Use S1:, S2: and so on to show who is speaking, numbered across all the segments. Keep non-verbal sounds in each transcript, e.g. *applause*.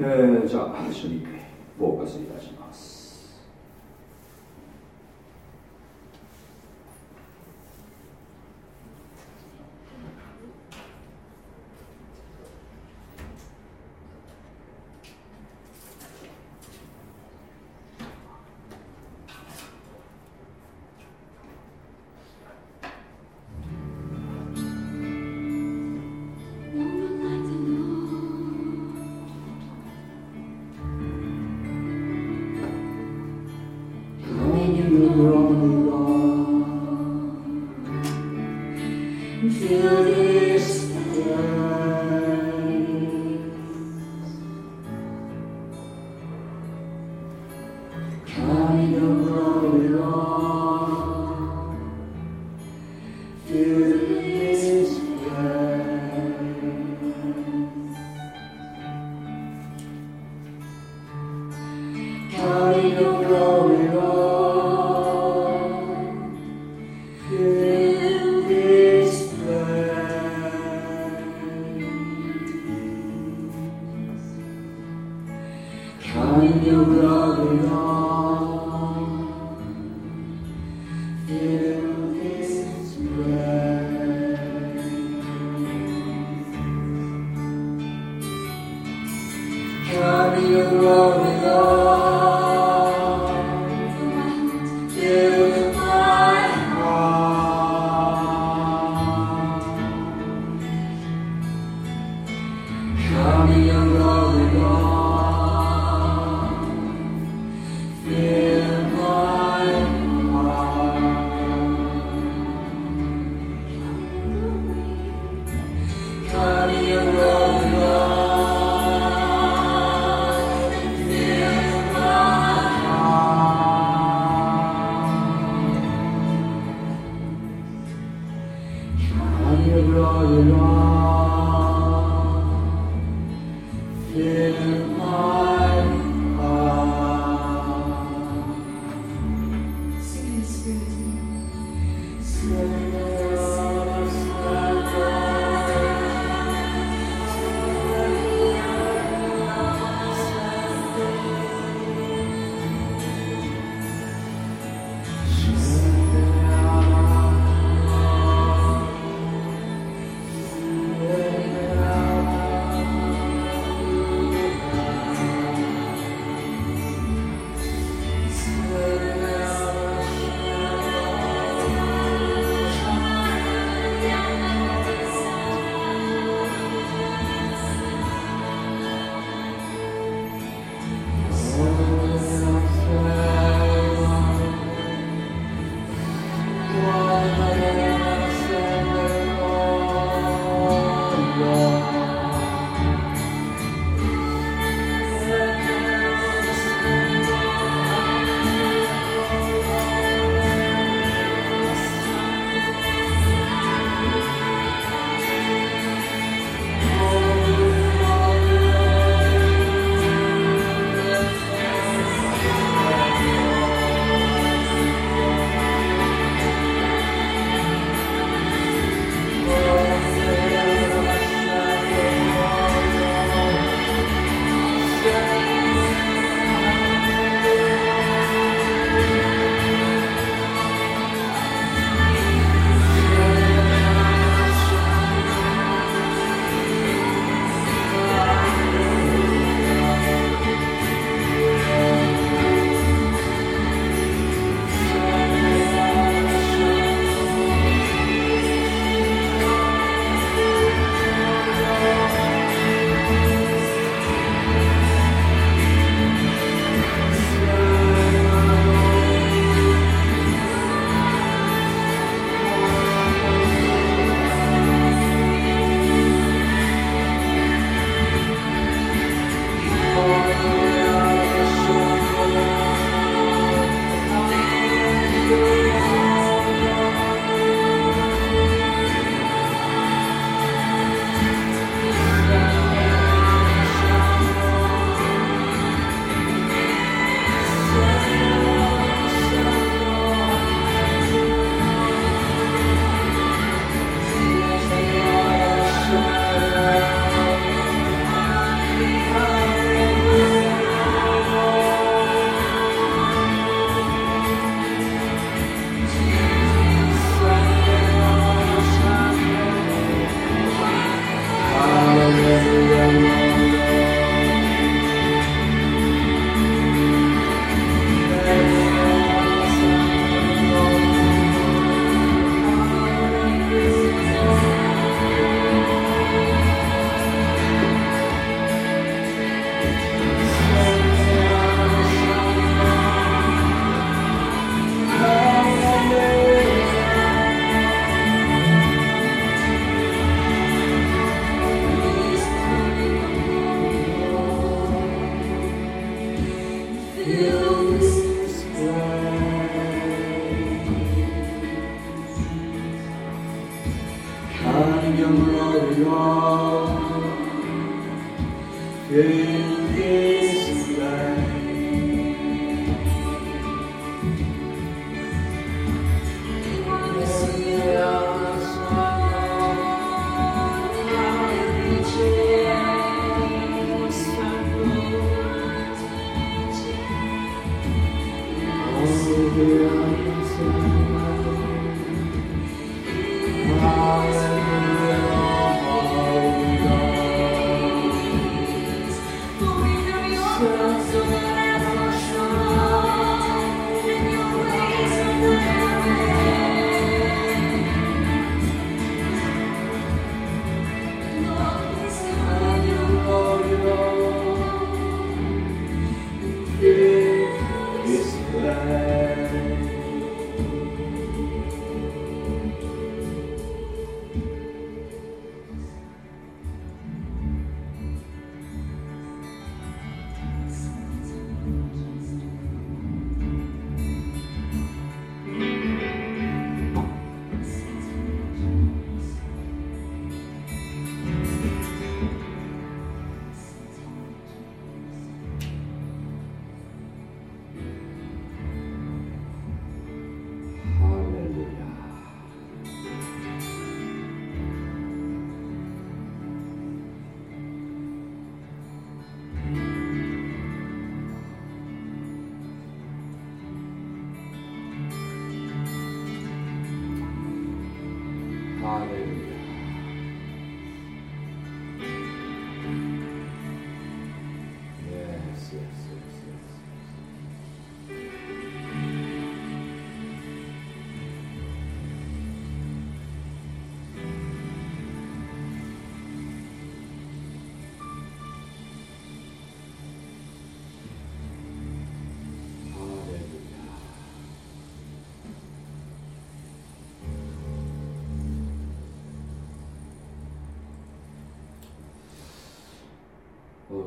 S1: えー、じゃあ一緒にフォーカスいた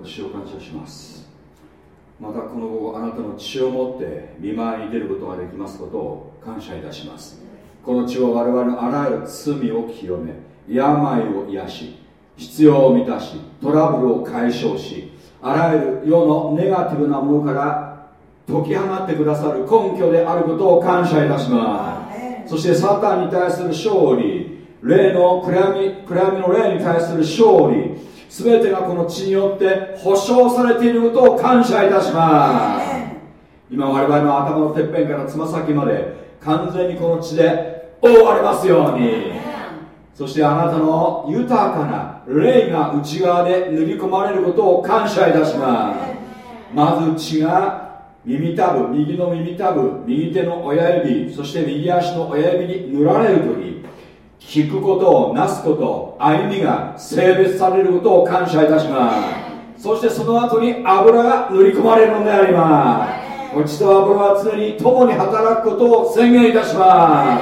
S1: 主を感謝します。またこの後あなたの血を持って見舞いに出ることができますことを感謝いたします。この血は我々のあらゆる罪を清め病を癒し必要を満たしトラブルを解消しあらゆる世のネガティブなものから解き放ってくださる根拠であることを感謝いたします。そしてサタンに対する勝利霊の暗闇暗闇の霊に対する勝利全てがこの血によって保証されていることを感謝いたします。今我々の頭のてっぺんからつま先まで完全にこの血で覆われますように。そしてあなたの豊かな霊が内側で塗り込まれることを感謝いたします。まず血が耳たぶ右の耳たぶ右手の親指そして右足の親指に塗られる時聞くことなすこと歩みが性別されることを感謝いたします。そしてその後に油が塗り込まれるのであります。血と油は常に共に働くことを宣言いたしま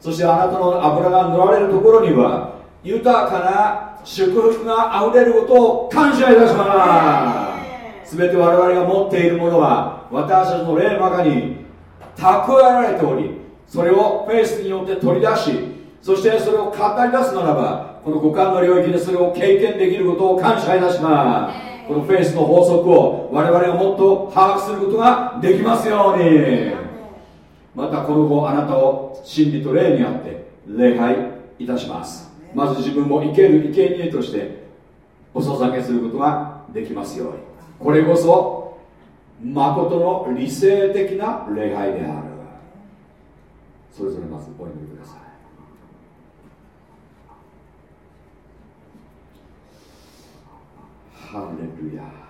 S1: す。そしてあなたの油が塗られるところには豊かな祝福があふれることを感謝いたします。全て我々が持っているものは私たちの霊の中に蓄えられておりそれをフェイスによって取り出しそしてそれを語り出すならばこの五感の領域でそれを経験できることを感謝いたします。このフェイスの法則を我々がもっと把握することができますように。またこの後あなたを真理と霊にあって礼拝いたします。まず自分も生ける生贄としてお捧げすることができますように。これこそ誠の理性的な礼拝である。それぞれまずお祈りくださいハレルヤ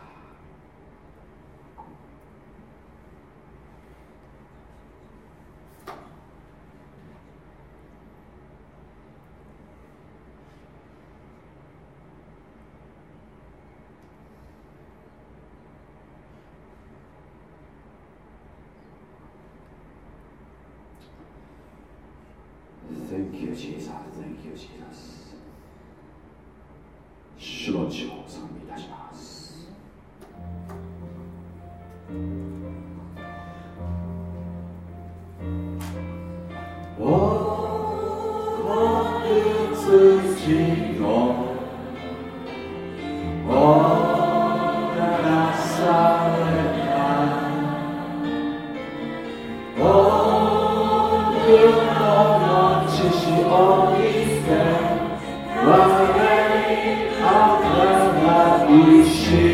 S1: Ishii.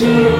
S1: to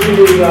S1: chiusa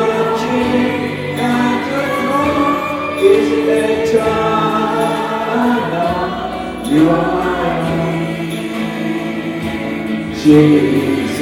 S1: Jesus.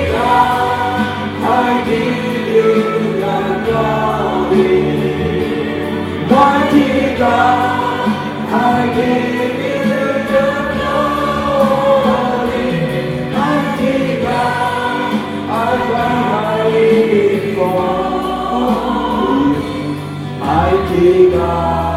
S1: be mighty God. I give you your glory, mighty God. I cry before you, mighty God.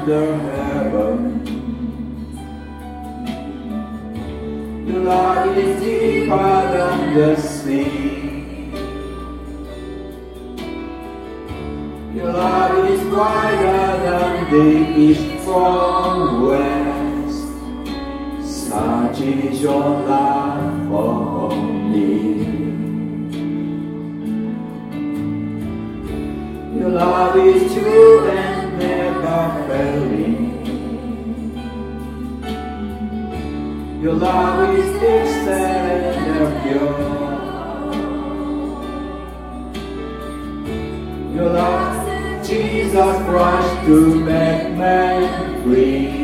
S1: under heaven. The Lord is deeper than the sea. Your love is wider than the east from west. Such is your love for me. Your love is true and never failing. Your love is extended of your. Your love, Jesus Christ, to make man free.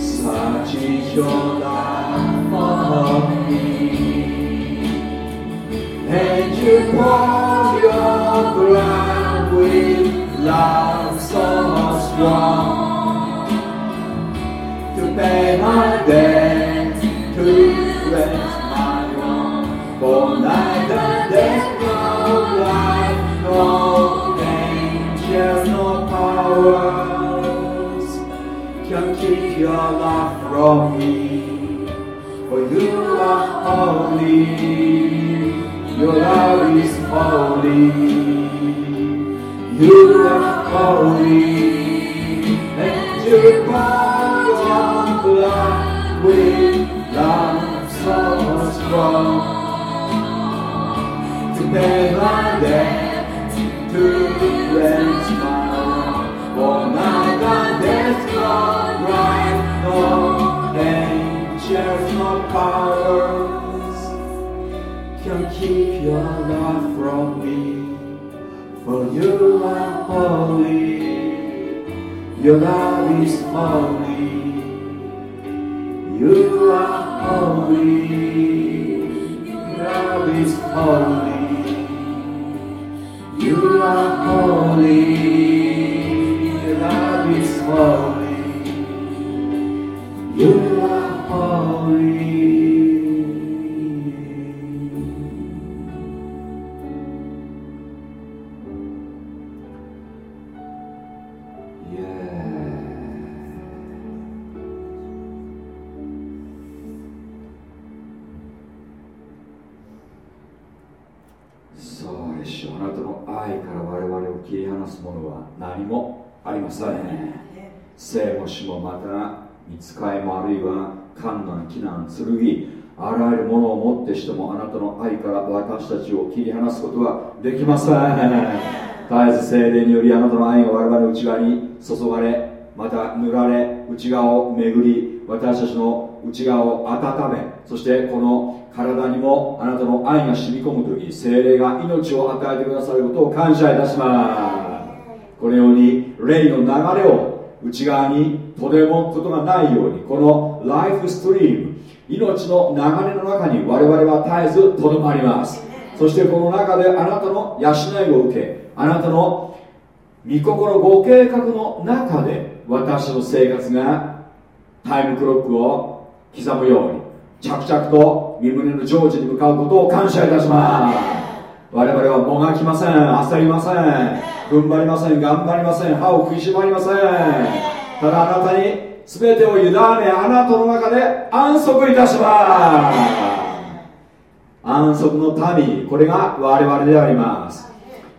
S1: Such is your love for me. And you pour your blood with love so strong to pay my debt to rest my wrong. For neither death day no life no dangers no powers can keep your love from me. For you are holy your love is holy. You have called me, and your power blood with love so strong. To Today my death to rest my life, for neither right. death nor life, nor angels nor powers can keep your love from me. For you are holy, your love is holy. You are holy, your love is holy. You are holy, your love is holy. もしもまた見つかいもあるいは観難祈難剣あらゆるものをもってしてもあなたの愛から私たちを切り離すことはできません。絶えず精霊によりあなたの愛が我々の内側に注がれまた塗られ内側を巡り私たちの内側を温めそしてこの体にもあなたの愛が染み込む時精霊が命を与えてくださることを感謝いたします。このように霊の流れを内側にとでもことがないようにこのライフストリーム命の流れの中に我々は絶えずとどまります。そしてこの中であなたの養いを受けあなたの御心ご計画の中で私の生活がタイムクロックを刻むように着々と身胸の成就に向かうことを感謝いたします我々はもがきません。焦りません。踏ん張りません。頑張りません。歯を食いしばりません。ただあなたに全てを委ねあなたの中で安息いたします。安息の民これが我々であります。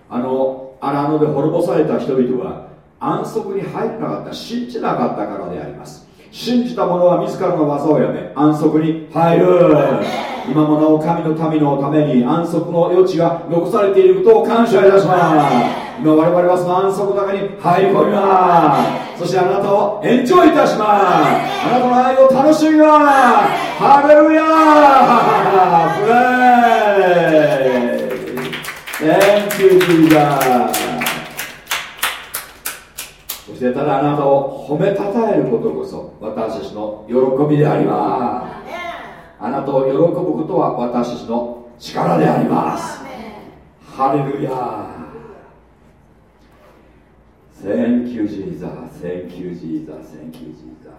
S1: あの荒野で滅ぼされた人々は安息に入らなかった信じなかったからであります。信じた者は自らの技をやめ安息に入る。今もなお神の民のために安息の余地が残されていることを感謝いたします。今我々はその安息の中に入り込みますそしてあなたをエンジョイいたしますあなたの愛を楽しみますハレルヤープレイ Thank you, Jesus そしてただあなたを褒めたたえることこそ私たちの喜びであります。あなたを喜ぶことは私たちの力であります。ハレルヤセンキュージーザーセン。キュージーザーセンキュージーザ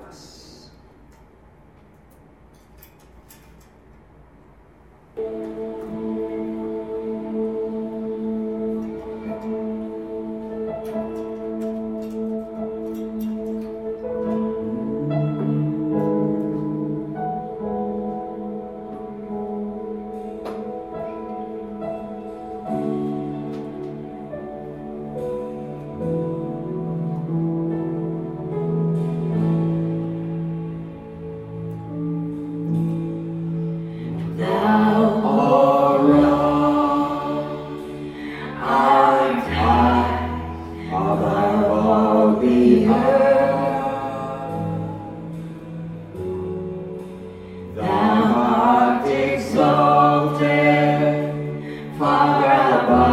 S1: ー Abba.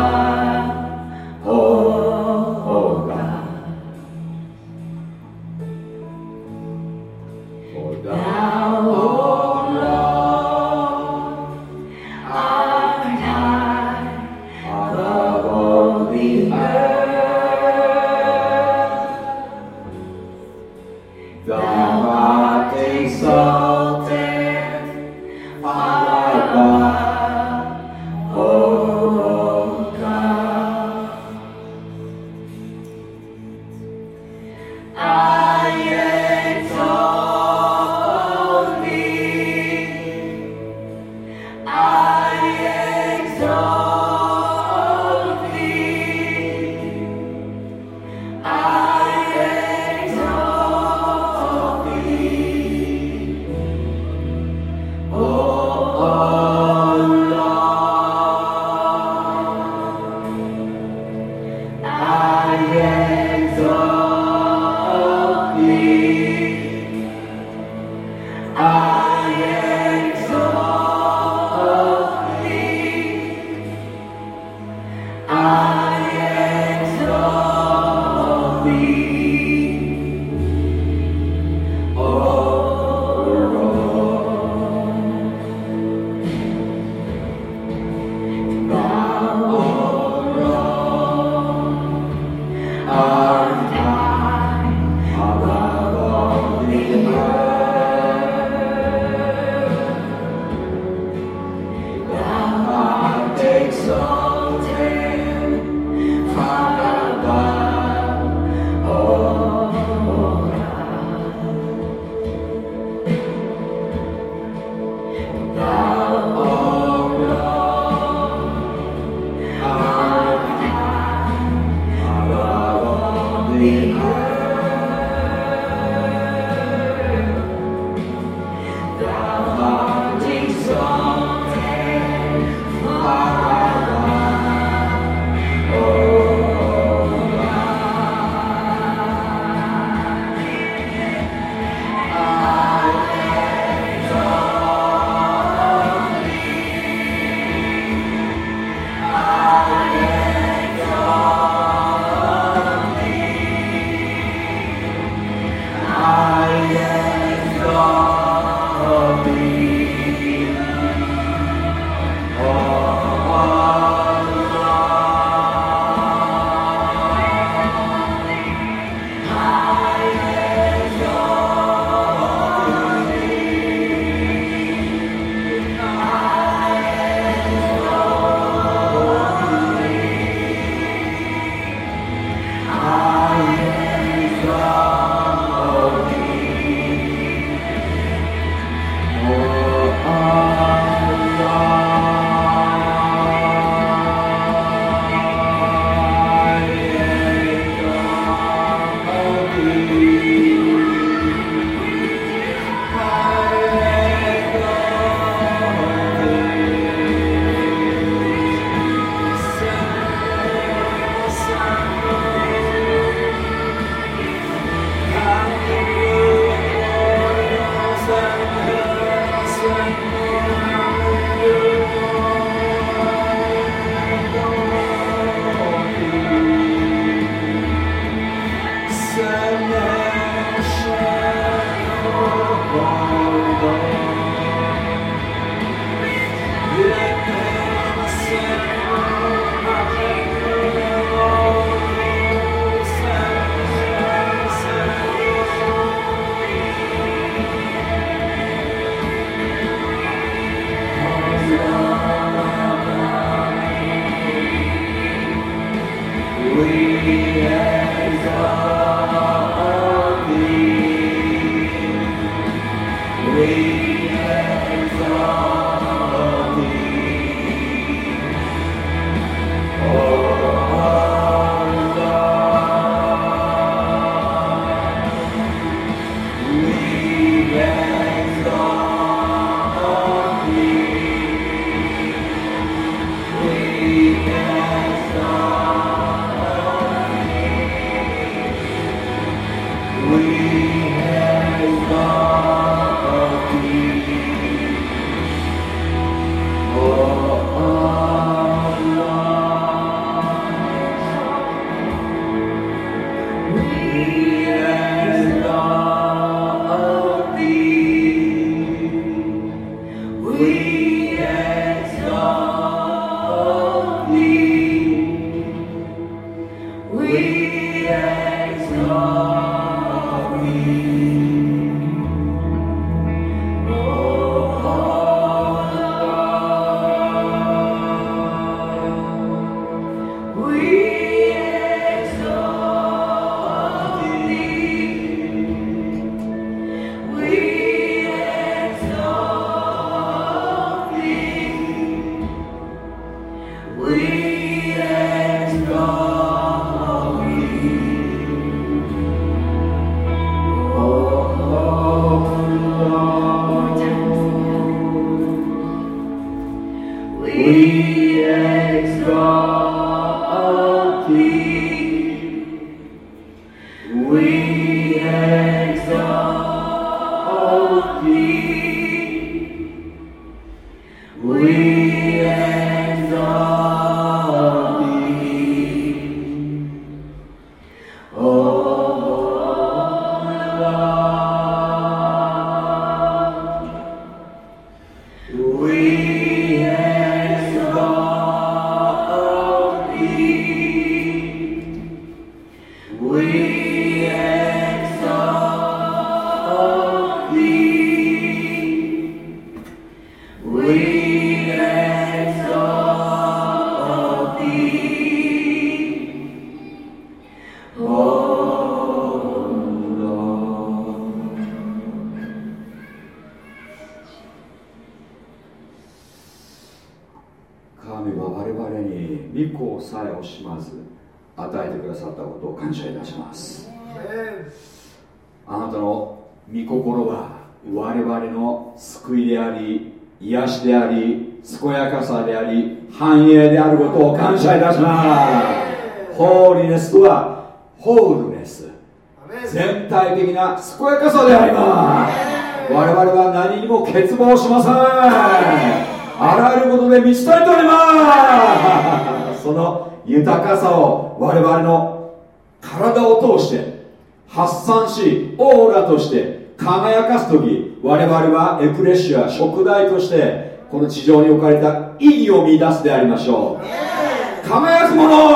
S1: 食材としてこの地上に置かれた意義を見出すでありましょう。輝くもの。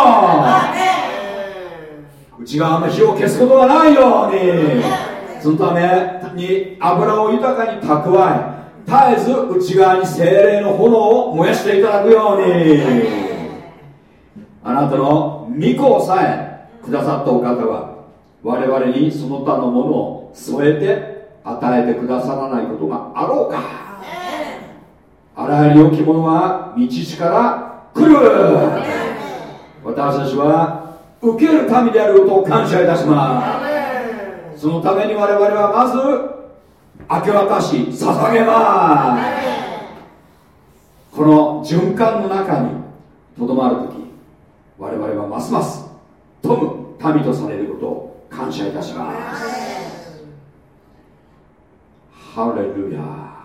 S1: 内側の火を消すことがないように。そのために油を豊かに蓄え絶えず内側に精霊の炎を燃やしていただくように。あなたの御子さえくださったお方は我々にその他のものを添えて与えてくださらないことがあろうかあらゆる良きものは道地から来る。私たちは受ける民であることを感謝いたします。そのために我々はまず明け渡し捧げます。この循環の中にとどまる時我々はますます富む民とされることを感謝いたします。ハレルヤ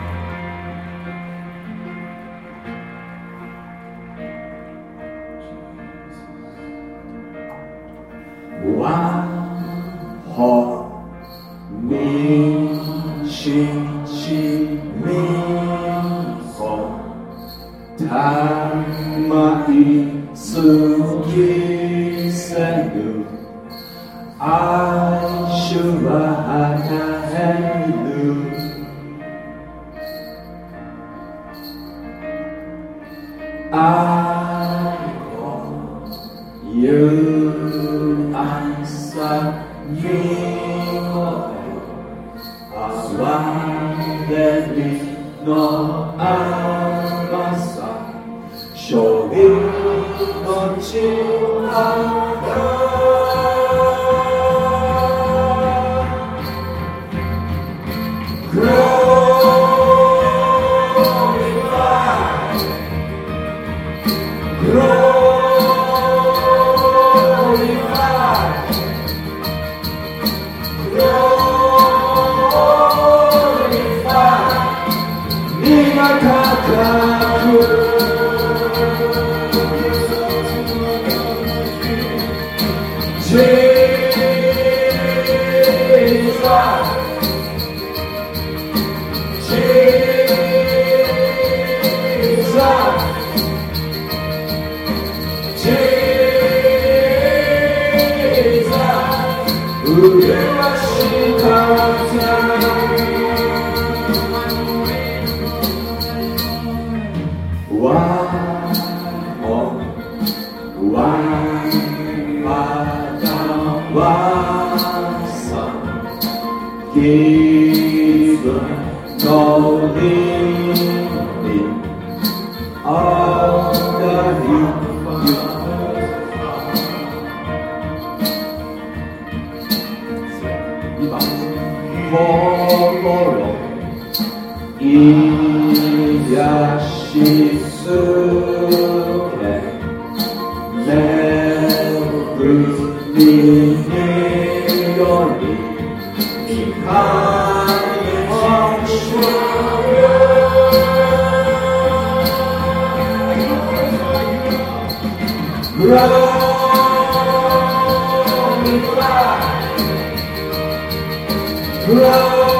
S1: Whoa!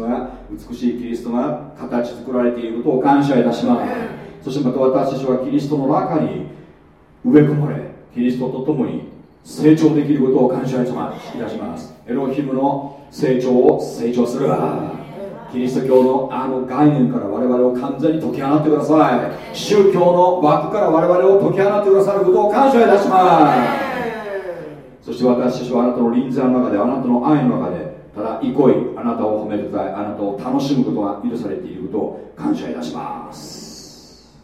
S1: トが美しいキリストが形作られていることを感謝いたします。そしてまた私たちはキリストの中に植え込まれキリストと共に成長できることを感謝いたします。エロヒムの成長を成長する。キリスト教のあの概念から我々を完全に解き放ってください。宗教の枠から我々を解き放ってくださることを感謝いたします。そして私たちはあなたの臨在の中であなたの愛の中でただ憩い。あなたを褒めるたいあなたを楽しむことが許されていることを感謝いたします。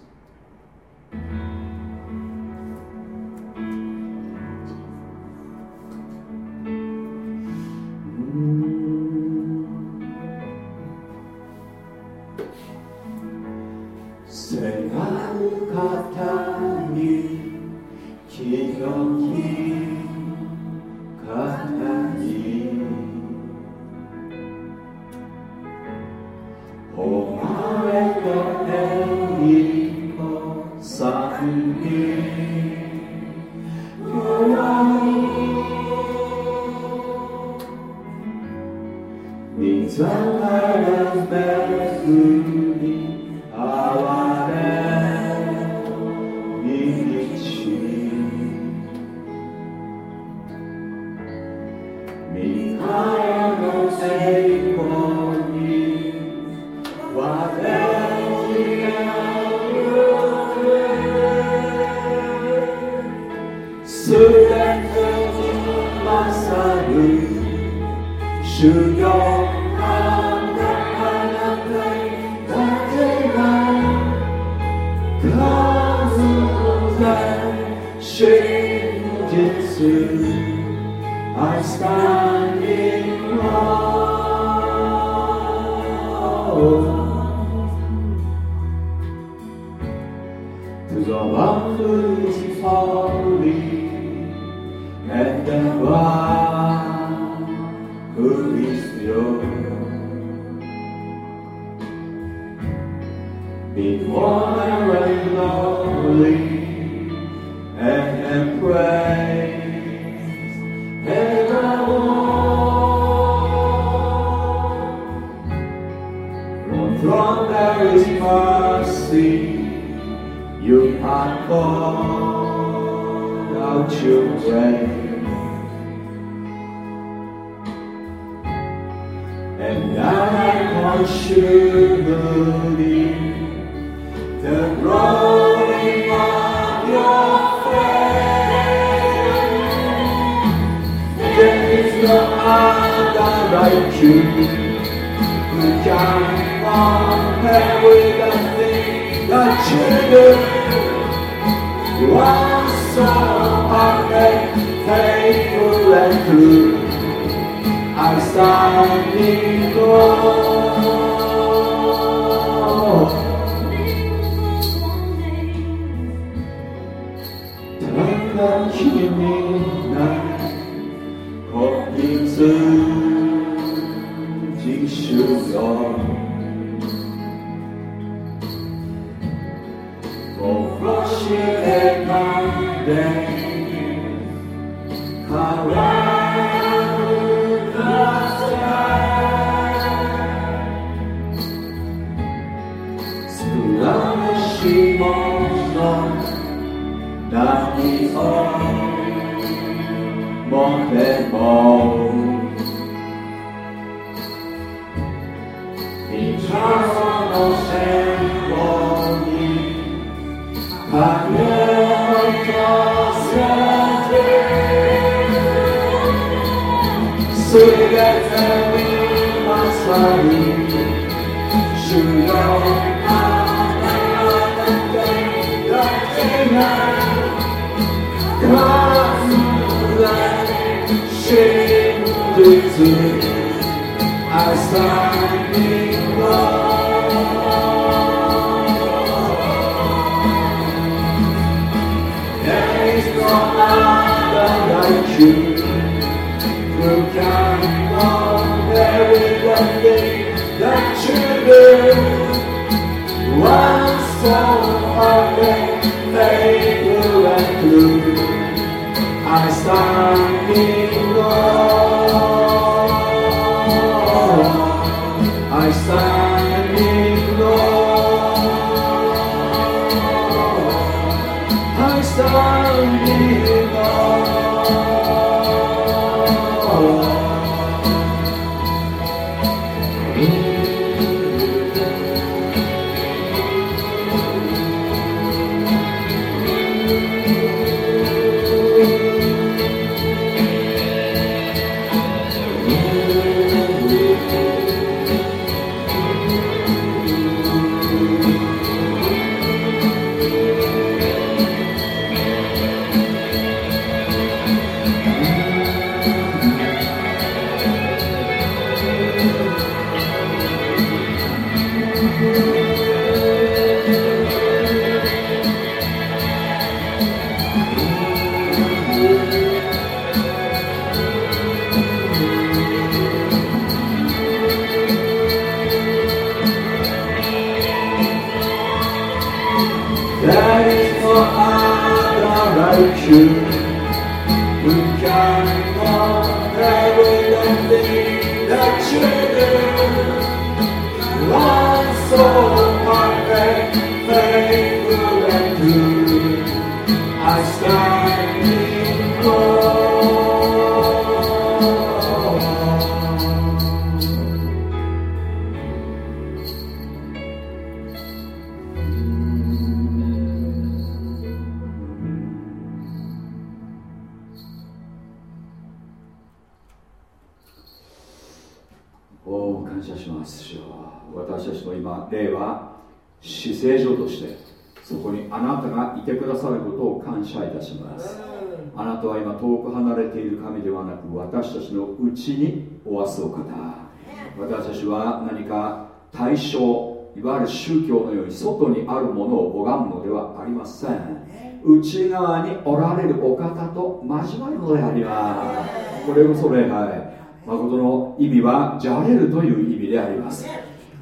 S1: 宗教のように外にあるものを拝むのではありません。内側におられるお方と交わるのであります。これこそ礼拝誠の意味はじゃれるという意味であります。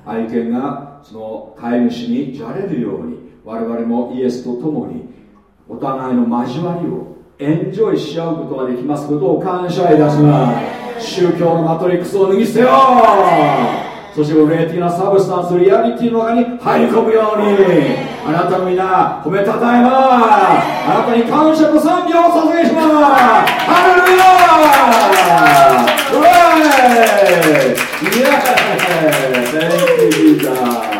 S1: 愛犬がその飼い主にじゃれるように我々もイエスと共にお互いの交わりをエンジョイし合うことができますことを感謝いたします宗教のマトリックスを脱ぎ捨てよう。そして霊的なサブスタンスリアリティの中に入り込むように。あなたの皆褒めたたえます。あなたに感謝と賛美をお捧げします。ハレルヤイ。エーイ Thank you, Jesus.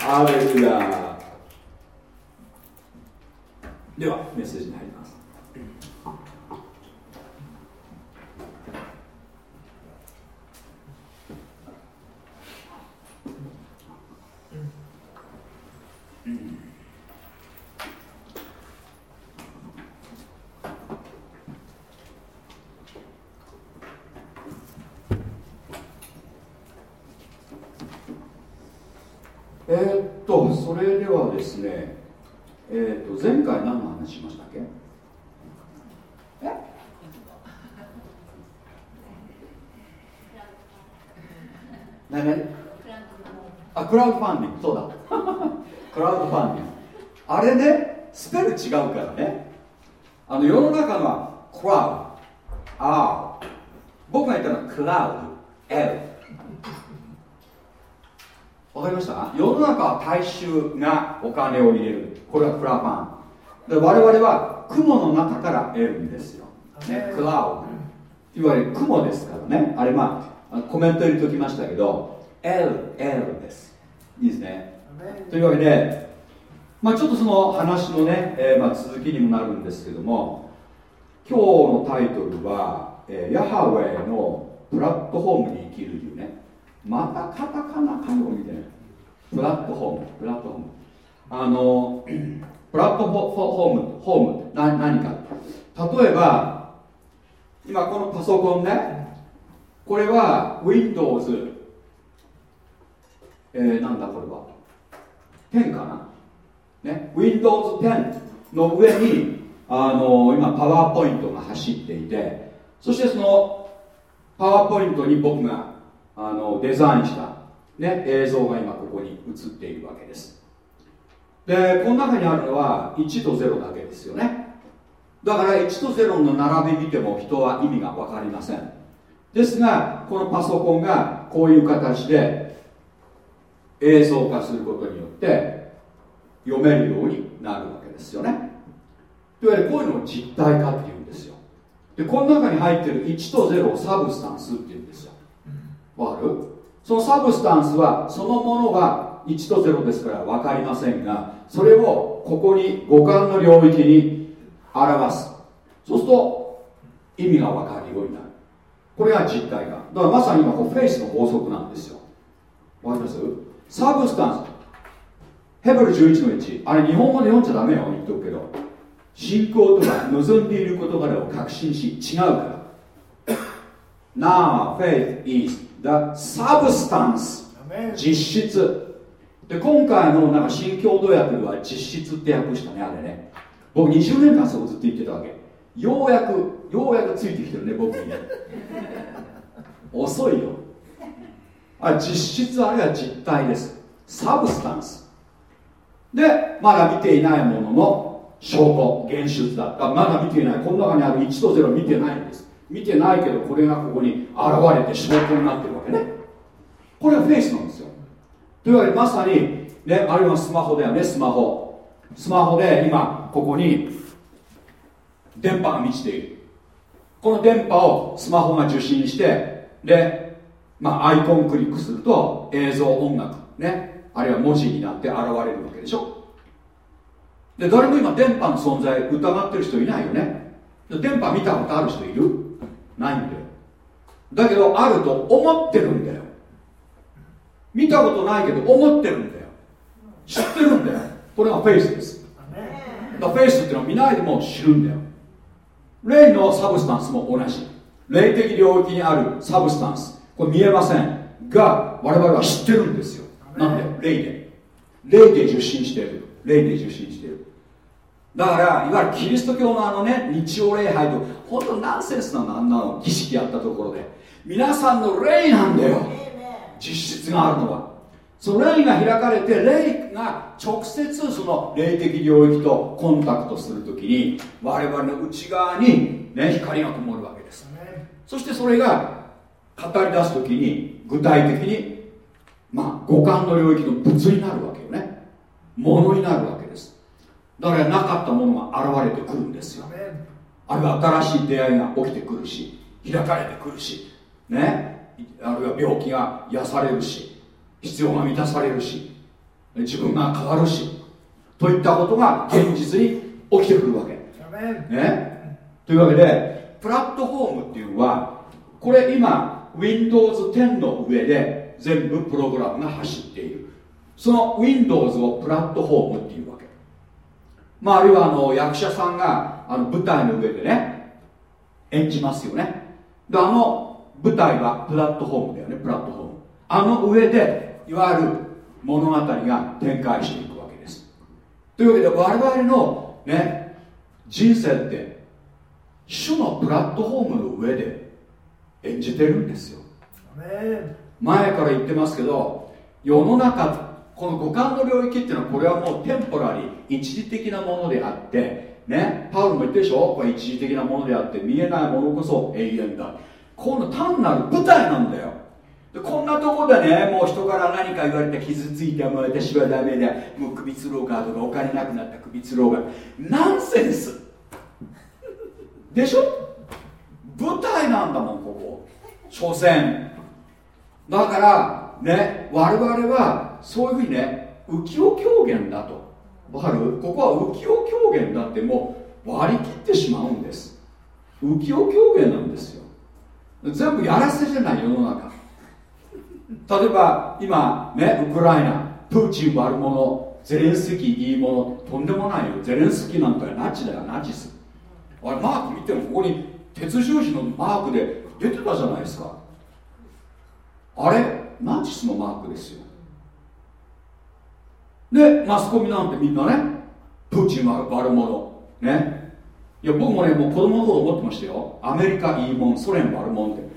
S1: ハレルヤではメッセージに入りますえー、っとそれではですねえー、っと前回何の話しましたっけ？え？何？何あクラウドファンディング。そうだ。*laughs* クラウドファンディング。あれねスペル違うからね。あの世の中のはクラウド。R 僕が言ったのはクラウド。L わかりました？世の中は大衆がお金を入れる。これはクラファン。で我々は雲の中から得るんですよ、ね、クラウド。いわゆる雲ですからね。あれまあコメント入れておきましたけど LL です。いいですね。というわけで、まあ、ちょっとその話のね、えー、まあ続きにもなるんですけども今日のタイトルは、えー、ヤハウェイのプラットフォームに生きるというねまたカタカナかよみたいな。プラットフォームプラットフォームあのプラットフォームホームな何か。例えば今このパソコンね。これは Windows えー、なんだこれは。10かな。ね。Windows 10の上にあの今パワーポイントが走っていて。そしてそのパワーポイントに僕があのデザインした、ね、映像が今ここに映っているわけです。でこの中にあるのは1と0だけですよね。だから1と0の並び見ても人は意味が分かりません。ですがこのパソコンがこういう形で映像化することによって読めるようになるわけですよね。いわゆるこういうのを実体化っていうんですよ。でこの中に入ってる1と0を substance っていうわかるその substance はそのものが1と0ですから分かりませんがそれをここに五感の領域に表す。そうすると意味が分かるようになる。これが実体化。だからまさに今こうフェイスの法則なんですよ。わかります？サブスタンス。ヘブル11の1あれ日本語で読んじゃダメよ。言っとくけど。信仰とは望んでいる事柄を確信し違うから。Now faith is the substance. 実質。で今回のなんか新共同訳では実質って訳したねあれね。僕20年間そうずっと言ってたわけ。ようやくようやくついてきてるね僕にね。*laughs* 遅いよ。あ実質あるいは実体です。サブスタンスでまだ見ていないものの証拠現出だった。まだ見ていない。この中にある1と0見てないんです見てないけどこれがここに現れて証拠になってるわけね。これはフェイスなんですよ。というわけでまさに、ね、あるいはスマホだよねスマホ。スマホで今ここに電波が満ちている。この電波をスマホが受信してで、まあ、アイコンクリックすると映像音楽ねあるいは文字になって現れるわけでしょ。で誰も今電波の存在疑ってる人いないよね。電波見たことある人いる？ないんだよ。だけどあると思ってるんだよ。見たことないけど思ってるんだよ。知ってるんだよ。これがフェイスです。だフェイスっていうのは見ないでも知るんだよ。霊の substance も同じ。霊的領域にある substance。これ見えません。が我々は知ってるんですよ。なんで？霊で。霊で受信してる。霊で受信してるだからいわゆるキリスト教のあのね日曜礼拝と本当ナンセンスなのあんなの儀式やったところで皆さんの霊なんだよ。実質があるのは。その霊が開かれて霊が直接その霊的領域とコンタクトするときに我々の内側に、ね、光が灯るわけです。そしてそれが語り出すときに具体的にまあ五感の領域の物になるわけよね。ものになるわけ。だからなかったものが現れてくるんですよ。あるいは新しい出会いが起きてくるし開かれてくるしね。あるいは病気が癒されるし必要が満たされるし自分が変わるしといったことが現実に起きてくるわけ、ね、というわけでプラットフォームっていうのはこれ今 Windows10 の上で全部プログラムが走っている。その Windows をプラットフォームっていうわけまああるいはあの役者さんがあの舞台の上でね演じますよね。であの舞台はプラットフォームだよねプラットフォーム。あの上でいわゆる物語が展開していくわけです。というわけで我々のね人生って主のプラットフォームの上で演じてるんですよ。前から言ってますけど世の中この五感の領域っていうのはこれはもうテンポラリー一時的なものであってねパウルも言ってるでしょ？これ一時的なものであって見えないものこそ永遠だ。この単なる舞台なんだよ。でこんなとこでねもう人から何か言われて傷ついても私はダメだもう首つろうかとかお金なくなった首つろうがナンセンス。でしょ？舞台なんだもんここ。所詮。だからね我々はそういうふうにね浮世狂言だと。わかる？ここは浮世狂言だってもう割り切ってしまうんです。浮世狂言なんですよ。全部やらせじゃない世の中。例えば今ねウクライナ。プーチン悪者。ゼレンスキーいいもの。とんでもないよ。ゼレンスキーなんかナチだよ。ナチス。あれマーク見てもここに鉄十字のマークで出てたじゃないですか。あれナチスのマークですよ。でマスコミなんてみんなねプーチンは悪者。ね。いや僕もねもう子供の頃思ってましたよ。アメリカいいもんソ連悪者って。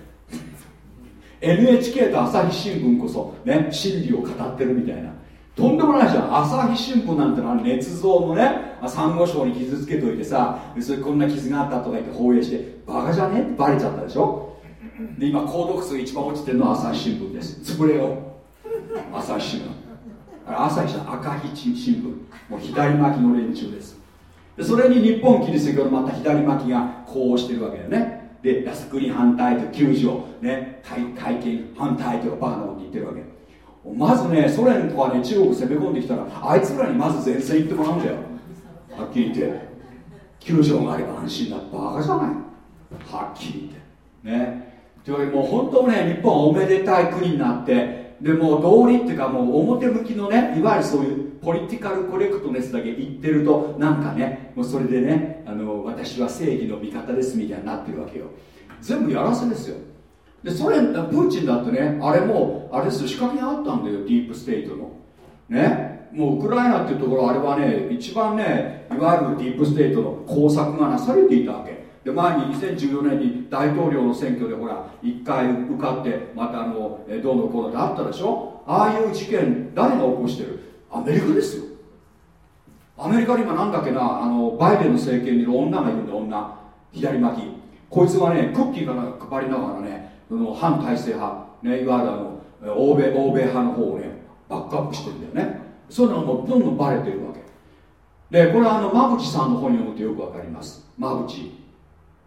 S1: NHK と朝日新聞こそね真理を語ってるみたいな。とんでもないじゃん。朝日新聞なんてのは捏造のねサンゴ礁に傷つけといてさそれこんな傷があったとか言って放映してバカじゃね？ってバレちゃったでしょ？で今購読数一番落ちてるのは朝日新聞です。潰れよ朝日新聞。朝日じゃ赤日新聞もう左巻きの連中です。でそれに日本キリスト教のまた左巻きがこうしてるわけだよね。で靖国反対と救助ね会見反対とかバカなこと言ってるわけ。まずねソ連とかね中国攻め込んできたらあいつらにまず前線行ってもらうんだよ。はっきり言って。救助があれば安心だ。バカじゃない。はっきり言って。ね。というわけでもう本当ね日本はおめでたい国になってでもう道理っていうかもう表向きのねいわゆるそういうポリティカルコレクトネスだけ言ってるとなんかねもうそれでねあの私は正義の味方ですみたいになってるわけよ。全部やらせですよ。でソ連プーチンだってねあれもあれです仕掛けがあったんだよディープステートの。ねもうウクライナっていうところあれはね一番ねいわゆるディープステートの工作がなされていたわけ。で前に2014年に大統領の選挙でほら1回受かってまたあのどうのこうのってあったでしょ？ああいう事件誰が起こしてる？アメリカですよ。アメリカに今なんだっけな？あのバイデンの政権にいる女がいるんだ女。左巻き。こいつがねクッキーかなんか配りながらね反体制派、ね、いわゆるあの欧米欧米派の方をねバックアップしてるんだよね。そういうのもどんどんバレてるわけ。でこれはあの馬淵さんの本読むとよくわかります。馬淵。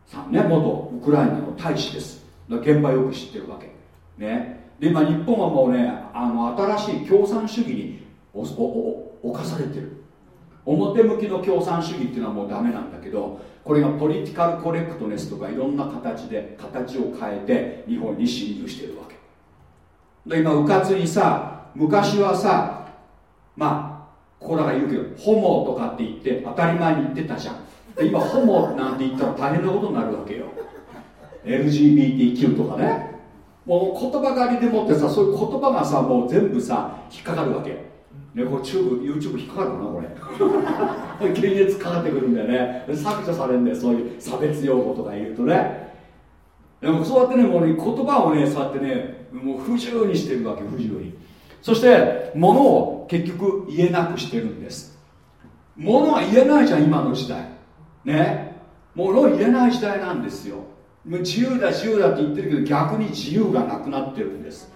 S1: さんね元ウクライナの大使です。現場よく知ってるわけ。ね。で今日本はもうねあの新しい共産主義に侵されてる。表向きの共産主義っていうのはもうダメなんだけどこれがポリティカルコレクトネスとかいろんな形で形を変えて日本に侵入してるわけ。で今うかつにさ昔はさまあここだから言うけどホモとかって言って当たり前に言ってたじゃん。今ホモなんて言ったら大変なことになるわけよ。LGBTQ とかね。もう言葉狩りでもってさそういう言葉がさもう全部さ引っかかるわけ。ね、これチューブ YouTube 引っかかるかなこれ。*laughs* 検閲かかってくるんだよね。削除されるんだよそういう差別用語とか言うとね。でもそうやってねもうね言葉をねそうやってねもう不自由にしてるわけ不自由に。そして物を結局言えなくしてるんです。物は言えないじゃん今の時代ね。物を言えない時代なんですよ。自由だ自由だって言ってるけど逆に自由がなくなってるんです。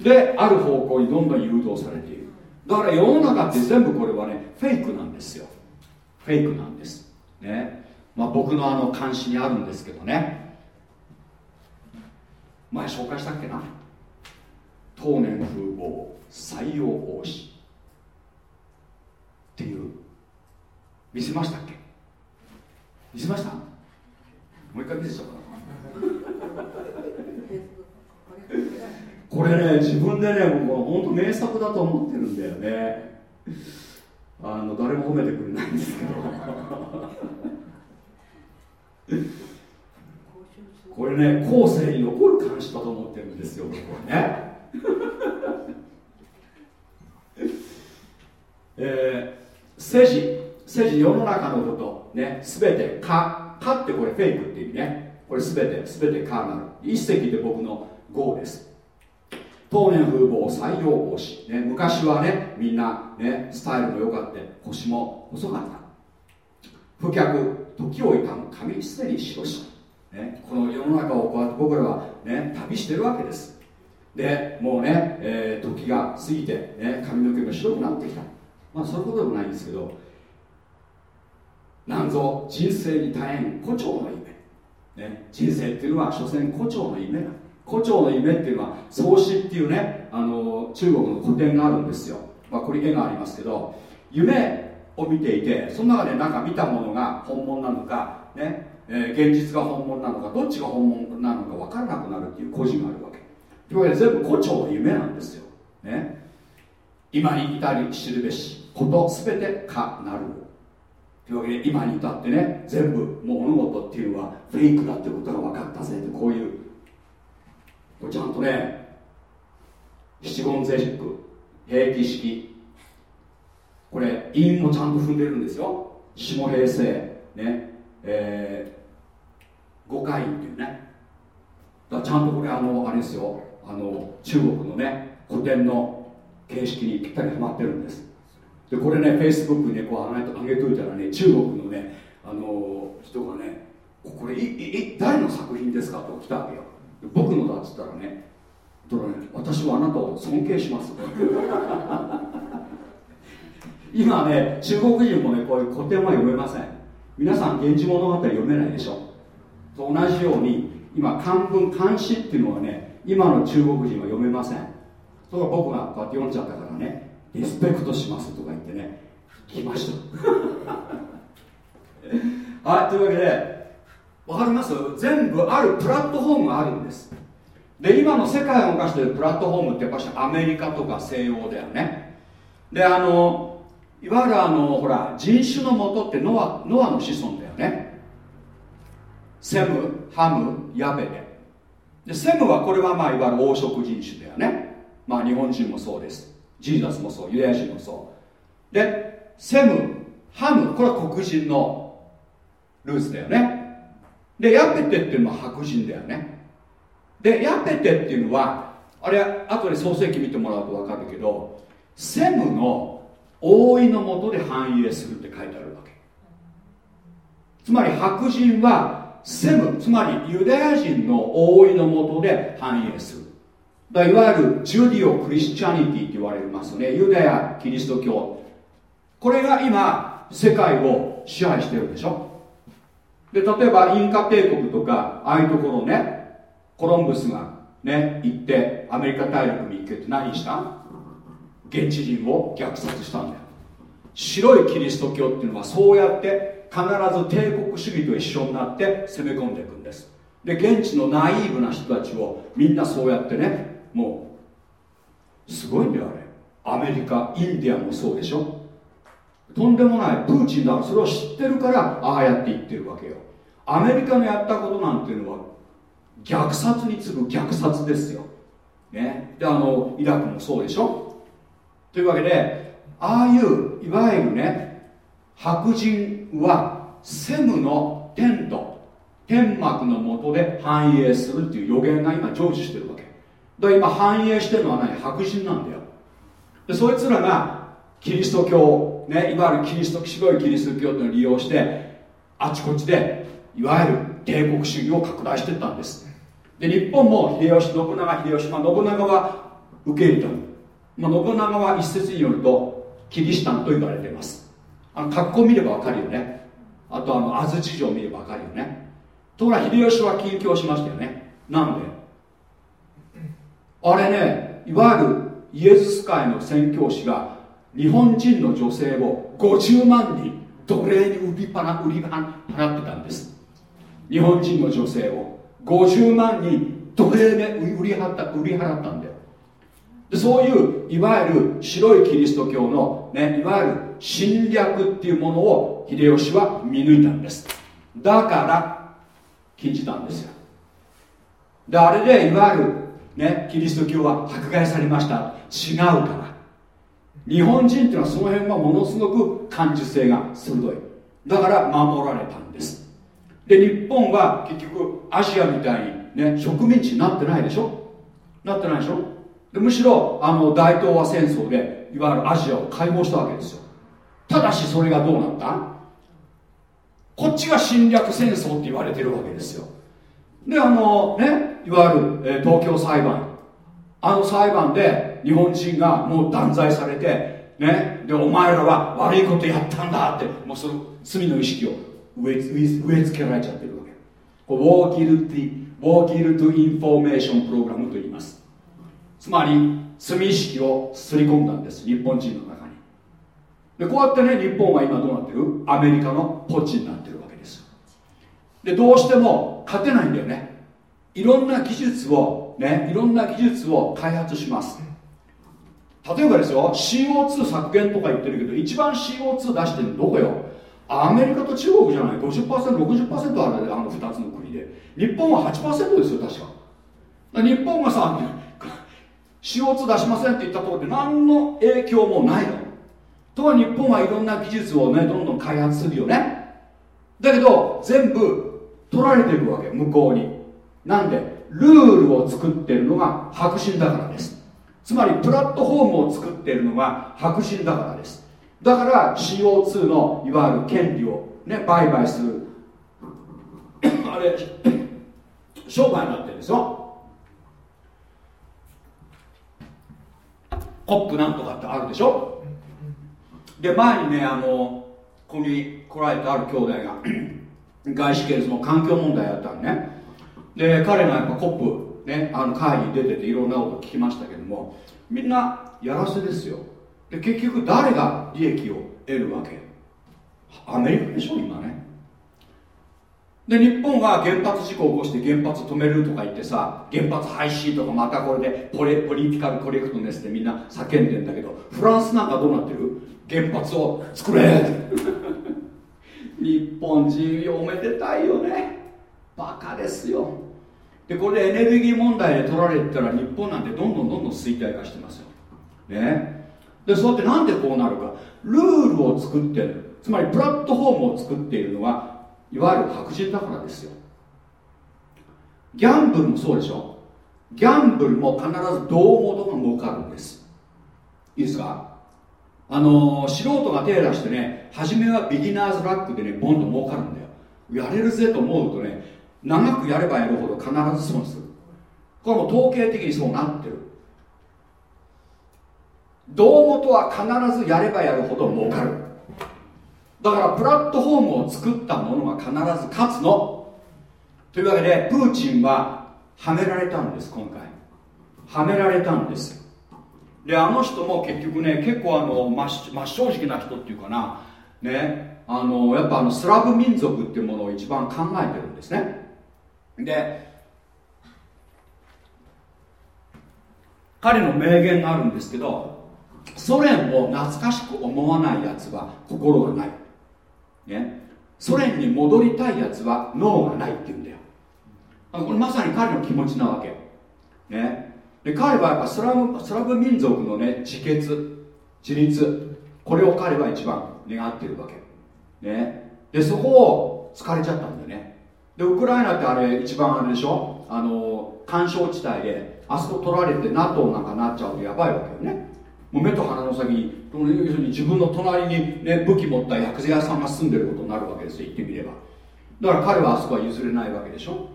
S1: である方向にどんどん誘導されている。だから世の中って全部これはねフェイクなんですよ。フェイクなんです。ね。まあ僕のあの監視にあるんですけどね。前紹介したっけな？当年風貌採用王子っていう。見せましたっけ？見せました？もう一回見せちゃうかこれね自分でねもう本当名作だと思ってるんだよね。あの誰も褒めてくれないんですけど。これね後世に残る監視だと思ってるんですよこれね。えー、世事世事世の中のことね全てかかってこれフェイクっていう意味ね。これ全て全てかなる。一石で僕の号です。当年風貌採用防止、ね、昔はねみんな、ね、スタイルも良かって腰も細かった。不客時をいたむ神すでに白し、ね、この世の中をこうやって僕らは、ね、旅してるわけです。でもうね、えー、時が過ぎて、ね、髪の毛が白くなってきた。まあそういうことでもないんですけどなんぞ人生に大変誇張の夢、ね、人生っていうのは所詮誇張の夢だ。胡蝶の夢っていうのは創始っていうねあの中国の古典があるんですよ、まあ、これ絵がありますけど夢を見ていてその中で何か見たものが本物なのか、ねえー、現実が本物なのかどっちが本物なのか分からなくなるっていう故事があるわけ。というわけで全部胡蝶の夢なんですよ、ね、今に至り知るべしことすべてかなる。というわけで今に至ってね全部物事っていうのはフェイクだってことが分かったぜってこういうちゃんとね七言ゼック平気式これ韻もちゃんと踏んでるんですよ。下平成ねえー、五回っていうね。だちゃんとこれあのあれですよ。あの中国のね古典の形式にぴったりはまってるんです。でこれねフェイスブックにねこう上げ上げといたらね中国のねあの人がねこれいい誰の作品ですかと来たわけよ。僕のだっつったらねね私はあなたを尊敬します。*laughs* 今ね中国人もねこういう古典は読めません。皆さん「源氏物語」読めないでしょ。と同じように今漢文漢詩っていうのはね今の中国人は読めません。それ僕がこうやって読んじゃったからね。リスペクトしますとか言ってね。来ました。*laughs* はいというわけで分かります？全部あるプラットフォームがあるんです。で今の世界を動かしているプラットフォームってやっぱしアメリカとか西欧だよね。であのいわゆるあのほら人種のもとってノアノアの子孫だよね。セムハムヤベで。でセムはこれはまあいわゆる黄色人種だよね。まあ日本人もそうです。ジーザスもそうユダヤ人もそう。でセムハムこれは黒人のルーツだよね。でヤペテっていうのは白人だよね。でヤペテっていうのはあれ後で創世記見てもらうと分かるけどセムの覆いのもとで繁栄するって書いてあるわけ。つまり白人はセムつまりユダヤ人の覆いのもとで繁栄する。だいわゆるジュディオ・クリスチャニティって言われますね。ユダヤ・キリスト教。これが今世界を支配してるでしょ。で例えばインカ帝国とかああいうところねコロンブスがね行ってアメリカ大陸に行けって何した？現地人を虐殺したんだよ。白いキリスト教っていうのはそうやって必ず帝国主義と一緒になって攻め込んでいくんです。で現地のナイーブな人たちをみんなそうやってねもうすごいんだよあれ。アメリカインディアンもそうでしょ。とんでもないプーチンだそれを知ってるからああやって言ってるわけよ。アメリカのやったことなんていうのは虐殺に次ぐ虐殺ですよ、ね、であのイラクもそうでしょ。というわけでああいういわゆるね白人はセムのテント天幕の下で繁栄するっていう予言が今成就してるら今繁栄してるのは何？白人なんだよ。でそいつらがキリスト教、ね、いわゆるキリスト白いキリスト教というのを利用してあちこちでいわゆる帝国主義を拡大していったんです。で日本も秀吉信長秀吉、まあ、信長は受け入れた、まあ、信長は一説によるとキリシタンと言われています。あの格好見ればわかるよね。あとあの安土城見ればわかるよね。ところが秀吉は緊張しましたよね。なんで？あれねいわゆるイエズス会の宣教師が日本人の女性を50万人奴隷に売り払売り払ってたんです。日本人の女性を50万人奴隷で売り払った売り払ったんだよ。でそういういわゆる白いキリスト教の、ね、いわゆる侵略っていうものを秀吉は見抜いたんです。だから禁じたんですよ。であれでいわゆる、ね、キリスト教は迫害されました。違うから。日本人っていうのはその辺はものすごく感受性が鋭い。だから守られたんです。で日本は結局アジアみたいにね植民地になってないでしょ？なってないでしょ？でむしろあの大東亜戦争でいわゆるアジアを解放したわけですよ。ただしそれがどうなった？こっちが侵略戦争って言われてるわけですよ。であのねいわゆる、えー、東京裁判。あの裁判で日本人がもう断罪されてねでお前らは悪いことやったんだってもうその罪の意識を植え植え付けられちゃってるわけ。これウォーキルティウォーキルトインフォーメーションプログラムと言います。つまり罪意識をすり込んだんです日本人の中に。でこうやってね日本は今どうなってる？アメリカのポチになってるわけです。でどうしても勝てないんだよね。いろんな技術をねいろんな技術を開発します。例えばですよ CO2 削減とか言ってるけど一番 CO2 出してるのどこよ？アメリカと中国じゃない。50%60% あるあの2つの国で。日本は8%ですよ確か。日本がさ CO2 出しませんって言ったところで何の影響もないのとは日本はいろんな技術をねどんどん開発するよね。だけど全部取られていくわけ向こうに。なんでルールを作ってるのが白人だからです。つまりプラットフォームを作ってるのが白人だからです。だから CO2 のいわゆる権利を、ね、売買する。*coughs* あれ *coughs* 商売になってるんですよ。コップなんとかってあるでしょ。で前にねあのここに来られたある兄弟が *coughs* 外資系の環境問題やったんね。で彼がやっぱコップねあの会に出てていろんなこと聞きましたけどもみんなやらせですよ。で結局誰が利益を得るわけ？アメリカでしょ今ね。で日本が原発事故を起こして原発止めるとか言ってさ原発廃止とかまたこれでポレポリティカルコレクトネスでみんな叫んでんだけどフランスなんかどうなってる？原発を作れ日本人おめでたいよね。バカですよ。でこれでエネルギー問題で取られてたら日本なんてどんどんどんどん衰退化してますよ。ね。でそうやってなんでこうなるか。ルールを作ってる。つまりプラットフォームを作っているのはいわゆる白人だからですよ。ギャンブルもそうでしょ。ギャンブルも必ず胴元が儲かるんです。いいですか？あのー、素人が手出してね初めはビギナーズラックでねボンと儲かるんだよ。やれるぜと思うとね長くやればやるほど必ず損する。これも統計的にそうなってる。胴元は必ずやればやるほど儲かる。だからプラットフォームを作ったものが必ず勝つの。というわけでプーチンははめられたんです今回。はめられたんです。であの人も結局ね結構あの真真正直な人っていうかな。ね。あのやっぱあのスラブ民族っていうものを一番考えてるんですね。で彼の名言があるんですけどソ連を懐かしく思わないやつは心がない、ね、ソ連に戻りたいやつは脳がないって言うんだよ。これまさに彼の気持ちなわけ、ね、で彼はやっぱスラブスラブ民族のね自決自立これを彼は一番願ってるわけ、ね、でそこを疲れちゃったんだよね。でウクライナってあれ一番あれでしょ？あの干渉地帯であそこ取られて NATO なんかなっちゃうとやばいわけよね。もう目と鼻の先に要するに自分の隣に、ね、武器持った薬剤屋さんが住んでることになるわけですよ言ってみれば。だから彼はあそこは譲れないわけでしょ？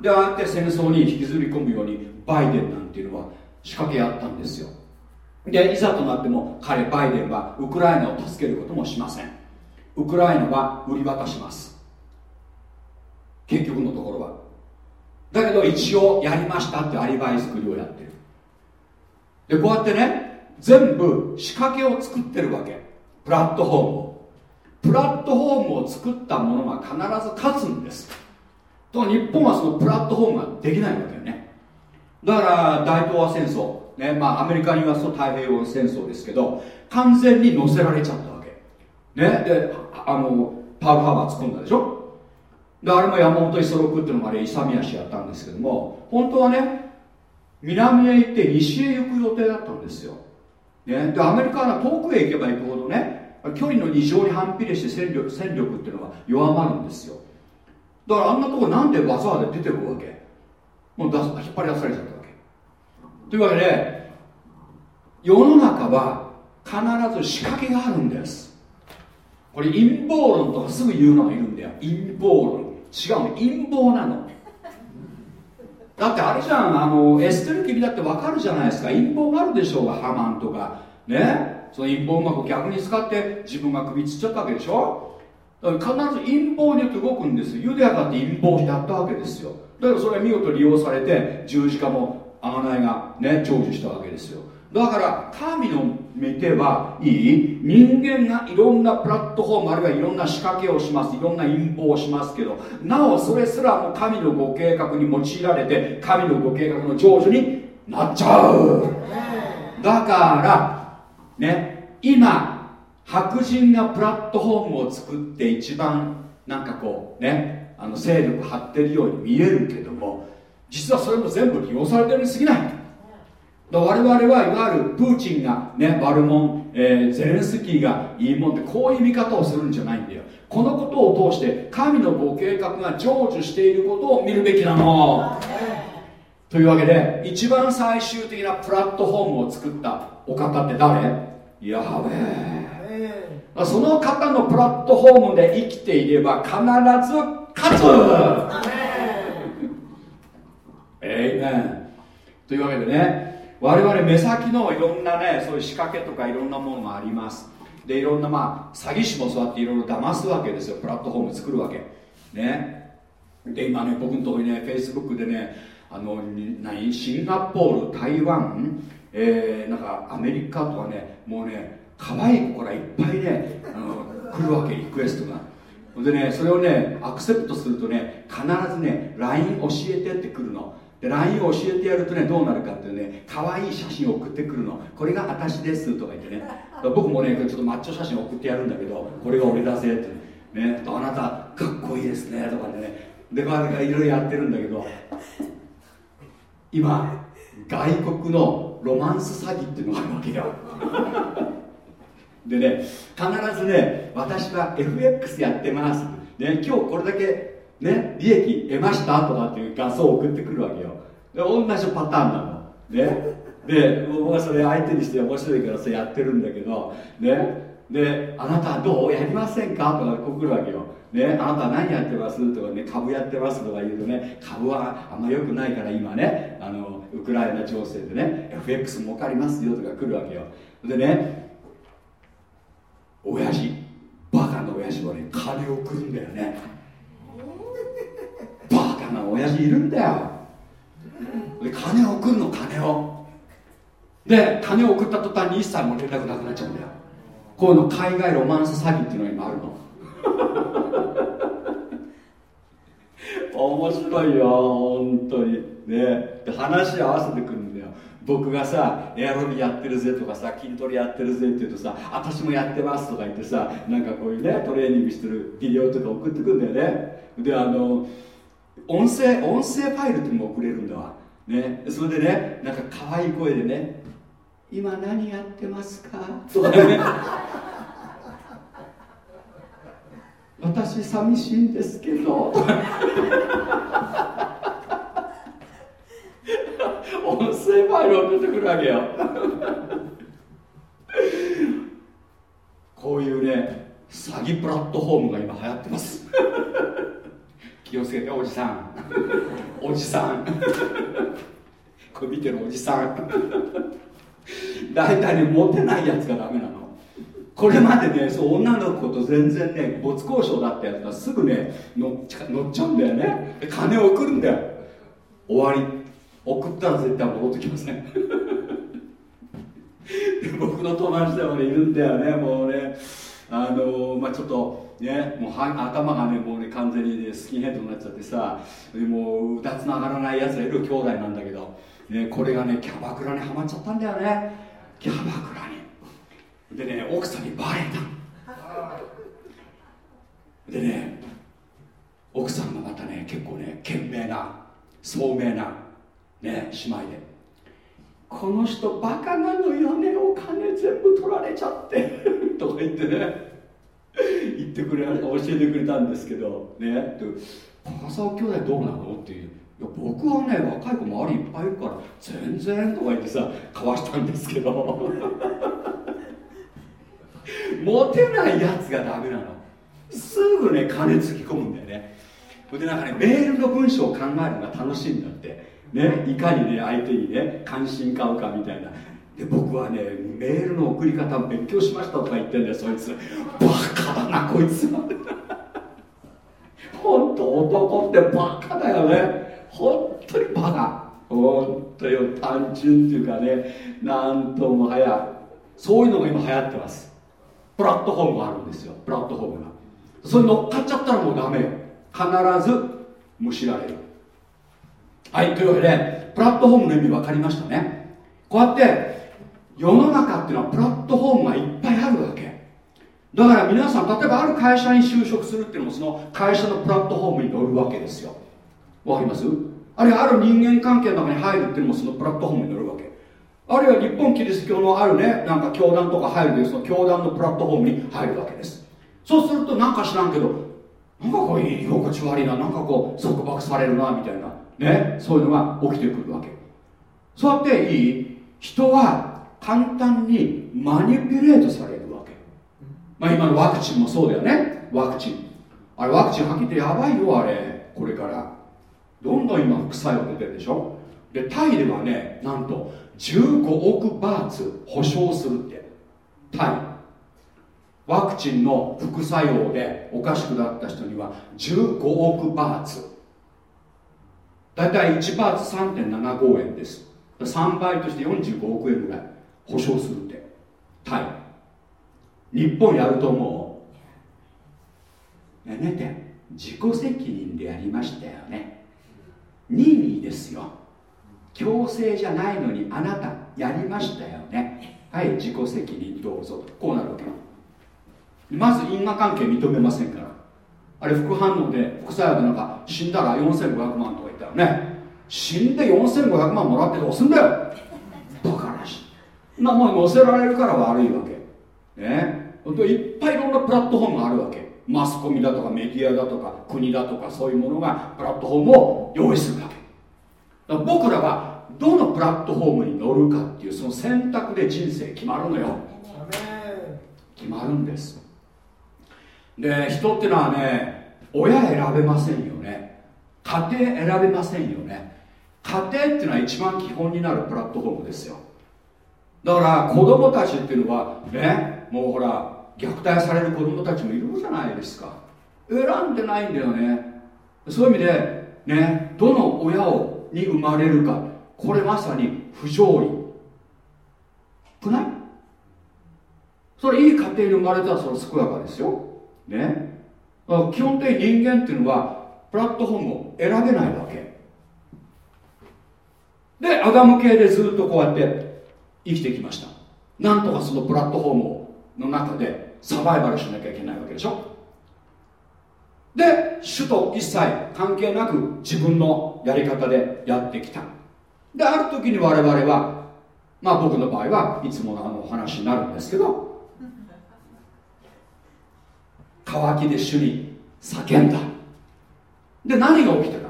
S1: でああやって戦争に引きずり込むようにバイデンなんていうのは仕掛けやったんですよ。でいざとなっても彼バイデンはウクライナを助けることもしません。ウクライナは売り渡します。結局のところは。だけど一応やりましたってアリバイ作りをやってる。でこうやってね全部仕掛けを作ってるわけ。プラットフォームを。プラットフォームを作ったものが必ず勝つんです。と日本はそのプラットフォームができないわけよね。だから大東亜戦争。ねまあアメリカにはそう太平洋戦争ですけど完全に乗せられちゃったわけ。ねであのパールハーバー突っ込んだでしょ。であれも山本五十六っていうのもあれ勇み足やったんですけども本当はね南へ行って西へ行く予定だったんですよ。ね、でアメリカは遠くへ行けば行くほどね距離の二乗に反比例して戦力戦力っていうのは弱まるんですよ。だからあんなとこなんでわざわざ出てくるわけ。もう出す引っ張り出されちゃったわけ。というわけで世の中は必ず仕掛けがあるんです。これ陰謀論とかすぐ言うのがいるんだよ。陰謀論。違うの陰謀なの。だってあれじゃんあのエステル君だってわかるじゃないですか。陰謀があるでしょうがハマンとか。ね？その陰謀うまく逆に使って自分が首つっちゃったわけでしょ？必ず陰謀によって動くんです。ユダヤだって陰謀やったわけですよ。だからそれは見事利用されて十字架も贖いがね成就したわけですよ。だから神の見てはいい人間がいろんなプラットフォームあるいはいろんな仕掛けをしますいろんな陰謀をしますけどなおそれすらも神のご計画に用いられて神のご計画の成就になっちゃう。だからね今白人がプラットフォームを作って一番なんかこうねあの勢力張ってるように見えるけども実はそれも全部利用されてるに過ぎない。我々はいわゆるプーチンがねバルモン、えー、ゼレンスキーがいいもんってこういう見方をするんじゃないんだよ。このことを通して神のご計画が成就していることを見るべきなの。というわけで一番最終的なプラットフォームを作ったお方って誰？ヤハベその方のプラットフォームで生きていれば必ず勝つ。えいめんというわけでね我々目先のいろんなねそういう仕掛けとかいろんなものがあります。でいろんなまあ詐欺師もそうやっていろいろ騙すわけですよ。プラットフォーム作るわけ。ね。で今ね僕のとこにねフェイスブックでねあの何？シンガポール台湾？えー、なんかアメリカとかねもうね可愛い子からいっぱいねあの来るわけリクエストが。でねそれをねアクセプトするとね必ずね LINE 教えてって来るの。で LINE を教えてやるとねどうなるかっていうね可愛い写真を送ってくるの。これが私ですとか言ってね。僕もねちょっとマッチョ写真送ってやるんだけどこれが俺だぜってねあなたかっこいいですねとかね。でまあいろいろやってるんだけど今外国のロマンス詐欺っていうのがあるわけよ。でね必ずね私は FX やってます。ね今日これだけね、利益得ましたとかっていう画像を送ってくるわけよ。で同じパターンなの。ね。で僕はそれ相手にして面白いからそれやってるんだけどね。であなたどうやりませんか？とかこう来るわけよ。ね、あなた何やってます？とかね株やってます？とか言うとね株はあんま良くないから今ねあのウクライナ情勢でね FX 儲かりますよとか来るわけよ。でね親父バカな親父はね金を送るんだよね。な親父いるんだよ。で金を送るの金を。で金を送った途端に一切も連絡なくなっちゃうんだよ。こういうの海外ロマンス詐欺っていうのが今あるの。*laughs* 面白いよ本当に。ね。で話合わせてくるんだよ。僕がさエアロビやってるぜとかさ筋トレやってるぜって言うとさ私もやってますとか言ってさなんかこういうねトレーニングしてるビデオとか送ってくんだよね。であの音声音声ファイルっていうのも送れるんだわ。ね。それでねなんか可愛い声でね今何やってますか？とかね私寂しいんですけど音声ファイル送ってくるわけよ。こういうね詐欺プラットフォームが今流行ってます。気をつけておじさん。*laughs* おじさん。これ見てるおじさん。大体ねモテないやつがダメなの。これまでねそう女の子と全然ね没交渉だったやつがすぐね乗っちゃ乗っちゃうんだよね。金を送るんだよ。終わり。送ったら絶対戻ってきません。*laughs* 僕の友達でもねいるんだよねもうね。あのまあちょっとねもう頭がねもうね完全に、ね、スキンヘッドになっちゃってさもううたつながらないやつがいる兄弟なんだけど、ね、これがねキャバクラにはまっちゃったんだよね。キャバクラに。でね奥さんにバレた。でね奥さんがまたね結構ね賢明な聡明なね姉妹で。この人バカなのよねお金全部取られちゃって *laughs* とか言ってね。言ってくれ教えてくれたんですけどね高沢兄弟どうなの？っていういや僕はね若い子周りいっぱいいるから全然とか言ってさかわしたんですけど。*laughs* モテないやつがダメなの。すぐね金つぎ込むんだよね。でなんかねメールの文章を考えるのが楽しいんだって。ねいかにね相手にね関心買うかみたいな。で僕はねメールの送り方勉強しましたとか言ってんだよそいつ。バカだなこいつ。*laughs* 本当男ってバカだよね。本当にバカ。本当よ単純っていうかねなんともはやそういうのが今流行ってます。プラットフォームがあるんですよプラットフォームが。それ乗っかっちゃったらもうダメ必ずむしられる。はいというわけでプラットフォームの意味分かりましたね。こうやって世の中っていうのはプラットフォームがいっぱいあるわけ。だから皆さん例えばある会社に就職するっていうのもその会社のプラットフォームに乗るわけですよ。わかります？あるいはある人間関係の中に入るっていうのもそのプラットフォームに乗るわけ。あるいは日本キリスト教のあるねなんか教団とか入るというその教団のプラットフォームに入るわけです。そうするとなんか知らんけどなんかこう居心地悪いななんかこう束縛されるなみたいなねそういうのが起きてくるわけ。そうやっていい。人は簡単にマニピュレートされるわけ。まあ今のワクチンもそうだよね。ワクチン。あれワクチンはっきり言ってやばいよあれ。これから。どんどん今副作用出てるでしょ。でタイではねなんと15億バーツ保証するって。タイ。ワクチンの副作用でおかしくなった人には15億バーツ。だいたい1バーツ3.75円です。3倍として45億円ぐらい。保証するって。タイ日本やると思う。やめて。自己責任でやりましたよね。任意ですよ。強制じゃないのにあなたやりましたよね。はい。自己責任どうぞ。こうなるわけ。まず因果関係認めませんから。あれ副反応で副作用でなんか死んだら4500万とか言ったらね。死んで4500万もらってどうすんだよ。なもう載せられるから悪いわけ。ね。いっぱいいろんなプラットフォームがあるわけ。マスコミだとかメディアだとか国だとかそういうものがプラットフォームを用意するわけ。僕らはどのプラットフォームに乗るかっていうその選択で人生決まるのよ。決まるんです。で人ってのはね親選べませんよね。家庭選べませんよね。家庭っていうのは一番基本になるプラットフォームですよ。だから子供たちっていうのはねもうほら虐待される子供たちもいるじゃないですか。選んでないんだよね。そういう意味でねどの親をに生まれるか。これまさに不条理。くない？それいい家庭に生まれたらそれ健やかですよ。ね。基本的に人間っていうのはプラットフォームを選べないわけ。でアダム系でずっとこうやって生きてきました。なんとかそのプラットフォームの中でサバイバルしなきゃいけないわけでしょ。で主と一切関係なく自分のやり方でやってきた。である時に我々はまあ僕の場合はいつものあのお話になるんですけど乾きで主に叫んだ。で何が起きたか。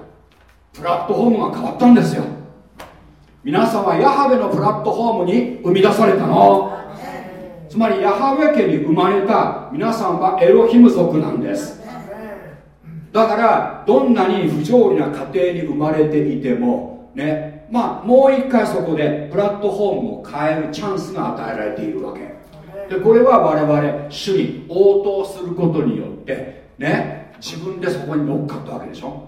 S1: プラットフォームが変わったんですよ。皆さんはヤハベのプラットフォームに生み出されたの。つまりヤハベ家に生まれた皆さんはエロヒム族なんです。だからどんなに不条理な家庭に生まれていてもねまあもう一回そこでプラットフォームを変えるチャンスが与えられているわけ。でこれは我々主に応答することによってね自分でそこに乗っかったわけでしょ。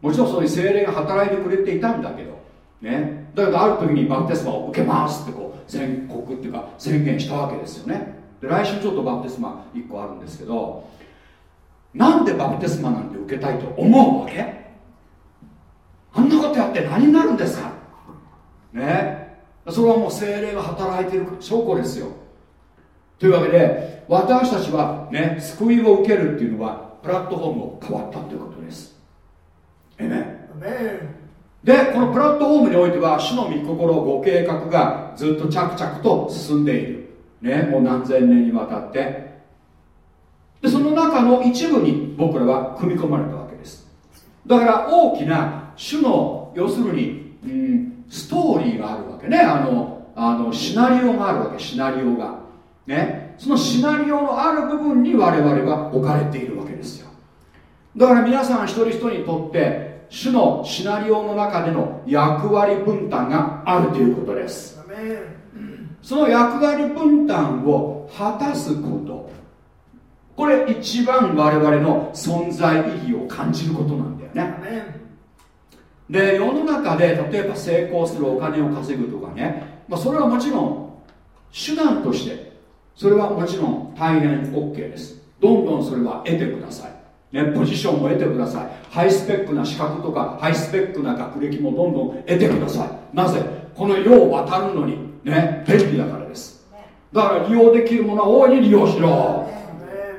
S1: もちろんそういう精霊が働いてくれていたんだけどね。だけどある時にバプテスマを受けますってこう宣告っていうか宣言したわけですよね。で来週ちょっとバプテスマ1個あるんですけどなんでバプテスマなんて受けたいと思うわけ？あんなことやって何になるんですか？ね。それはもう精霊が働いている証拠ですよ。というわけで私たちはね救いを受けるっていうのはプラットフォームを変わったということです。えめでこのプラットフォームにおいては主の御心ご計画がずっと着々と進んでいる。ねもう何千年にわたって。でその中の一部に僕らは組み込まれたわけです。だから大きな種の要するに、うん、ストーリーがあるわけね。あのあのシナリオがあるわけ。シナリオが。ねそのシナリオのある部分に我々は置かれているわけですよ。だから皆さん一人一人にとって種のシナリオの中での役割分担があるということです。その役割分担を果たすこと。これ一番我々の存在意義を感じることなんだよね。で世の中で例えば成功するお金を稼ぐとかね、まあ、それはもちろん手段としてそれはもちろん大変 OK です。どんどんそれは得てください、ね、ポジションも得てください。ハイスペックな資格とかハイスペックな学歴もどんどん得てください。なぜ？この世を渡るのにね便利だからです。だから利用できるものは大いに利用しろ。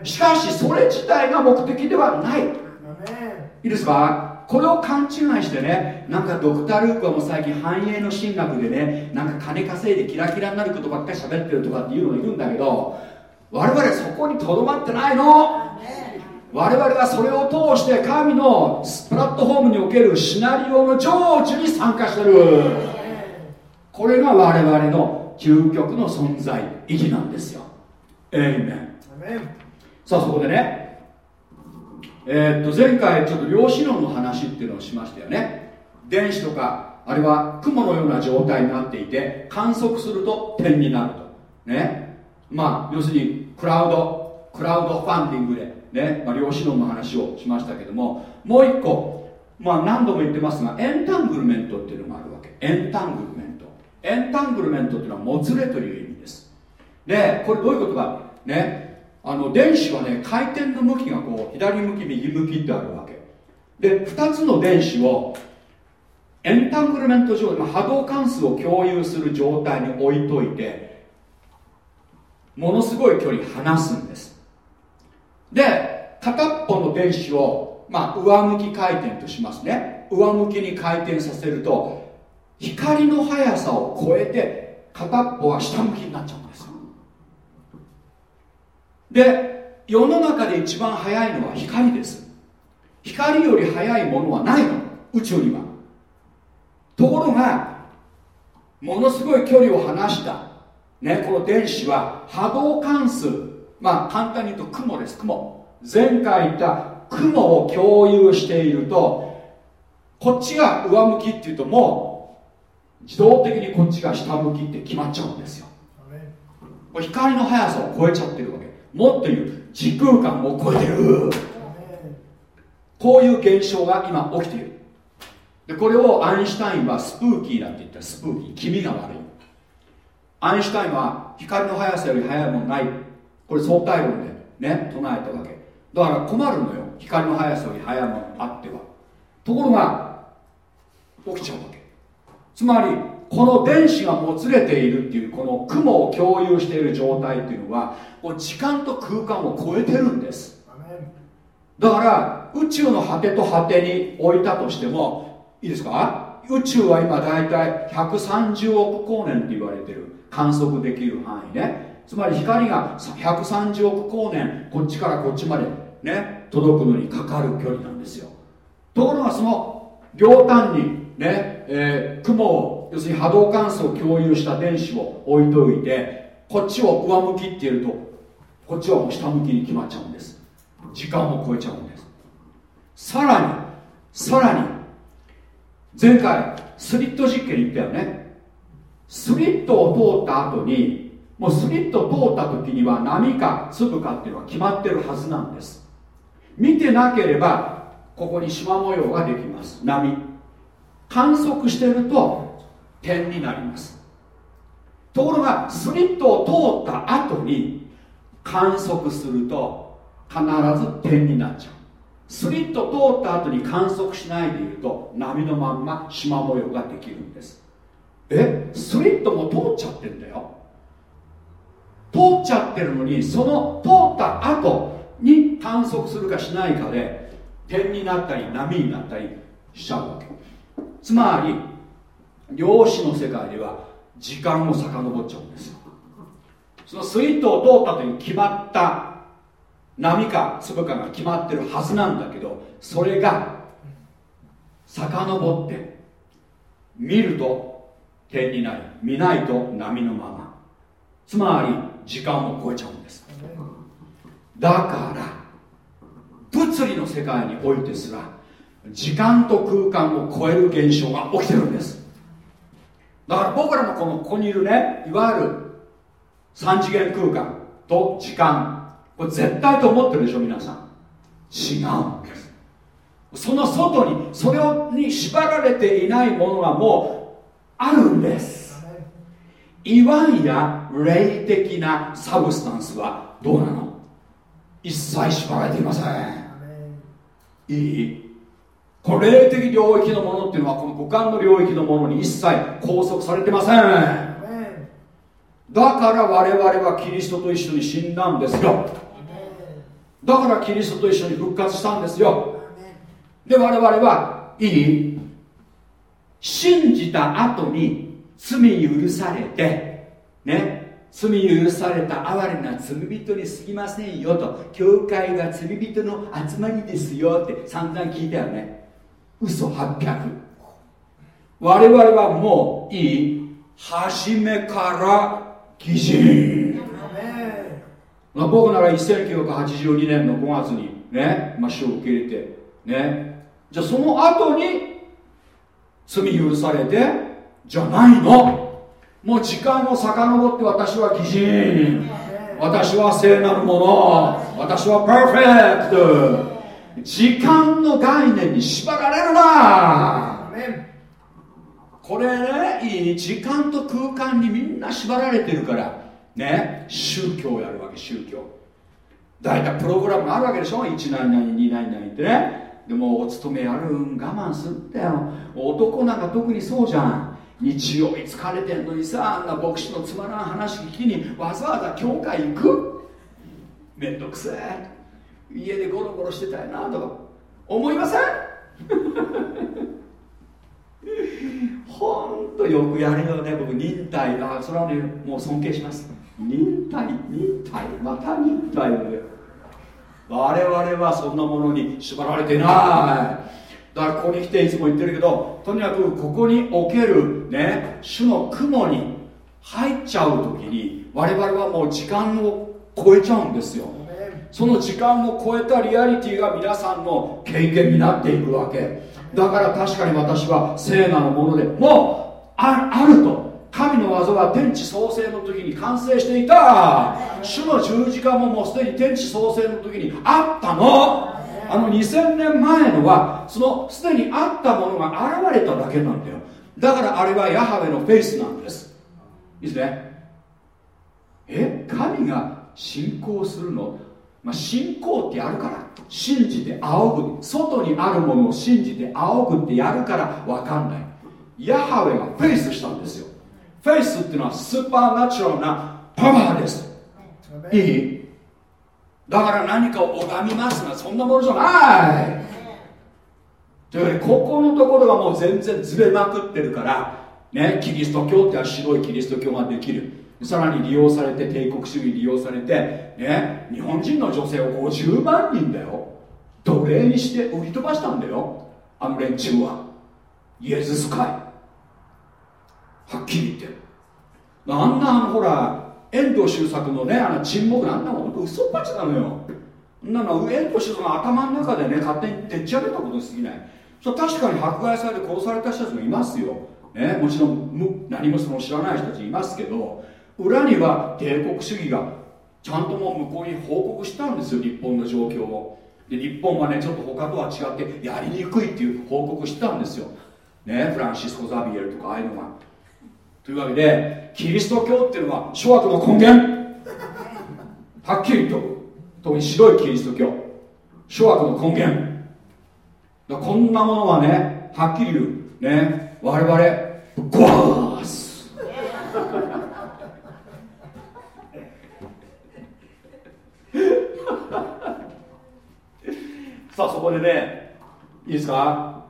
S1: しかしそれ自体が目的ではない。いいですか？これを勘違いしてねなんかドクター・ルークはもう最近繁栄の神学でねなんか金稼いでキラキラになることばっかり喋ってるとかっていうのがいるんだけど我々そこにとどまってないの。我々はそれを通して神のプラットフォームにおけるシナリオの成就に参加してる。これが我々の究極の存在意義なんですよ。えいめんさあそこでねえー、っと前回ちょっと量子論の話っていうのをしましたよね。電子とかあるいは雲のような状態になっていて観測すると点になると。ね。まあ要するにクラウドクラウドファンディングでね、まあ、量子論の話をしましたけどももう一個まあ何度も言ってますがエンタングルメントっていうのがあるわけ。エンタングルメント。エンタングルメントっていうのはもつれという意味です。でこれどういうことか。ねあの電子はね回転の向きがこう左向き右向きってあるわけ。で2つの電子をエンタングルメント上で、まあ、波動関数を共有する状態に置いといてものすごい距離離すんです。で片っぽの電子を、まあ、上向き回転としますね。上向きに回転させると光の速さを超えて片っぽは下向きになっちゃうんですよ。で世の中で一番速いのは光です。光より速いものはないの。宇宙には。ところがものすごい距離を離した、ね、この電子は波動関数まあ簡単に言うと雲です。雲。前回言った雲を共有しているとこっちが上向きっていうともう自動的にこっちが下向きって決まっちゃうんですよ。光の速さを超えちゃってるわけ。もっと言う時空間を超えてる。こういう現象が今起きている。でこれをアインシュタインはスプーキーだって言った。らスプーキー。気味が悪い。アインシュタインは光の速さより速いものない。これ相対論でね唱えたわけ。だから困るのよ。光の速さより速いものあっては。ところが起きちゃうわけ。つまりこの電子がもつれているっていうこの雲を共有している状態っていうのは時間と空間を超えてるんです。だから宇宙の果てと果てに置いたとしてもいいですか？宇宙は今大体130億光年って言われてる。観測できる範囲ねつまり光が130億光年こっちからこっちまでね届くのにかかる距離なんですよ。ところがその両端にね、えー、雲を要するに波動関数を共有した電子を置いておいてこっちを上向きっていうとこっちはもう下向きに決まっちゃうんです。時間も超えちゃうんです。さらにさらに前回スリット実験言ったよね。スリットを通った後にもうスリット通った時には波か粒かっていうのは決まってるはずなんです。見てなければここに縞模様ができます。波。観測してると点になります。ところがスリットを通った後に観測すると必ず点になっちゃう。スリット通った後に観測しないでいると波のまんま縞模様ができるんです。え？スリットも通っちゃってんだよ。通っちゃってるのにその通った後に観測するかしないかで点になったり波になったりしちゃうわけ。つまり量子の世界では時間を遡っちゃうんですよ。そのスイートを通った時に決まった波か粒かが決まってるはずなんだけどそれが遡って見ると点になり見ないと波のまま。つまり時間を超えちゃうんです。だから物理の世界においてすら時間と空間を超える現象が起きてるんです。だから僕らもこのここにいるねいわゆる3次元空間と時間これ絶対と思ってるでしょ皆さん。違うんです。その外にそれに縛られていないものがもうあるんです。いわんや霊的なサブスタンスはどうなの？一切縛られていません。いい。この霊的領域のものっていうのはこの五感の領域のものに一切拘束されてません。だから我々はキリストと一緒に死んだんですよ。だからキリストと一緒に復活したんですよ。で我々はいい。信じた後に罪許されてね罪許された哀れな罪人にすぎませんよと教会が罪人の集まりですよって散々聞いたよね。嘘800我々はもういい。初めから基人。僕なら1982年の5月にね、まあ、死を受け入れてね。じゃあその後に罪許されてじゃないの。もう時間を遡って私は義人。私は聖なるもの。私はパーフェクト。時間の概念に縛られるな。これねいい時間と空間にみんな縛られてるから。ね。宗教をやるわけ宗教。大体プログラムがあるわけでしょ。1何々2何々ってね。でもお勤めやるん我慢するんだよ。男なんか特にそうじゃん日曜日疲れてんのにさあんな牧師のつまらん話聞きにわざわざ教会行く？めんどくせえ。家でゴロゴロしてたいなとか。思いません？*laughs* ほんとよくやるよね僕忍耐あそれはねもう尊敬します。忍耐？忍耐？また忍耐をね我々はそんなものに縛られてない。だからここに来ていつも言ってるけどとにかくここにおけるね主の雲に入っちゃう時に我々はもう時間を超えちゃうんですよ。その時間を超えたリアリティが皆さんの経験になっていくわけ。だから確かに私は聖なるものでもうあると。神の技は天地創生の時に完成していた。主の十字架ももうすでに天地創生の時にあったの。あの2000年前のはそのすでにあったものが現れただけなんだよ。だからあれはヤハウェのフェイスなんです。いいですね。え神が信仰するの？まあ、信仰ってやるから。信じて仰ぐ。外にあるものを信じて仰ぐってやるから分かんない。ヤハウェがフェイスしたんですよ。 faith っていうのは supernatural なパワーです。いい？だから何かを拝みますがそんなものじゃないというわけでここのところがもう全然ずれまくってるからねキリスト教っては白いキリスト教ができる。さらに利用されて帝国主義利用されて、ね、日本人の女性を50万人だよ。奴隷にして売り飛ばしたんだよ。あの連中は。イエズス会。はっきり言って。あんなあのほら遠藤周作のねあの沈黙なんなもん嘘っぱちなのよ。なの遠藤周作の頭の中でね勝手にでっち上げたことに過ぎない。そ確かに迫害されて殺された人たちもいますよ、ね、もちろん何もその知らない人たちいますけど裏には帝国主義がちゃんともう向こうに報告したんですよ日本の状況を。で日本はねちょっと他とは違ってやりにくいっていう報告したんですよ。ねフランシスコ・ザビエルとかああいうのが。というわけでキリスト教っていうのは諸悪の根源。はっきりと特に白いキリスト教。諸悪の根源。こんなものはねはっきり言う。ね。我々ゴース。*laughs* さあそこでねいいですか？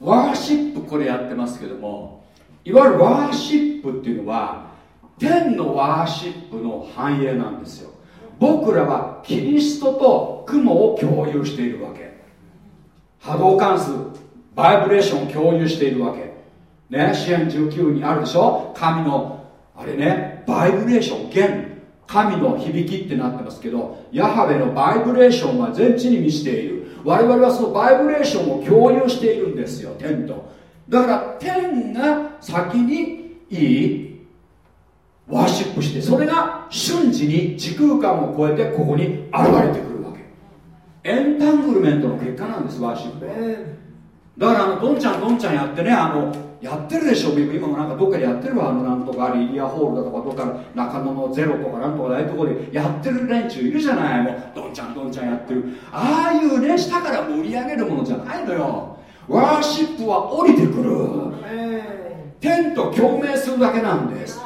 S1: ワーシップこれやってますけどもいわゆるワーシップっていうのは天のワーシップの繁栄なんですよ。僕らはキリストと雲を共有しているわけ。波動関数バイブレーションを共有しているわけ。ね支援19にあるでしょ？神のあれねバイブレーション弦神の響きってなってますけどヤハウェのバイブレーションは全地に満ちている。我々はそのバイブレーションを共有しているんですよ天と。だから天が先にいいワーシップしてそれが瞬時に時空間を超えてここに現れてくる。エンタングルメントの結果なんですワーシップ。はだからあのどんちゃんどんちゃんやってねあのやってるでしょ今もなんかどっかでやってるわあのなんとかリリアホールだとかどっか中野のゼロとかなんとかああいうところでやってる連中いるじゃないもうどんちゃんどんちゃんやってる。ああいうね下から盛り上げるものじゃないのよ。ワーシップは降りてくる。天と共鳴するだけなんです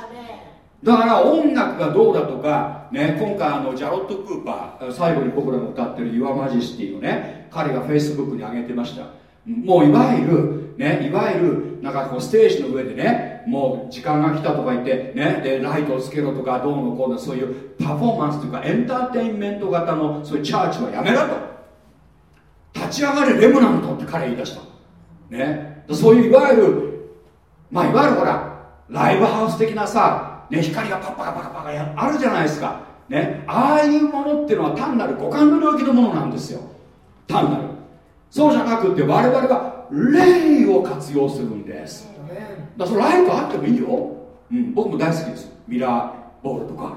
S1: だから音楽がどうだとか、ね、今回あのジャロット・クーパー最後に僕らが歌ってる「Your Majesty」をね彼がフェイスブックに上げてましたもういわゆる、ね、いわゆる、なんかこう、ステージの上でね、もう時間が来たとか言って、ね、で、ライトをつけろとか、どうのこうの、そういうパフォーマンスというか、エンターテインメント型の、そういうチャーチはやめろと。立ち上がれ、レムナントって彼言い出した。ね。そういう、いわゆる、まあ、いわゆるほら、ライブハウス的なさ、ね、光がパッパカパカパカやあるじゃないですか。ね。ああいうものっていうのは単なる五感の領域のものなんですよ。単なる。そうじゃなくて我々が霊を活用するんですだそのライトあってもいいよ、うん、僕も大好きですミラーボールとか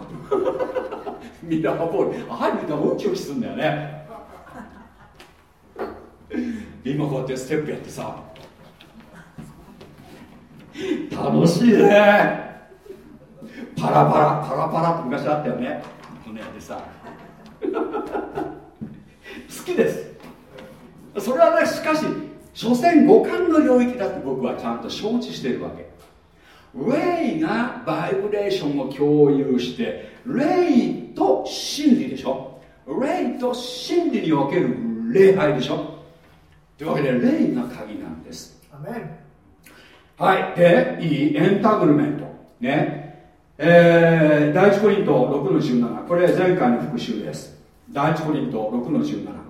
S1: *laughs* ミラーボールああいうのウキウキするんだよね今こうやってステップやってさ楽しいねパラパラパラパラって昔あったよね。このやってさ。*laughs* 好きです。それはねしかし所詮五感の領域だって僕はちゃんと承知してるわけ。霊がバイブレーションを共有して霊と真理でしょ。霊と真理における礼拝でしょ。というわけで霊が鍵なんです。はい。でいいエンタグルメント。ねえー、第一コリント6の17これ前回の復習です。第一コリント6の17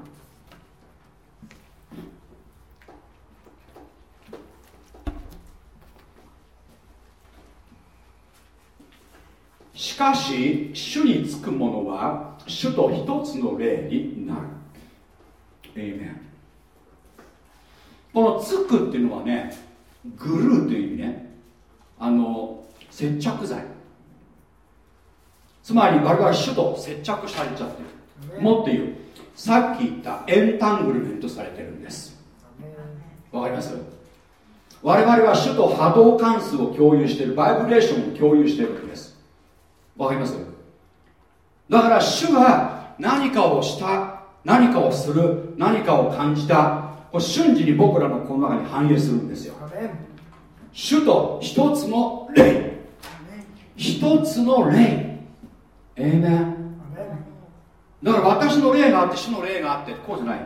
S1: しかし主につく者は主と一つの霊になる。エイメンこのつくっていうのはねグルーという意味ね。あの接着剤。つまり我々は主と接着されちゃってるもっと言う。さっき言ったエンタングルメントされてるんです。わかります？我々は主と波動関数を共有しているバイブレーションを共有しているんです。わかります？だから主が何かをした何かをする何かを感じた。これ瞬時に僕らのこの中に反映するんですよ。主と一つの霊。一つの霊ええねだから私の霊があって主の霊があってこうじゃない。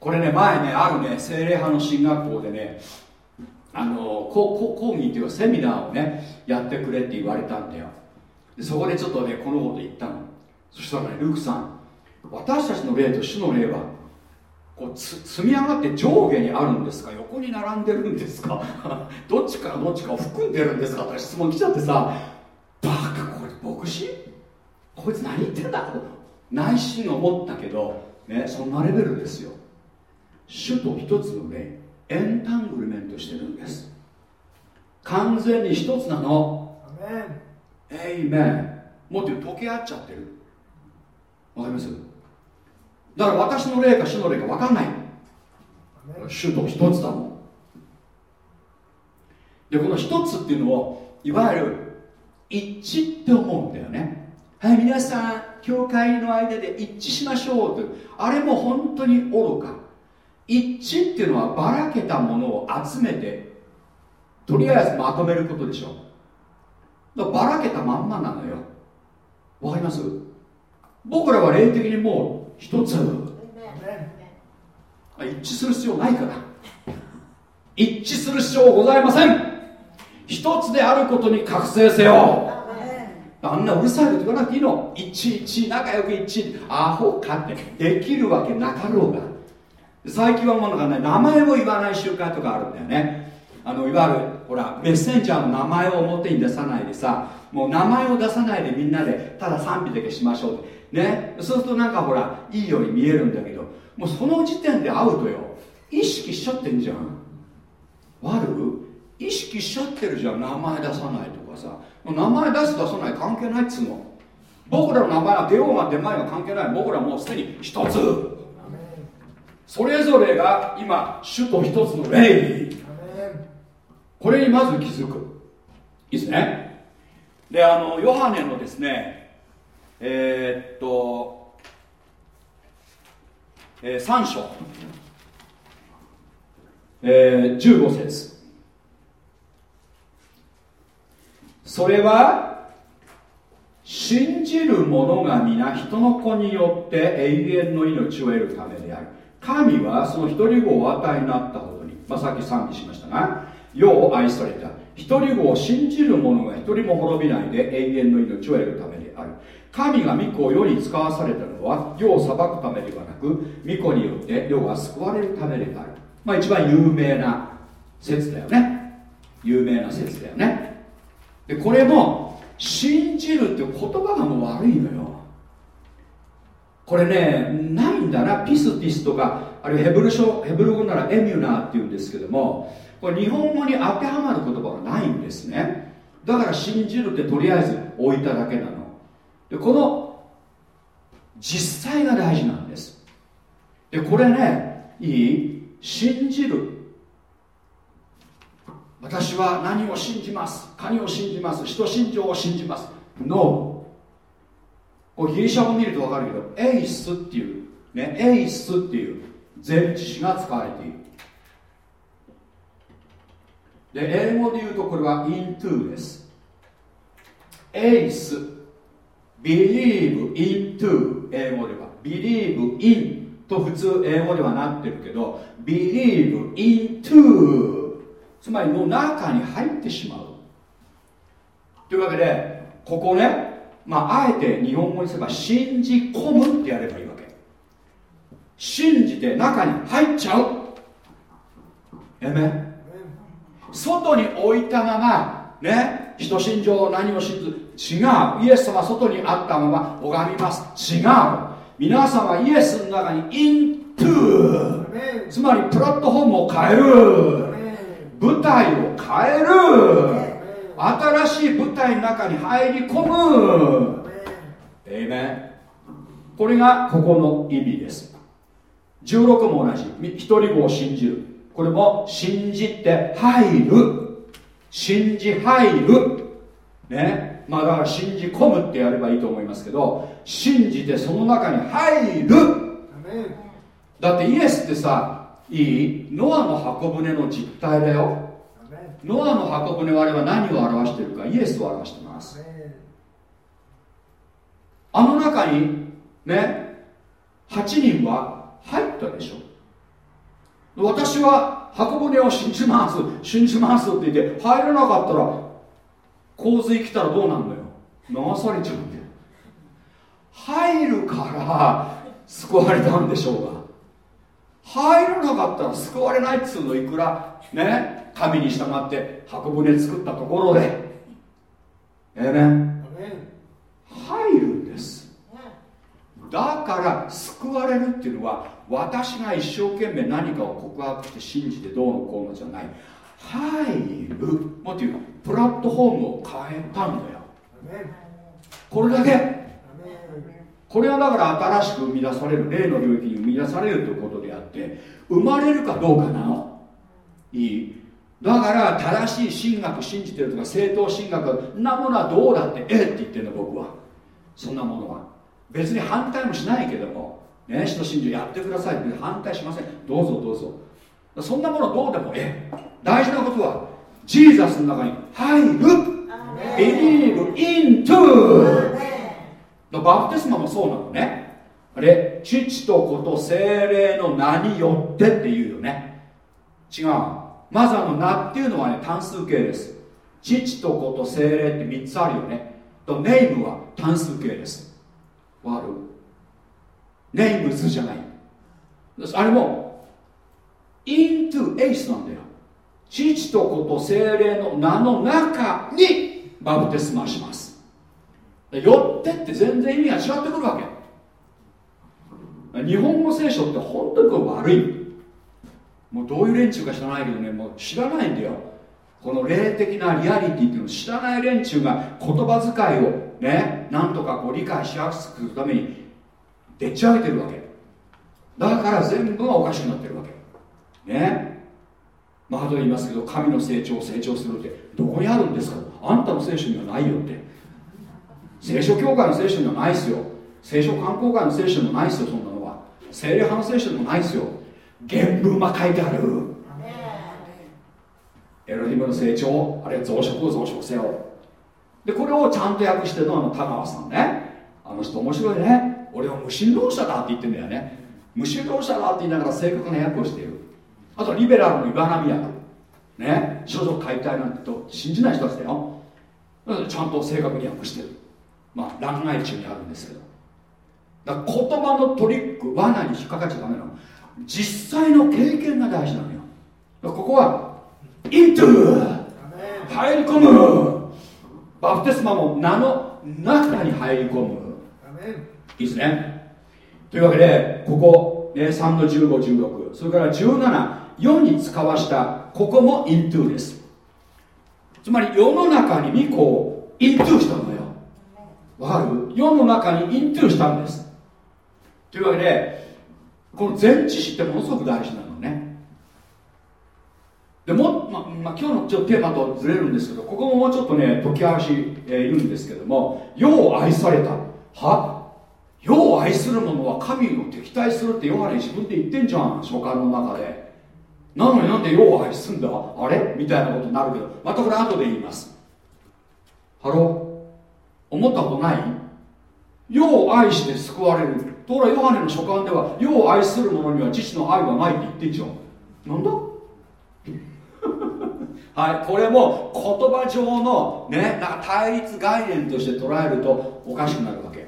S1: これね前ねあるね精霊派の進学校でねあの講義っていうかセミナーをねやってくれって言われたんだよ。でそこでちょっとねこのこと言ったの。そしたらねルークさん私たちの霊と主の霊はこう積み上がって上下にあるんですか？横に並んでるんですか？*laughs* どっちからどっちかを含んでるんですか？って質問来ちゃってさ。バカこれ牧師？こいつ何言ってんだと内心思ったけどねそんなレベルですよ。主と一つの霊エンタングルメントしてるんです。完全に一つなの。エイメン。もっと溶け合っちゃってる。わかります？だから私の霊か主の霊か分かんない。主と一つだもん。でこの一つっていうのをいわゆる一致って思うんだよね。はい皆さん教会の間で一致しましょうと。あれも本当に愚か。一致っていうのはばらけたものを集めてとりあえずまとめることでしょ。ばらけたまんまなのよ。わかります？僕らは霊的にもう一つ一致する必要ないから一致する必要ございません一つであることに覚醒せよ。あんなうるさいこと言わなくていいの。一致一致仲良く一致アホかってできるわけなかろうが。最近はものがね名前を言わない習慣とかあるんだよね。あのいわゆるほらメッセンジャーの名前を表に出さないでさもう名前を出さないでみんなでただ賛美だけしましょうね。そうするとなんかほらいいように見えるんだけどもうその時点で会うとよ。意識しちゃってんじゃん。悪？意識しちゃってるじゃん名前出さないとかさ。名前出す出さない関係ないっつうの。僕らの名前は出ようが出まいが関係ない。僕らもうすでに一つ。それぞれが今主と一つの霊。これにまず気づく。いいですね。であのヨハネのですねえー、っと、えー、3章、えー、15節。それは信じる者が皆人の子によって永遠の命を得るためである。神はその一人子をお与えになったほどに、まあ、さっき賛美しましたが世を愛された。一人子を信じる者が一人も滅びないで永遠の命を得るためである。神が御子を世に使わされたのは世を裁くためではなく御子によって世が救われるためである。まあ一番有名な説だよね。有名な説だよね。でこれも信じるって言葉がもう悪いのよ。これねないんだな。ピスティスとかあるいはヘブル書ヘブル語ならエミュナーっていうんですけどもこれ日本語に当てはまる言葉がないんですね。だから信じるってとりあえず置いただけなの。でこの実際が大事なんです。でこれねいい？信じる。私は何を信じます？神を信じます。人信条を信じます。No これギリシャ語見ると分かるけどエイスっていう。ねエイスっていう。前置詞が使われている。で英語で言うとこれは into です。ace believe into 英語では。believe in と普通英語ではなってるけど believe into つまりの中に入ってしまう。というわけでここねまああえて日本語にすれば信じ込むってやればいいわけ。信じて中に入っちゃう。えめ。外に置いたままね人信条何を信ず違う。イエス様外にあったまま拝みます。違う。皆さんはイエスの中にイントゥつまりプラットフォームを変える。舞台を変える。新しい舞台の中に入り込む。えいめこれがここの意味です。16も同じ。一人子を信じる。これも信じて入る。信じ入る。ね。まあだから信じ込むってやればいいと思いますけど信じてその中に入る。だってイエスってさいい？ノアの箱舟の実態だよ。ノアの箱舟はあれは何を表しているか？イエスを表してます。あの中にね8人は入ったでしょ？私は箱舟を信じます信じますって言って入らなかったら洪水来たらどうなんだよ？流されちゃうんだよ。入るから救われたんでしょうが入らなかったら救われないっつうのいくら？ね？神に従って箱舟作ったところで。ええね入るんです。だから救われるっていうのは私が一生懸命何かを告白して信じてどうのこうのじゃない。入る。もっというプラットフォームを変えたんだよ。これだけこれはだから新しく生み出される霊の領域に生み出されるということであって生まれるかどうかな。のいい。だから正しい神学信じてるとか正当神学なものはどうだってええって言ってるの僕は。そんなものは。別に反対もしないけどもね、使徒信条やってくださいって反対しません。どうぞどうぞ。そんなものどうでもええ。大事なことはジーザスの中に入る。Believe into バプテスマもそうなのね。あれ父と子と精霊の名によってって言うよね。違う。まずあの名っていうのはね単数形です。父と子と精霊って3つあるよね。とネームは単数形です。わかる？ネイムズじゃない。あれも into エイスなんだよ。父と子と精霊の名の中にバプテスマします。よってって全然意味が違ってくるわけ。日本語聖書って本当にこ悪い。もうどういう連中か知らないけどねもう知らないんだよ。この霊的なリアリティっていうのを知らない連中が言葉遣いをねなんとかこう理解しやすくするためにでっち上げてるわけ。だから全部がおかしくなってるわけ。ね。まあ後で言いますけど神の成長を成長するってどこにあるんですか。あんたの聖書にはないよって。聖書教会の聖書にはないですよ。聖書観光会の聖書にもないですよそんなのは。聖霊派の聖書にもないですよ。原文は書いてある。エロヒムの成長あるいは増殖を増殖せよ。でこれをちゃんと訳してるのはあの田川さんね。あの人面白いね。俺は無神論者だって言ってんだよね。無神論者だって言いながら正確な訳をしている。あとリベラルの岩波役ね。所属解体なんてと信じない人たちだよ。ちゃんと正確に訳してるまあ乱外中にあるんですけど。だ言葉のトリック罠に引っかかっちゃダメなの。実際の経験が大事なのよ。ここはイントゥ入り込む!バプテスマも名の中に入り込む。いいですね。というわけでここ、ね、3の1516それから17世に使わしたここもイントゥです。つまり世の中に巫女をイントゥしたの。わかる？世の中にイントゥしたんです。というわけでこの全知識ってものすごく大事なのね。でも、ままあ、今日のちょっとテーマとずれるんですけどここももうちょっとね解き合わし、えー、いるんですけども世を愛された。は？世を愛する者は神を敵対するってヨハネ自分で言ってんじゃん書簡の中で。なのになんで世を愛すんだ？あれ？みたいなことになるけどまたこれ後で言います。ハロー。思ったことない。世を愛して救われる。ところがヨハネの書簡では世を愛する者には父の愛はないって言ってんじゃん。なんだ？*laughs* はいこれも言葉上のねなんか対立概念として捉えるとおかしくなるわけ。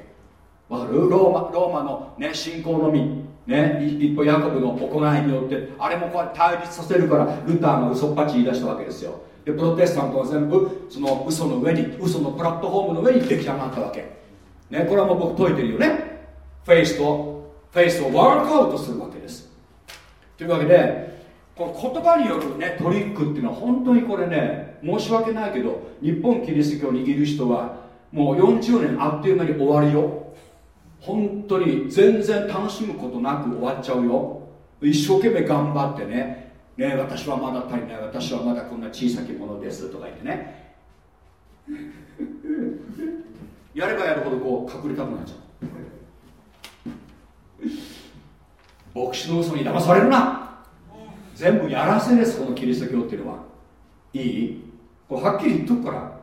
S1: わかる？ローマローマの、ね、信仰のみ。ね、一方ヤコブの行いによってあれもこう対立させるからルターが嘘っぱち言い出したわけですよ。でプロテスタントは全部その嘘の上に嘘のプラットフォームの上に出来上がったわけ、ね、これはもう僕解いてるよね。フェイスとフェイスをワークアウトするわけです。というわけでこの言葉による、ね、トリックっていうのは本当にこれね申し訳ないけど日本キリスト教にいる人はもう40年あっという間に終わりよ。本当に全然楽しむことなく終わっちゃうよ。一生懸命頑張ってねね私はまだ足りない私はまだこんな小さきものですとか言ってね。やればやるほどこう隠れたくなっちゃう。牧師の嘘に騙されるな。全部やらせですこのキリスト教っていうのは。いい？これはっきり言っとくから。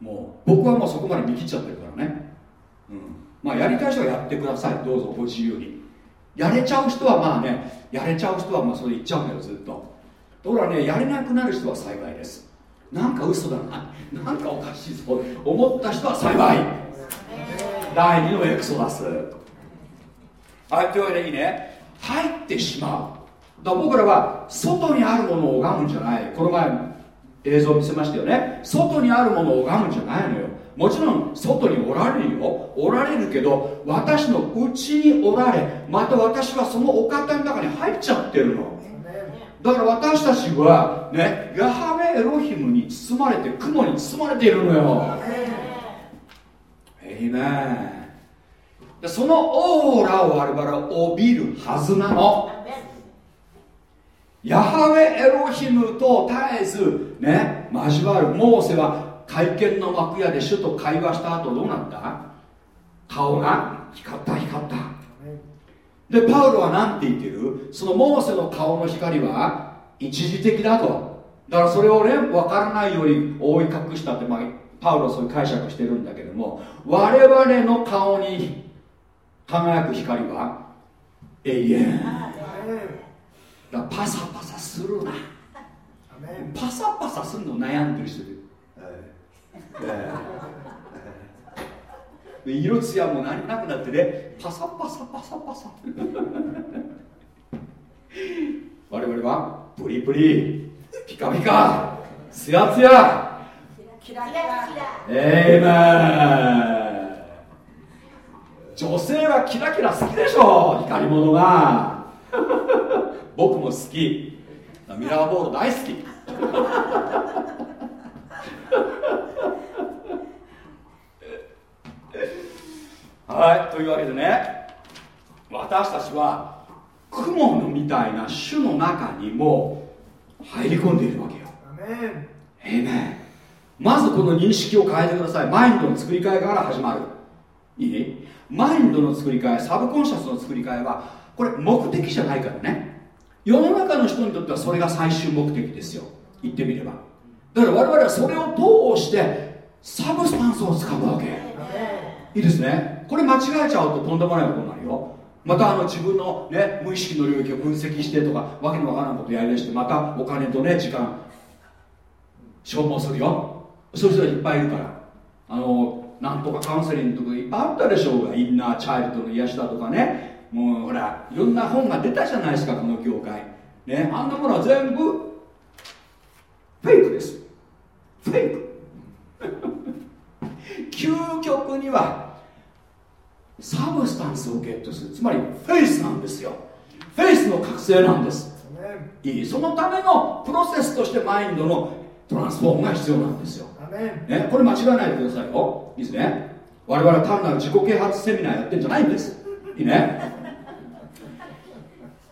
S1: もう僕はもうそこまで見切っちゃってるからね。うん。まあ、やりたい人はやってください。どうぞご自由に。やれちゃう人はまあねやれちゃう人はまあそれ言っちゃうんだよずっと。ところがねやれなくなる人は幸いです。なんか嘘だな。*laughs* なんかおかしいぞ。思った人は幸い。第2のエクソダス。はいというわけでいいね。入ってしまう。だから僕らは外にあるものを拝むんじゃない。この前映像見せましたよね。外にあるものを拝むんじゃないのよ。もちろん外におられるよ。おられるけど私の内におられまた私はそのお方の中に入っちゃってるの。だから私たちはねヤハウェエロヒムに包まれて雲に包まれているのよ。えいめでそのオーラを我々は帯びるはずなの。ヤハウェエロヒムと絶えずね交わる。モーセは会見の幕屋で主と会話した。後どうなった。顔が光った。光った。でパウロは何て言ってるそのモーセの顔の光は一時的だとだからそれをね分からないように覆い隠した。って、まあ、パウロはそういう解釈してるんだけども我々の顔に輝く光は永遠だパサパサするなパサパサするの悩んでる人いるで色艶も何なくなってねパサパサパサパサ。我々はプリプリピカピカツヤツヤ。えいめ女性はキラキラ好きでしょ光り物が。僕も好き。ミラーボール大好きはいというわけでね私たちは雲のみたいな主の中にも入り込んでいるわけよ。えめまずこの認識を変えてください。マインドの作り替えから始まる。いい？マインドの作り替え subconscious の作り替えはこれ目的じゃないからね。世の中の人にとってはそれが最終目的ですよ。言ってみればだから我々はそれを通して substance を使うわけ。いいですね。これ間違えちゃうととんでもないことになるよ。またあの自分の、ね、無意識の領域を分析してとかわけのわからないことやりだしてまたお金とね時間消耗するよ。そういう人がいっぱいいるから。あのなんとかカウンセリングとかいっぱいあったでしょうがインナーチャイルドの癒しだとかね。もうほらいろんな本が出たじゃないですかこの業界。ねあんなものは全部フェイクですフェイク究極には substance をゲットする。つまりフェイスなんですよ。フェイスの覚醒なんです。いい。そのためのプロセスとしてマインドの transform が必要なんですよ、ね、これ間違えないでくださいよ。いいですね。我々は単なる自己啓発セミナーやってんじゃないんです。いいね。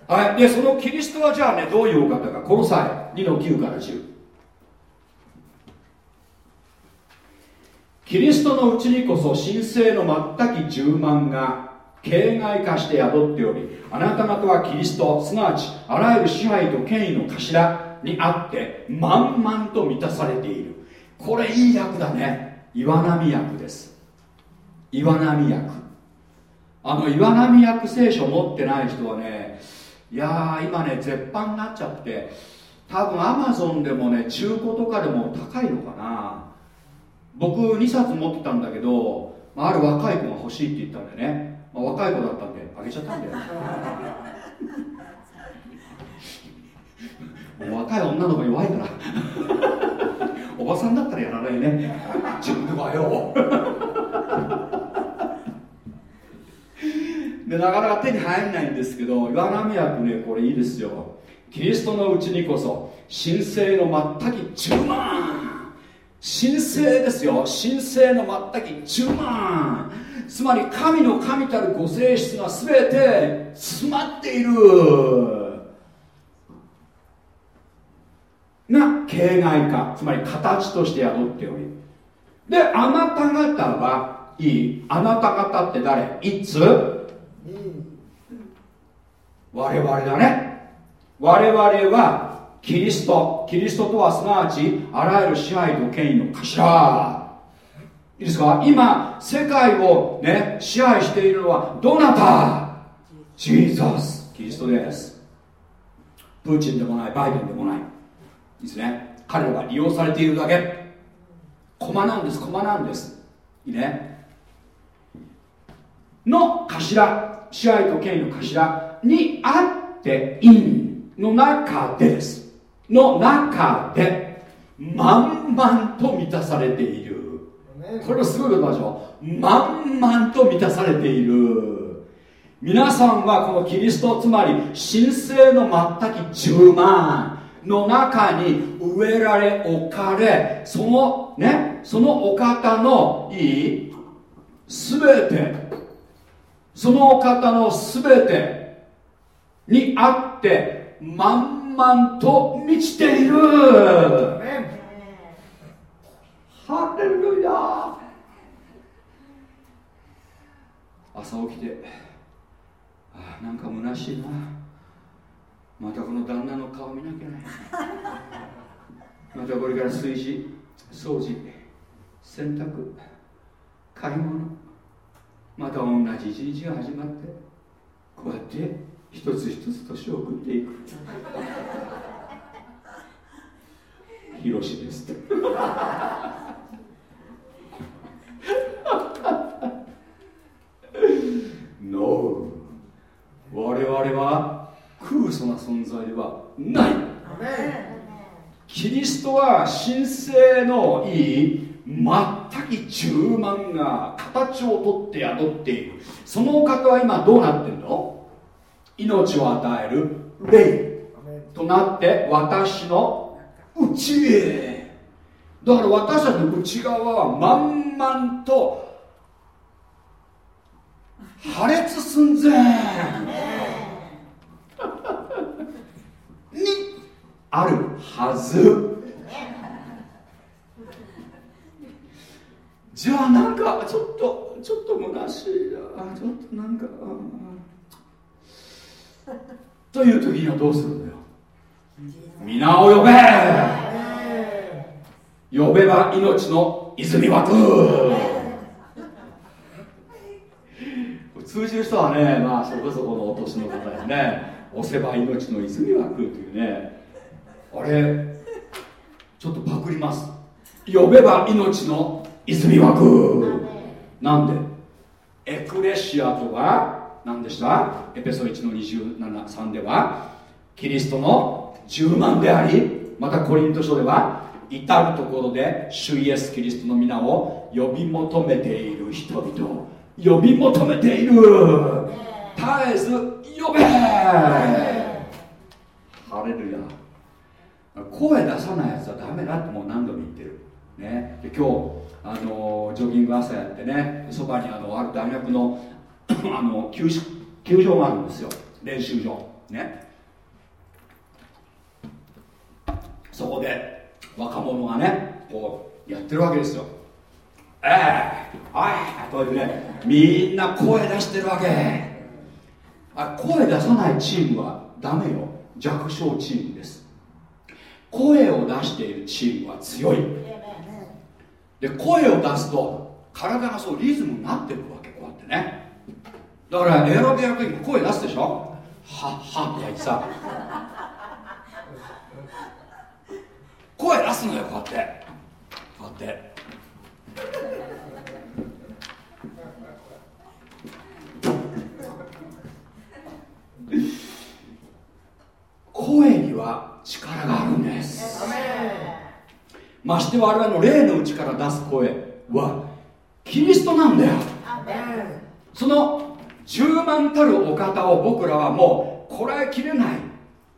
S1: はい。でそのキリストはじゃあねどういうお方か。この際2の9から10キリストのうちにこそ神聖の全き充満が形骸化して宿っておりあなた方はキリストすなわちあらゆる支配と権威の頭にあって満々と満たされている。これいい役だね。岩波役です。岩波役。あの岩波役聖書持ってない人はねいやー今ね絶版になっちゃって多分アマゾンでもね中古とかでも高いのかな。僕2冊持ってたんだけど、まあ、ある若い子が欲しいって言ったんでね、まあ、若い子だったんであげちゃったんだよ。*laughs* 若い女の子弱いから。おばさんだったらやらないね。自分でもよでなかなか手に入んないんですけど岩波役ねこれいいですよ。キリストのうちにこそ神聖の全き十万神聖ですよ。神聖の全き十万。つまり神の神たるご性質が全て詰まっている。が形骸化。つまり形として宿っており。であなた方はいい。あなた方って誰？いつ？我々だね。我々はキリスト。キリストとはすなわちあらゆる支配と権威の頭。いいですか？今世界をね支配しているのはどなた？ジーザス。キリストです。プーチンでもないバイデンでもない。いいですね。彼らが利用されているだけ。駒なんです駒なんです。いいね。の頭。支配と権威の頭にあって因の中でです。の中で満々と満たされている。これはすごいことでしょ？満々と満たされている。皆さんはこのキリストつまり神聖の全き10万の中に植えられ置かれそのねそのお方のいい全てそのお方の全てにあって満々と満ちている。ハレルヤ朝起きてあなんか虚しいな。またこの旦那の顔見なきゃないまたこれから炊事掃除洗濯買い物。また同じ一日が始まってこうやって一つ一つ年を送っていく。ヒロシです。ノー我々は空想な存在ではない。キリストは神聖のいい全き十万が形をとって宿っているそのお方は今どうなってるの？命を与える霊となって私の内へ。だから私たちの内側は満々と破裂寸前。にあるはず。じゃあなんかちょっとちょっと虚しいな。ちょっとなんか *laughs* という時にはどうするんだよ？皆を呼べ！呼べば命の泉湧く通じる人はねまあそこそこのお年の方ですね押せば命の泉湧くというね。あれちょっとパクります。呼べば命の泉湧くなんで？エクレシアとは何でした？エペソ1の273ではキリストの10万でありまたコリント書では至る所で主イエス・キリストの皆を呼び求めている人々呼び求めている。絶えず呼べ！ハレルヤ。声出さないやつはダメだってもう何度も言ってる、ね、で今日あのジョギング朝やってねそばにあのある大学のあの球球場があるんですよ。練習場ね。そこで若者がねこうやってるわけですよ。ええ。ー、はい。というねみんな声出してるわけ。あ声出さないチームはダメよ。弱小チームです。声を出しているチームは強い。で声を出すと体がそうリズムになってるわけ。こうやってね。だからエアロビやる時声出すでしょ？はっはってやってさ声出すのよこうやって。こうやって。声には力があるんです。まして我々の霊の内から出す声はキリストなんだよ。その10万たるお方を僕らはもうこらえきれない。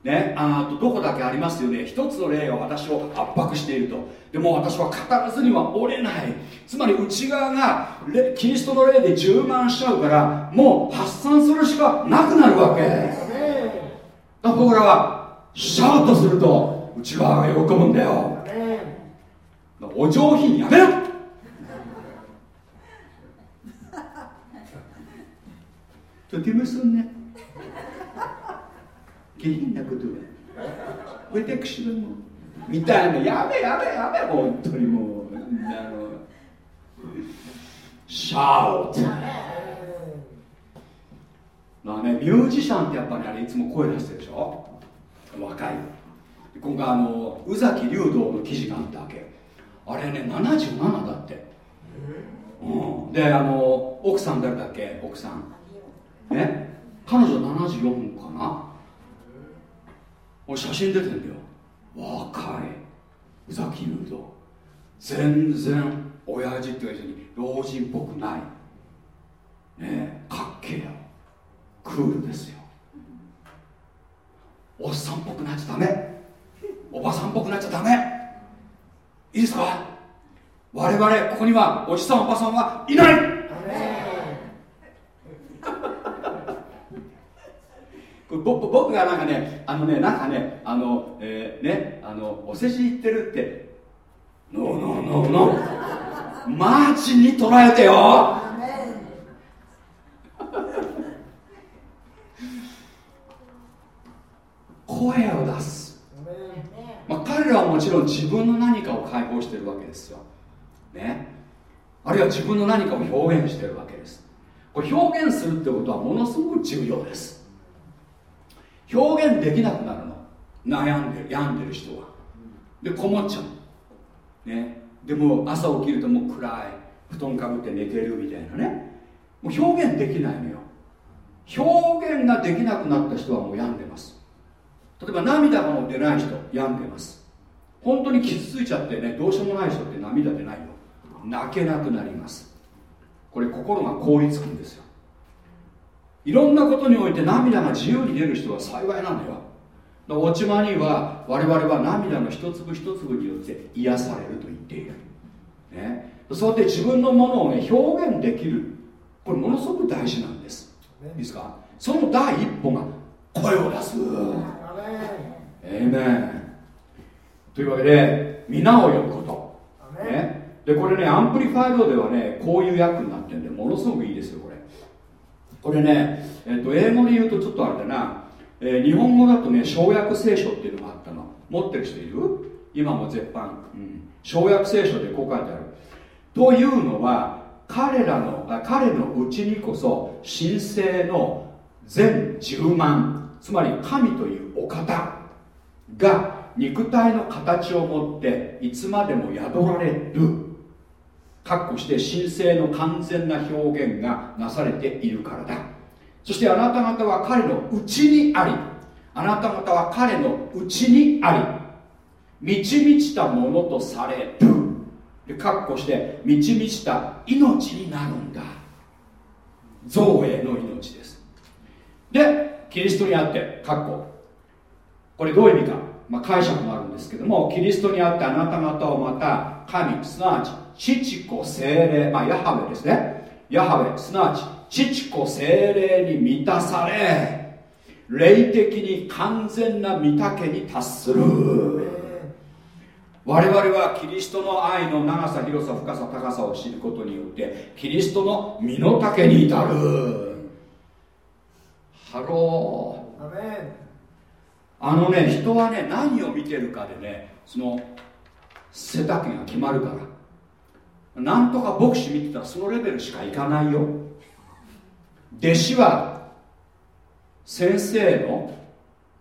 S1: ね、あとどこだけありますよね。一つの霊が私を圧迫していると。でも私は語らずには折れない。つまり内側がキリストの霊で充満しちゃうからもう発散するしかなくなるわけ。だ僕らはシャウトすると内側が喜ぶんだよ。お上品やめろとてもそんな下品なことは。私はもうみたいな。やめやめやめ本当にもう。あのシャウト。まあねミュージシャンってやっぱりあれいつも声出してるでしょ？若い。今回あの宇崎竜道の記事があったわけ。あれね77だって、うん、であの奥さん誰だっけ？奥さん。ね。彼女74かな。俺写真出てんだよ。若い。宇崎竜道全然親父って言われに老人っぽくない。ね。えかっけえよ。クールですよ。おっさんっぽくなっちゃダメ。おばさんっぽくなっちゃダメ。いいですか？我々ここにはおじさんおばさんはいない。僕がなんかねあのねなんかねあの、えー、ねあのお世辞言ってるって。ノーノーノーノーマジに捉えてよ。声を出す、まあ、彼らはもちろん自分の何かを解放してるわけですよ、ね、あるいは自分の何かを表現してるわけです。これ表現するってことはものすごく重要です表現できなくなるの。悩んでる病んでる人は。でこもっちゃう。ね。でも朝起きるともう暗い。布団かぶって寝てるみたいなね。もう表現できないのよ。表現ができなくなった人はもう病んでます。例えば涙がも出ない人病んでます。本当に傷ついちゃってねどうしようもない人って涙出ないよ。泣けなくなります。これ心が凍りつくんですよ。いろんなことにおいて涙が自由に出る人は幸いなのよ。落ち間には我々は涙の一粒一粒によって癒されると言っている、ね、そうやって自分のものをね表現できる。これものすごく大事なんです。いいですか？その第一歩が声を出す。ええねというわけで御名を呼ぶこと、ね、でこれね Amplified ではねこういう訳になってるんでものすごくいいですよこれこれね、えっと、英語で言うとちょっとあれだな、えー、日本語だとね詳訳聖書っていうのがあったの。持ってる人いる？今も絶版、うん、詳訳聖書でこう書いてある。というのは彼らの彼のうちにこそ神聖の全10万。つまり神というお方。が肉体の形を持っていつまでも宿られる。括弧して神聖の完全な表現がなされているからだ。そしてあなた方は彼のうちにありあなた方は彼のうちにあり満ち満ちたものとされる。で括弧して満ち満ちた命になるんだ。造営の命です。でキリストにあって括弧。これどういう意味か、まあ、解釈もあるんですけどもキリストにあってあなた方をまた神すなわち父子精霊、まあ、ヤハウェですね。ヤハウェすなわち父子精霊に満たされ霊的に完全な身丈に達する。我々はキリストの愛の長さ広さ深さ高さを知ることによってキリストの身の丈に至る。ハロー。あのね人はね何を見てるかでねその背丈が決まるからなんとか牧師見てたらそのレベルしかいかないよ。弟子は先生の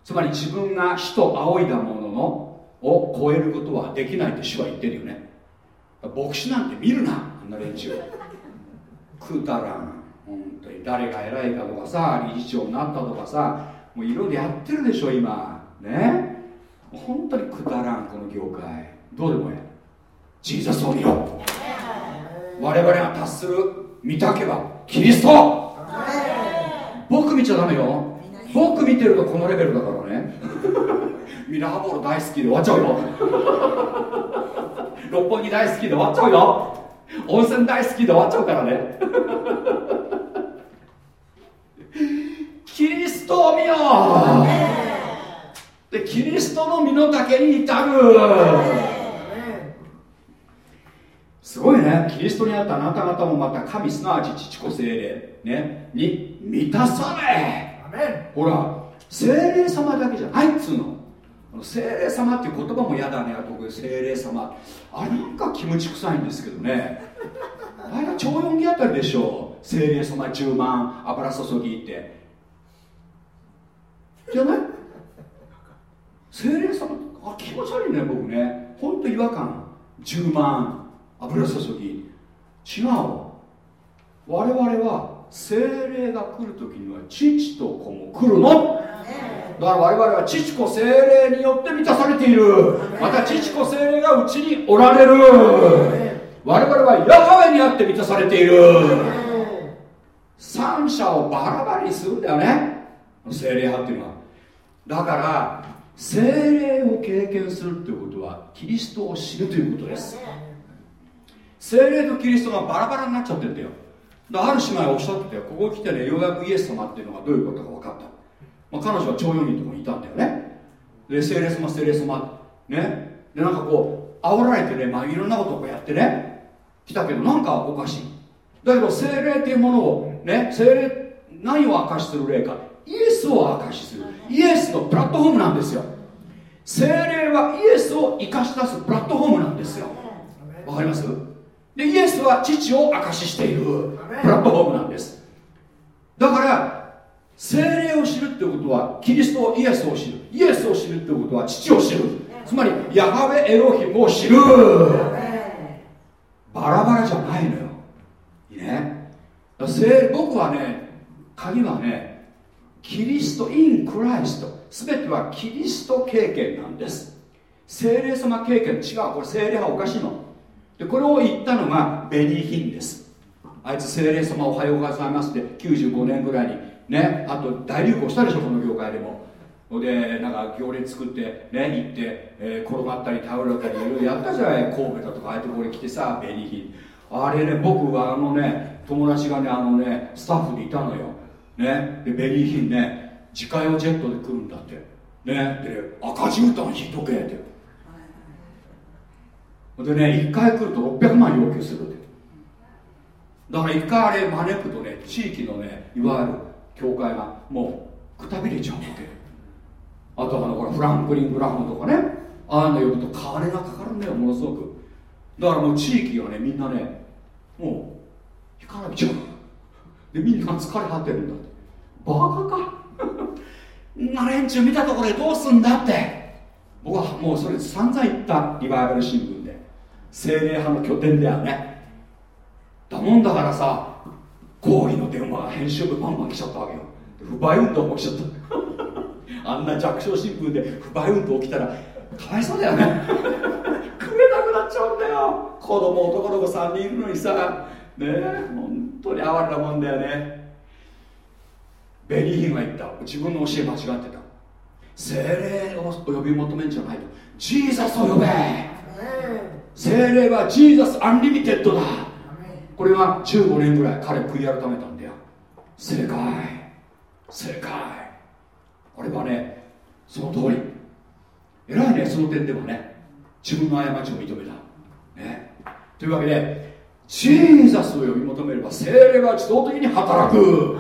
S1: つまり自分が死と仰いだもののを超えることはできないって主は言ってるよね。牧師なんて見るなあんな連中。くだらん本当に。誰が偉いかとかさ理事長になったとかさもういろいろやってるでしょ今。ね。本当にくだらんこの業界。どうでもええ。ジーザスを見ろ我々が達する見たけばキリスト。僕見ちゃダメよ。僕見てるとこのレベルだからね。*laughs* ミラーボール大好きで終わっちゃうよ。*laughs* 六本木大好きで終わっちゃうよ。温泉大好きで終わっちゃうからね。キリストを見よ。うでキリストの身の丈に至る。すごいね。キリストにあったあなた方もまた神すなわち父子精霊、ね、に満たされ。ほら精霊様だけじゃないっつうの。精霊様っていう言葉も嫌だね。あと精霊様。あれなんか気持ち臭いんですけどね。あれが超四儀あたりでしょう。精霊様10万油注ぎって。じゃない？精霊様あ気持ち悪いね僕ね。ほんと違和感。10万油注ぎ。違う我々は精霊が来る時には父と子も来るの。だから我々は父子精霊によって満たされている。また父子精霊がうちにおられる。我々はヤハウェにあって満たされている。三者をバラバラにするんだよね。精霊派っていうのは。だから精霊を経験するということはキリストを知るということです精霊とキリストがバラバラになっちゃってんだよ。だある姉妹おっしゃっててここ来てねようやくイエス様っていうのがどういうことか分かった。まあ、彼女は超4人とかにいたんだよね。で聖霊様聖霊様。ね。でなんかこう煽られてね、まあ、いろんなことをやってね来たけどなんかおかしい。だけど聖霊っていうものをね聖霊何を証しする霊か。イエスを証しする。イエスのプラットフォームなんですよ。聖霊はイエスを生かし出すプラットフォームなんですよ。わかります？でイエスは父を証ししているプラットフォームなんです。だから精霊を知るってことはキリストイエスを知る。イエスを知るってことは父を知る。つまりヤハウェエロヒムを知る。バラバラじゃないのよ。いいね。僕はね鍵はねキリストインクライスト。全てはキリスト経験なんです。精霊様経験。違うこれ精霊派おかしいのでこれを言ったのがベニーヒンです。あいつ精霊様おはようございますって95年ぐらいにねあと大流行したでしょこの業界でも。でなんか行列作ってね行って、えー、転がったり倒れたりいろいろやったじゃない神戸だとかああいうところに来てさ紅品あれね僕はあのね友達がねあのねスタッフでいたのよ。ねで紅品ね自家用ジェットで来るんだって。ねで赤字歌に引いとけって。でね1回来ると600万要求するって。だから1回あれ招くとね地域のねいわゆる教会がもうくたびれちゃうわけあとあのこれフランクリン・グラハムとかねああいうの呼ぶと金がかかるんだよものすごく。だからもう地域がねみんなねもう干からびちゃう。でみんな疲れ果てるんだって。バカか。*laughs* な連中見たところでどうすんだって。僕はもうそれ散々言ったリバイバル新聞。精霊派の拠点だよねだもんだからさ抗議の電話が編集部バンバン来ちゃったわけよ。不買運動も来ちゃった。*laughs* あんな弱小新聞で不買運動起きたらかわいそうだよね。食えなくなっちゃうんだよ。子供男の子3人いるのにさ。ねえ本当に哀れなもんだよね。ベニーヒンは言った。自分の教え間違ってた。聖霊を呼び求めんじゃないと。 Jesus を呼べ。聖霊は Jesus unlimited だこれが15年ぐらい彼悔い改めたんだよ。正解正解これはねその通り。偉いねその点ではね。自分の過ちを認めた、ね、というわけでジーザスを呼び求めれば精霊は自動的に働く。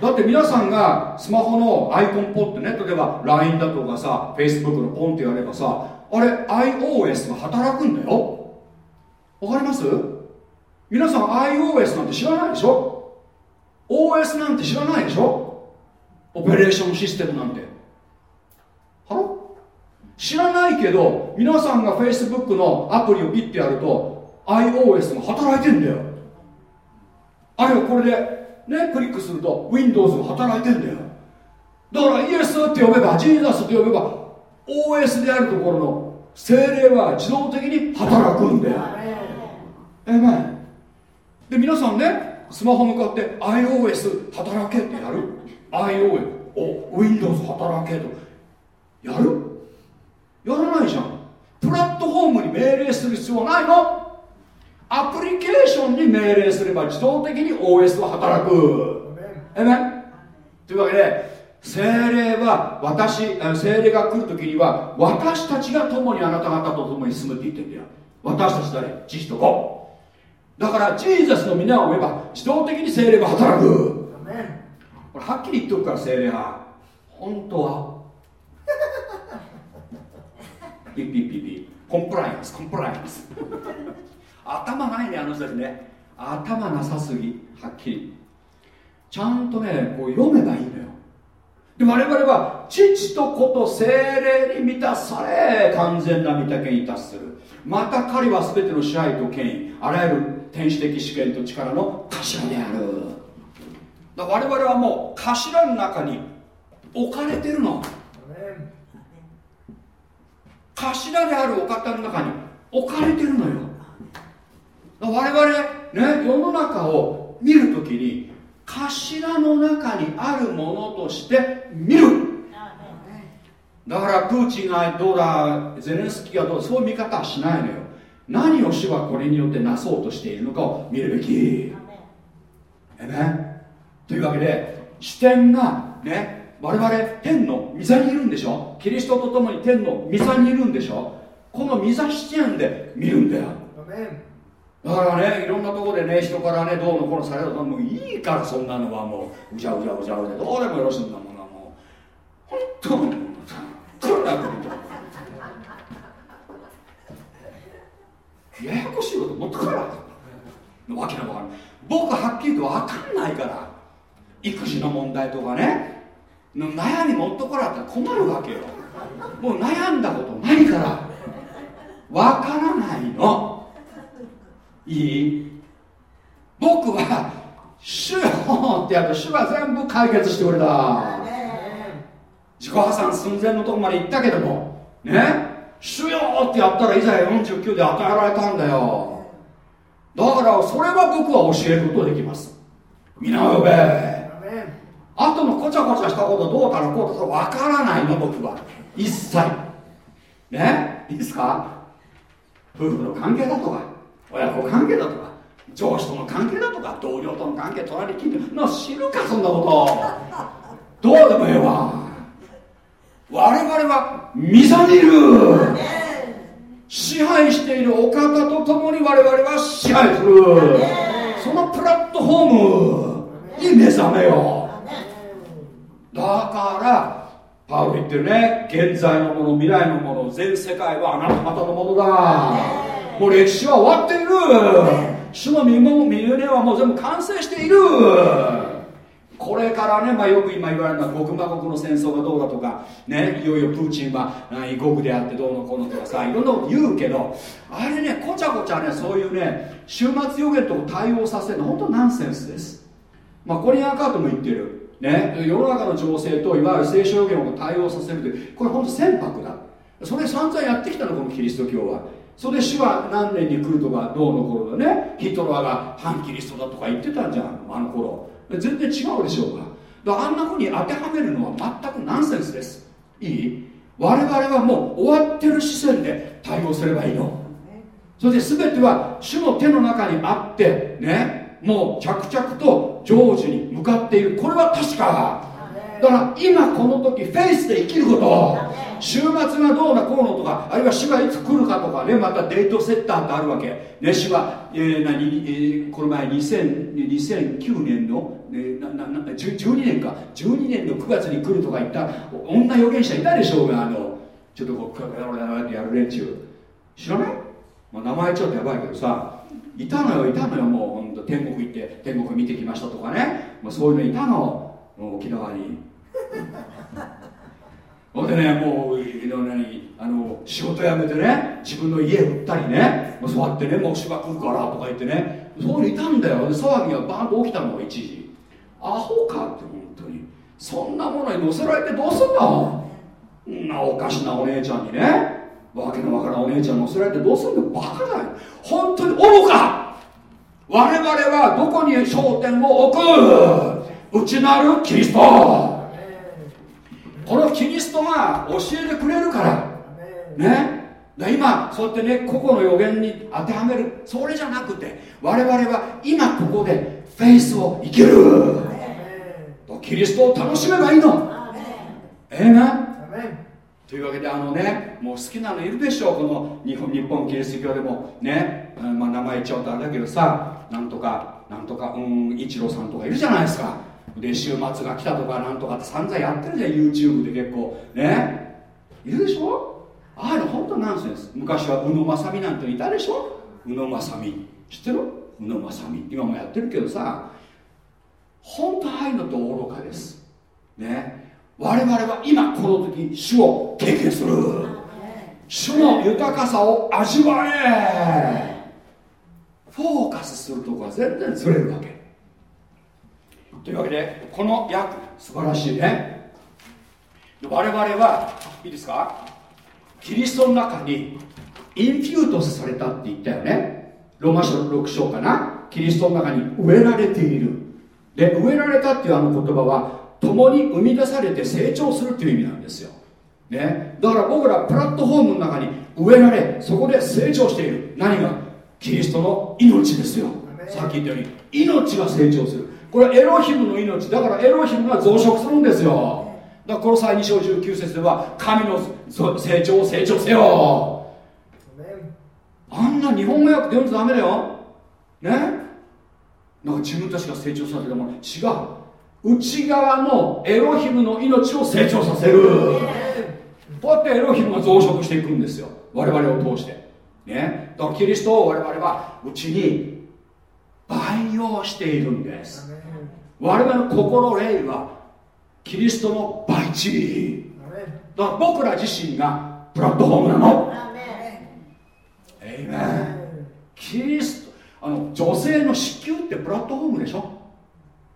S1: だって皆さんがスマホのアイコンポッてね例えば LINE だとかさ Facebook のポンってやればさあれ iOS が働くんだよ。わかります？皆さん iOS なんて知らないでしょ？OS なんて知らないでしょ？オペレーションシステムなんて。は知らないけど皆さんが Facebook のアプリをピッてやると iOS が働いてんだよ。あるいはこれでねクリックすると Windows が働いてんだよ。だからイエスって呼べばジーザスって呼べば OS であるところの精霊は自動的に働くんだよ。えめで皆さんねスマホ向かって iOS 働けってやる？iOS お Windows 働けと。やる？やらないじゃん。プラットフォームに命令する必要はないの。アプリケーションに命令すれば自動的に OS は働く。えめというわけで精霊は私精霊が来るときには私たちが共にあなた方と共に住むって言ってんだよ。私たち誰？父と子だからジーザスの皆を言えば自動的に精霊が働く。これはっきり言っとくから精霊派本当は。ピッピッピッピコンプライアンスコンプライアンス。頭ないねあの人たちね。頭なさすぎ。はっきり。ちゃんとねこう読めばいいのよで我々は父と子と精霊に満たされ完全な御岳に達する。また彼は全ての支配と権威あらゆる天使的試験と力の頭である。だ我々はもう頭の中に置かれてるの。頭であるお方の中に置かれてるのよ。我々ね世の中を見るときに頭の中にあるものとして見る。だからプーチンがどうだゼレンスキーがどうだそういう見方はしないのよ。何を主はこれによってなそうとしているのかを見るべき。えねというわけで視点がね我々天の御座にいるんでしょ？キリストと共に天の御座にいるんでしょ？この御座視点で見るんだよ。だからねいろんなところでね人からねどうのこうのされるともういいからそんなのはもううじゃうじゃうじゃうでどうでもよろしいんだもんなもう。本当に来るな来ややこしいこともっとからわけなのからない。僕はっきりと分かんないから育児の問題とかね悩み持っとこらったら困るわけよ。もう悩んだことないから。わからないの。いい。僕は「主よ」ってやると主が全部解決してくれた。自己破産寸前のとこまで行ったけども。ね？主よってやったらいざ49で与えられたんだよ。だからそれは僕は教えることができます。皆呼べ。あ後のこちゃこちゃしたことどうたらこうたら分からないの僕は。一切。ね？いいですか？夫婦の関係だとか。親子関係だとか上司との関係だとか同僚との関係隣近所の知るかそんなこと。どうでもええわ。我々は見ざ見る。支配しているお方と共に我々は支配する。そのプラットフォームに目覚めよう。だからパウロ言ってるね。現在のもの未来のもの全世界はあなた方のものだ。もう歴史は終わっている。主の身も身胸はもう全部完成している。これからね、まあ、よく今言われるのは極魔国の戦争がどうだとか、ね、いよいよプーチンは異国であってどうのこうのとかさいろんなこと言うけどあれねこちゃこちゃねそういうね終末予言と対応させるの本当ナンセンスです。まあコリアンカートも言ってる。ね世の中の情勢といわゆる聖書予言を対応させるというこれ本当船舶だ。それ散々やってきたのこのキリスト教はそれで主は何年に来るとかどうの頃だねヒトラーが反キリストだとか言ってたんじゃんあの頃。全然違うでしょうか。だからあんなふうに当てはめるのは全くナンセンスです。いい？我々はもう終わってる視線で対応すればいいの。それで全ては主の手の中にあってねもう着々と成就に向かっている。これは確か。だから今この時フェイスで生きること。週末がどうなこうのとかあるいは主がいつ来るかとかねまたデートセッターってあるわけ。ね主は、えー何？えー、この前2000 2009年の、えー、ななな12年か。12年の9月に来るとか言った女預言者いたでしょうがあのちょっとこうやってやる連中知らない、まあ、名前ちょっとやばいけどさいたのよいたのよもう本当天国行って天国見てきましたとかね、まあ、そういうのいたの沖縄に。ほんでねもう何あの仕事辞めてね自分の家売ったりねもうそうやってねもう主が来るからとか言ってねそういうのいたんだよ。騒ぎがバーンと起きたのが一時。アホかって本当に。そんなものに乗せられてどうすんの？んなおかしなお姉ちゃんにねわけのわからんお姉ちゃん乗せられてどうすんの？バカだよ。本当に愚か？我々はどこに焦点を置く？内なるキリスト。このキリストが教えてくれるから。ね。今そうやってね個々の予言に当てはめる。それじゃなくて我々は今ここでフェイスを生きる。キリストを楽しめばいいの。ええな。というわけであのねもう好きなのいるでしょう。この日本日本キリスト教でも。ね、まあ、名前言っちゃうとあれだけどさなんとかなんとかうん一郎さんとかいるじゃないですか。で週末が来たとかなんとかって散々やってるじゃん YouTube で結構。ね？いるでしょ？ああいうの本当ナンセンス。昔は宇野正美なんていたでしょ？宇野正美。知ってる？宇野正美。今もやってるけどさ本当ああいうのって愚かです。ね？我々は今この時主を経験する。主の豊かさを味わえ。フォーカスするとこは全然ずれるわけ。というわけでこの訳素晴らしいね。我々はいいですか？キリストの中にインフュートされたって言ったよね。ローマ書6章かな？キリストの中に植えられている。で植えられたっていうあの言葉は共に生み出されて成長するっていう意味なんですよ、ね、だから僕らプラットフォームの中に植えられそこで成長している。何が？キリストの命ですよ。さっき言ったように命が成長する。これはエロヒムの命。だからエロヒムが増殖するんですよ。だからこの際2章19節では神の成長を成長せよ。あんな日本語訳で読んじゃダメだよ。ね？なんか自分たちが成長させたもの違う。内側のエロヒムの命を成長させる。こうやってエロヒムが増殖していくんですよ。我々を通して。ね？だからキリストを我々はうちに培養しているんです。我々の心霊はキリストの培地。だから僕ら自身がプラットフォームなの。エイメンキリストあの女性の子宮ってプラットフォームでしょ？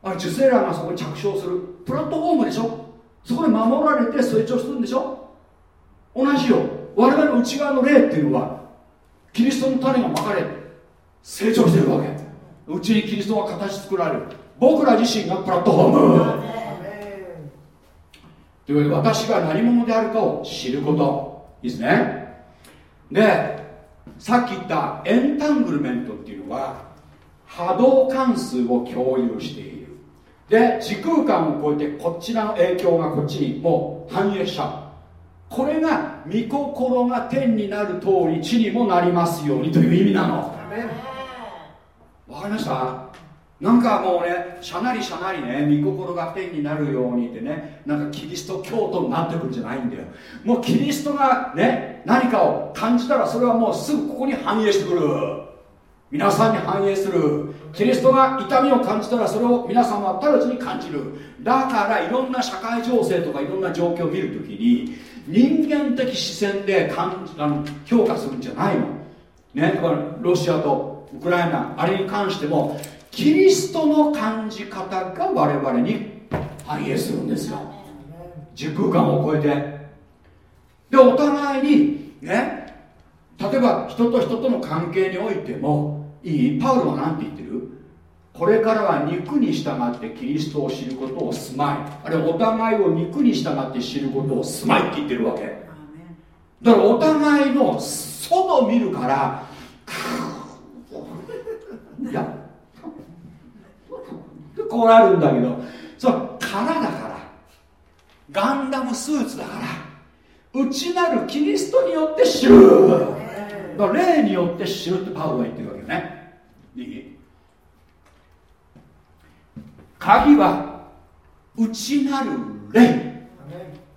S1: あ受精卵がそこに着床する。プラットフォームでしょ？そこで守られて成長するんでしょ？同じよ。我々の内側の霊っていうのはキリストの種がまかれ成長してるわけうちにキリストが形作られる。僕ら自身がプラットフォーム。というわけで私が何者であるかを知ること。いいですね。でさっき言ったエンタングルメントっていうのは波動関数を共有している。で時空間を超えてこっちの影響がこっちにもう反映しちゃうこれが御心が天になる通り地にもなりますようにという意味なの。わかりました？なんかもうねしゃなりしゃなりね御心が天になるようにってねなんかキリスト教徒になってくるんじゃないんだよ。もうキリストがね何かを感じたらそれはもうすぐここに反映してくる。皆さんに反映する。キリストが痛みを感じたらそれを皆さんは直ちに感じる。だからいろんな社会情勢とかいろんな状況を見るときに人間的視線で感じあの評価するんじゃないの。ねだからロシアとウクライナあれに関してもキリストの感じ方が我々に反映するんですよ。時空間を超えて。でお互いにね例えば人と人との関係においてもいいパウロは何て言ってる？これからは肉に従ってキリストを知ることを住まい。あるいはお互いを肉に従って知ることを住まいって言ってるわけ。だからお互いの外見るからクいや。こうなるんだけど。その殻だから。ガンダムスーツだから。内なるキリストによって知る。霊によって知るってパウロは言ってるわけよね。鍵は内なる霊。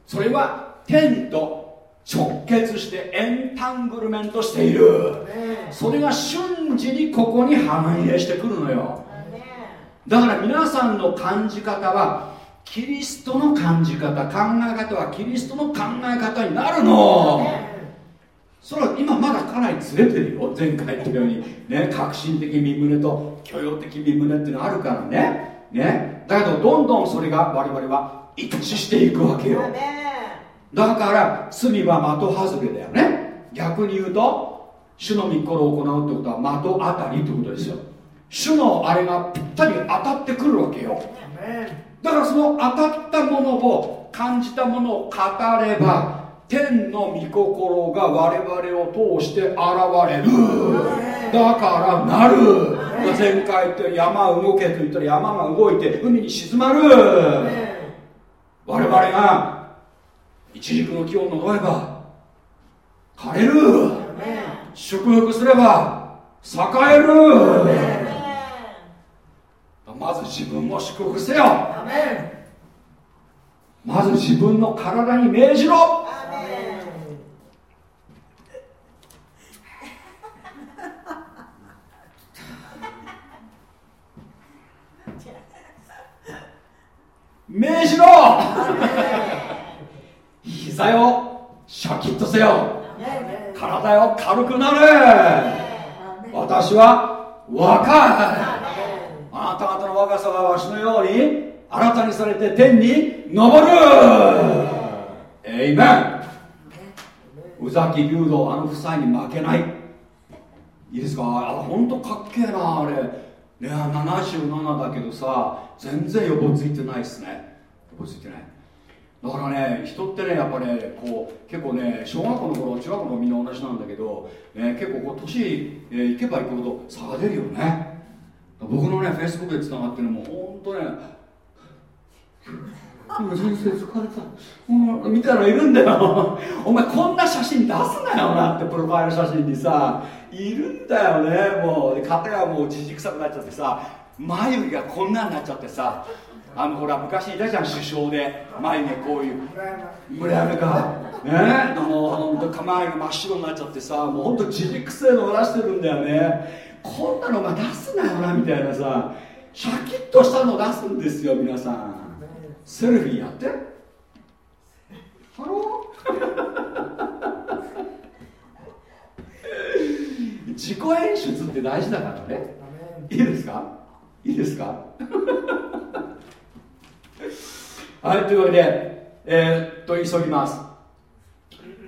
S1: それは天と直結してエンタングルメントしている。それが瞬時にここに反映してくるのよ。だから皆さんの感じ方はキリストの感じ方考え方はキリストの考え方になるの。それは今まだかなりずれてるよ。前回言ったように。ね革新的身胸と許容的身胸っていうのがあるからね。ね。だけどどんどんそれが我々は一致していくわけよだから罪は的外れだよね。逆に言うと主の御心を行うってことは的当たりってことですよ。主のあれがぴったり当たってくるわけよ。だからその当たったものを感じたものを語れば天の御心が我々を通して現れる。だからなる。前回言って山動けと言ったら山が動いて海に沈まる。我々が一軸の木を除えば枯れる。祝福すれば栄える。まず自分を祝福せよ。まず自分の体に命じろ。命じろ膝よシャキッとせよ。体よ軽くなれ。私は若い。あなた方の若さがわしのように新たにされて天に昇る。エイメン。宇崎竜道あの夫妻に負けない。いいですか？あ本当かっけえなあれ。ね77だけどさ全然横ついてないっすね。横ついてない。だからね人ってねやっぱねこう結構ね小学校の頃中学校のみんな同じなんだけど、ね、結構こう年、えー、いけばいくほど差が出るよね。僕のねフェイスブックでつながってるのも本当ね人生疲れた。みたいなのいるんだよ。*laughs* お前こんな写真出すなよなってプロファイル写真にさいるんだよね。もう片やもうじじくさくなっちゃってさ眉毛がこんなになっちゃってさ。あのほら昔いたじゃん首相で。眉毛こういう。村山か。ね？もうほんと眉毛真っ白になっちゃってさもうほんとじじくせえのを出してるんだよね。こんなのが出すなよなみたいなさ。シャキッとしたの出すんですよ皆さん。セルフィーやって。ハロー？*laughs* 自己演出って大事だからね。いいですか？いいですか？はいというわけでえー、っと急ぎます。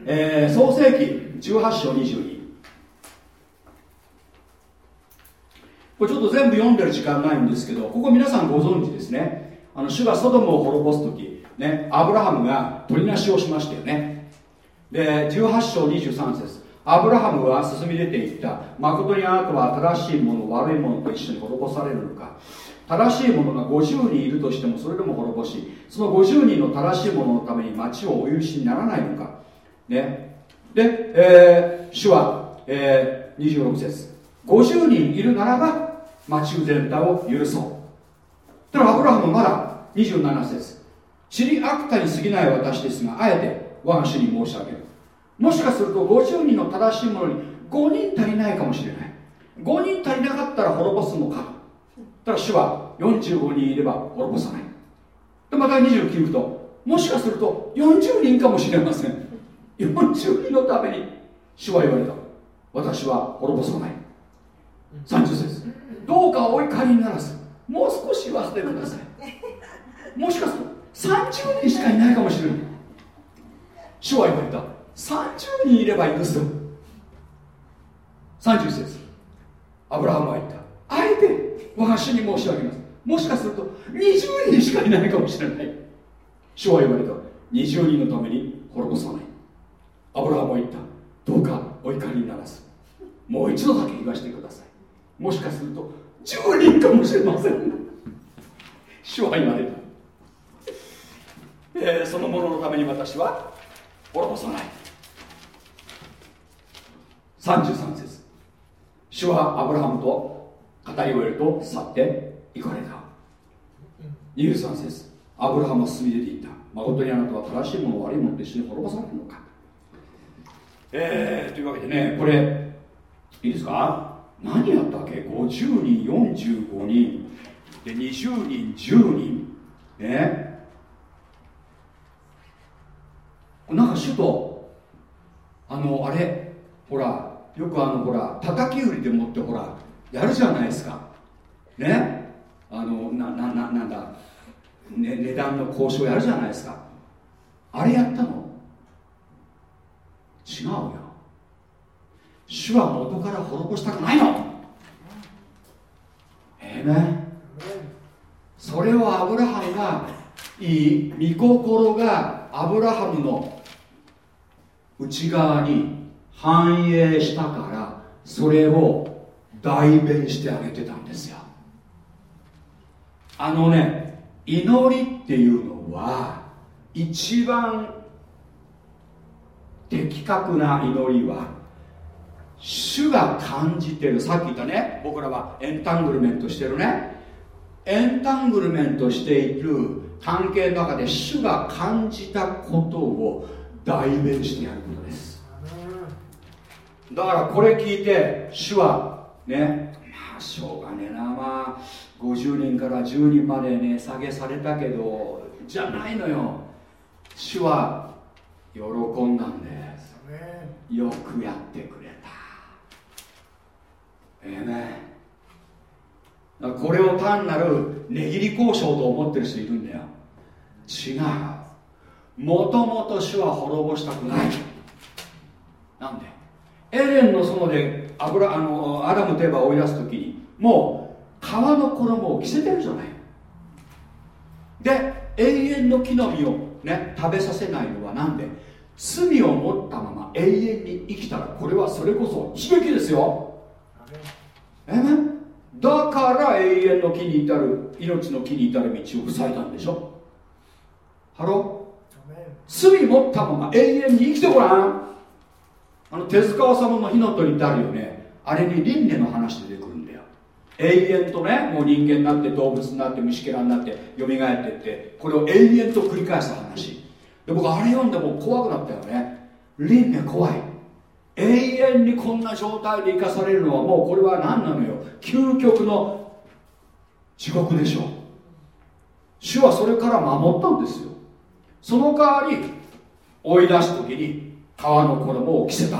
S1: えー、創世紀18章22これちょっと全部読んでる時間ないんですけどここ皆さんご存知ですね。あの主がソドムを滅ぼす時ねアブラハムが取りなしをしましたよね。で18章23節。アブラハムは進み出ていった。誠にあなたは正しいもの悪いものと一緒に滅ぼされるのか。正しい者が50人いるとしてもそれでも滅ぼしその50人の正しい者のために町をお許しにならないのか。ね。で、えー、主は、えー、26節。50人いるならば町全体を許そう。ただアブラハムまだ27節。知り悪たに過ぎない私ですがあえて我が主に申し上げる。もしかすると50人の正しい者に5人足りないかもしれない。5人足りなかったら滅ぼすのか。ただ主は45人いれば滅ぼさない。でまた29ともしかすると40人かもしれません。40人のために主は言われた。私は滅ぼさない。30節。どうかお怒りにならず。もう少し忘れてください。もしかすると30人しかいないかもしれない。主は言われた。30人いれば許す30節。アブラハムは言った。あえて我が主に申し上げます。もしかすると20人しかいないかもしれない。主は言われた。20人のために滅ぼさない。アブラハムは言った。どうかお怒りにならず。もう一度だけ言わせてください。もしかすると10人かもしれません。主は言われた、えー、そのもののために私は滅ぼさない。33節。主はアブラハムと語り終えると去って行かれた。23節アブラハムは進み出ていった。誠にあなたは正しいもの悪いものと一緒に滅ぼされるのか。えー、というわけでねこれいいですか？何やったっけ？50人45人で20人10人ねなんか首都あのあれ？ほらよくあのほら叩き売りでもってほらやるじゃないですか。ね？あのななななんだ、ね、値段の交渉やるじゃないですか。あれやったの？違うよ。主は元から滅ぼしたくないの。ええね？それをアブラハムがいい御心がアブラハムの内側に反映したからそれを代弁してあげてたんですよ。あのね祈りっていうのは一番的確な祈りは主が感じてる。さっき言ったね僕らはエンタングルメントしてるね。エンタングルメントしている関係の中で主が感じたことを代弁してやることです。だからこれ聞いて主はね。まあしょうがねえなまあ。50人から10人までね下げされたけどじゃないのよ。主は喜んだんです。よくやってくれた。ええね。これを単なる値切り交渉と思ってる人いるんだよ。違う。もともと主は滅ぼしたくない。なんで？エレンの園で油あのアダムといえば追い出す時にもう皮の衣を着せてるじゃない。で永遠の木の実をね食べさせないのは何で罪を持ったまま永遠に生きたらこれはそれこそ悲劇ですよ。えだから永遠の木に至る命の木に至る道を塞いだんでしょ。ハロ罪持ったまま永遠に生きてごらんあの手塚治虫の火の鳥ってあるよね。あれに輪廻の話出てくるんだよ。永遠とねもう人間になって動物になって虫けらになって蘇ってってこれを永遠と繰り返した話。で僕あれ読んでも怖くなったよね。輪廻怖い。永遠にこんな状態で生かされるのはもうこれは何なのよ。究極の地獄でしょう。主はそれから守ったんですよ。その代わり追い出す時に皮の衣を着せた。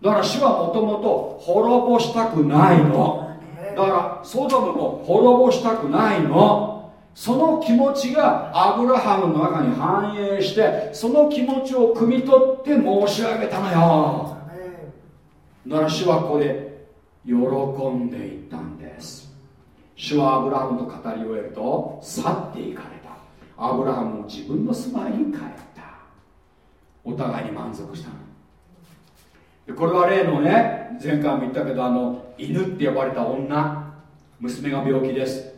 S1: だから主はもともと滅ぼしたくないの。だからソドムも滅ぼしたくないの。その気持ちがアブラハムの中に反映してその気持ちを汲み取って申し上げたのよ。だから主はここで喜んでいったんです。主はアブラハムと語り終えると去っていかれた。アブラハムも自分の住まいに帰った。お互いに満足したの。これは例のね前回も言ったけどあの犬って呼ばれた女娘が病気です。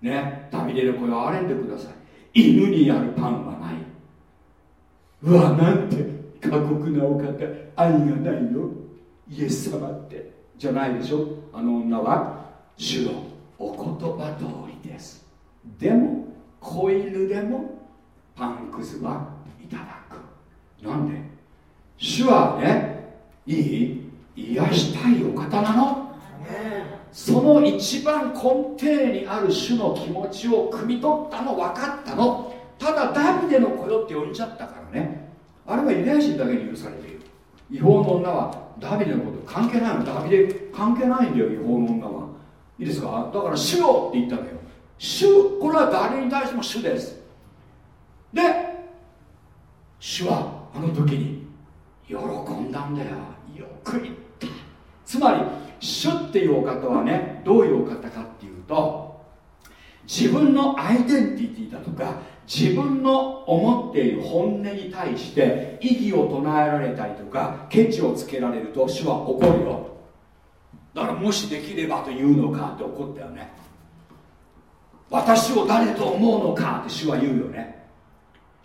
S1: ねダビデの声を憐れんでください。犬にやるパンはない。うわなんて過酷なお方。愛がないの。イエス様って。じゃないでしょ。あの女は主のお言葉通りです。でも子犬でもパンくずはいただなんで？主はねいい？癒したいお方なの？その一番根底にある主の気持ちを汲み取ったの分かったの。ただダビデの子よって呼んじゃったからね。あれはユダヤ人だけに許されている。違法の女はダビデのこと関係ないの。ダビデ関係ないんだよ違法の女は。いいですか？だから主よって言ったのよ。主これは誰に対しても主です。で主はあの時に喜んだんだよ。よく言った。つまり主っていうお方はねどういうお方かっていうと自分のアイデンティティだとか自分の思っている本音に対して異議を唱えられたりとかケチをつけられると主は怒るよ。だからもしできればというのかって怒ったよね。私を誰と思うのかって主は言うよね。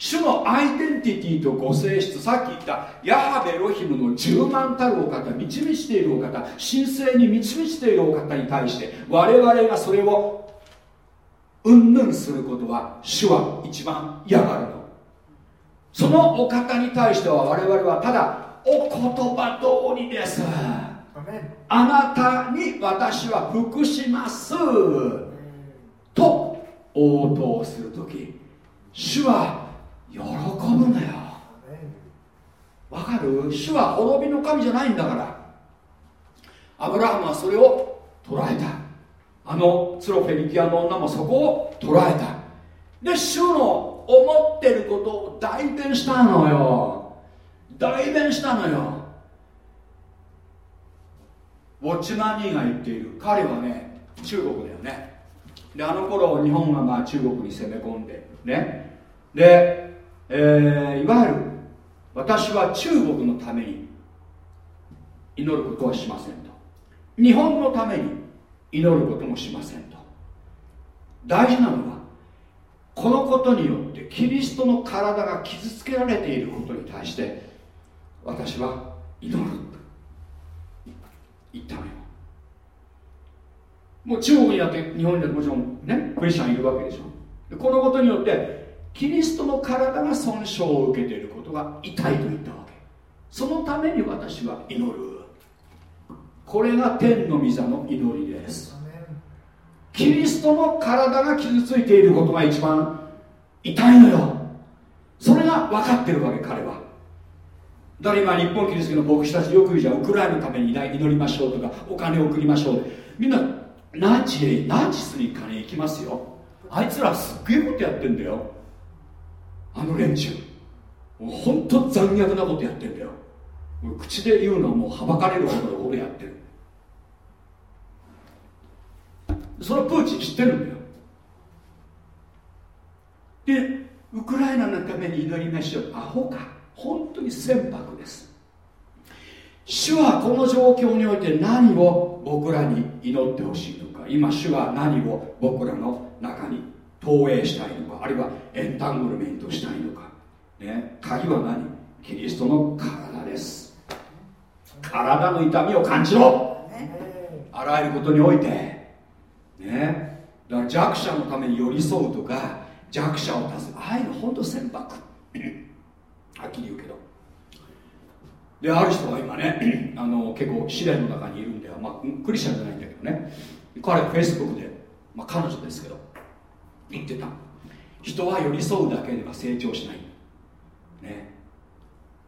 S1: 主のアイデンティティとご性質さっき言ったヤハベロヒムの十万たるお方導しているお方神聖に導しているお方に対して我々がそれをうんぬんすることは主は一番嫌がるの。そのお方に対しては我々はただお言葉通りです。あなたに私は服します。と応答する時主は喜ぶのよ。わかる？主は滅びの神じゃないんだから。アブラハムはそれを捉えた。あのツロフェニキアの女もそこを捉えた。で主の思ってることを代弁したのよ。代弁したのよ。ウォッチマニーが言っている。彼はね中国だよね。であの頃日本がまあ中国に攻め込んでね。で、えー、いわゆる私は中国のために祈ることはしませんと。日本のために祈ることもしませんと。大事なのはこのことによってキリストの体が傷つけられていることに対して私は祈る言ったのよ。もう中国にだって日本にだってもちろんねクリスチャンいるわけでしょ。このことによってキリストの体が損傷を受けていることが痛いと言ったわけ。そのために私は祈る。これが天の御座の祈りです。キリストの体が傷ついていることが一番痛いのよ。それが分かってるわけ彼は。だから今日本キリストの牧師たちよく言うじゃん。ウクライナのために祈りましょうとかお金を送りましょう。みんなナチへナチスに金行きますよ。あいつらすっげえことやってんだよ。あの連中。もうほんと残虐なことやってんだよ。口で言うのはもうはばかれるほど俺やってる。それはプーチン知ってるんだよ。でウクライナのために祈りましょう。アホか。本当に船舶です。主はこの状況において何を僕らに祈ってほしいのか。今主は何を僕らの中に投影したいのかあるいはエンタングルメントしたいのか、ね、鍵は何？キリストの体です。体の痛みを感じろ。あらゆることにおいて。ね。だから弱者のために寄り添うとか弱者を助けああいうの本当船舶。*coughs* はっきり言うけど。である人が今ね *coughs* あの結構試練の中にいるんだよ、まあ、クリスチャンじゃないんだけどね。彼はフェイスブックで、まあ、彼女ですけど言ってた。人は寄り添うだけでは成長しない。ね。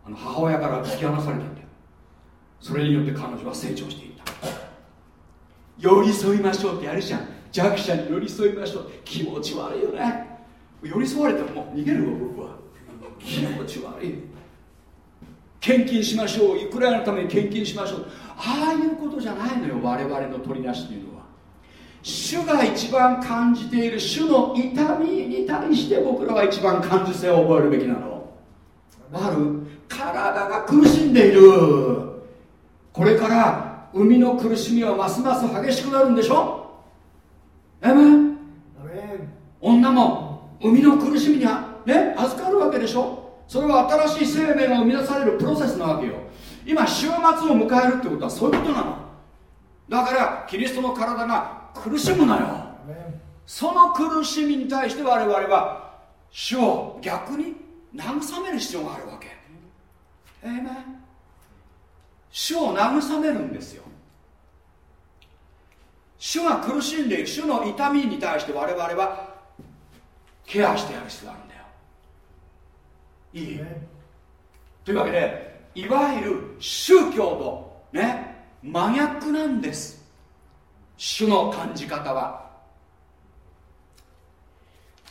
S1: あの母親から突き放されたんだよ。それによって彼女は成長していった。寄り添いましょうってやるじゃん。弱者に寄り添いましょう気持ち悪いよね。寄り添われたらもう逃げるわ僕は。気持ち悪い。献金しましょう。いくらのために献金しましょう。ああいうことじゃないのよ我々の取り出しというのは。主が一番感じている主の痛みに対して僕らは一番感受性を覚えるべきなの。ある体が苦しんでいる。これから生みの苦しみはますます激しくなるんでしょ？えめ？女も生みの苦しみにね預かるわけでしょ？それは新しい生命が生み出されるプロセスなわけよ。今週末を迎えるってことはそういうことなの。だからキリストの体が苦しむのよ。その苦しみに対して我々は主を逆に慰める必要があるわけ。ええー、主を慰めるんですよ。主が苦しんでいる主の痛みに対して我々はケアしてやる必要があるんだよ。いい、というわけでいわゆる宗教とね真逆なんです主の感じ方は、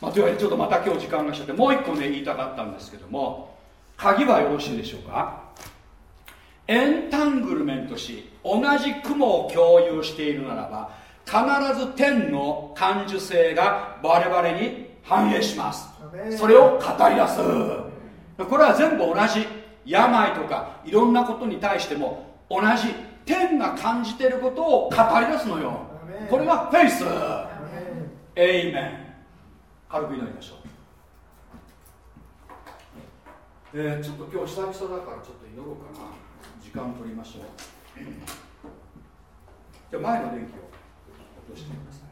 S1: まあ、というわけでちょっとまた今日時間がしちゃってもう一個ね言いたかったんですけども鍵はよろしいでしょうか？エンタングルメントし同じ雲を共有しているならば必ず天の感受性が我々に反映します。それを語り出す。これは全部同じ病とかいろんなことに対しても同じ天が感じていることを語り出すのよ。これがフェイス。エイメン。軽く祈りましょう。えー、ちょっと今日久々だからちょっと祈ろうかな。時間取りましょう。じゃあ前の電気を落としてくださ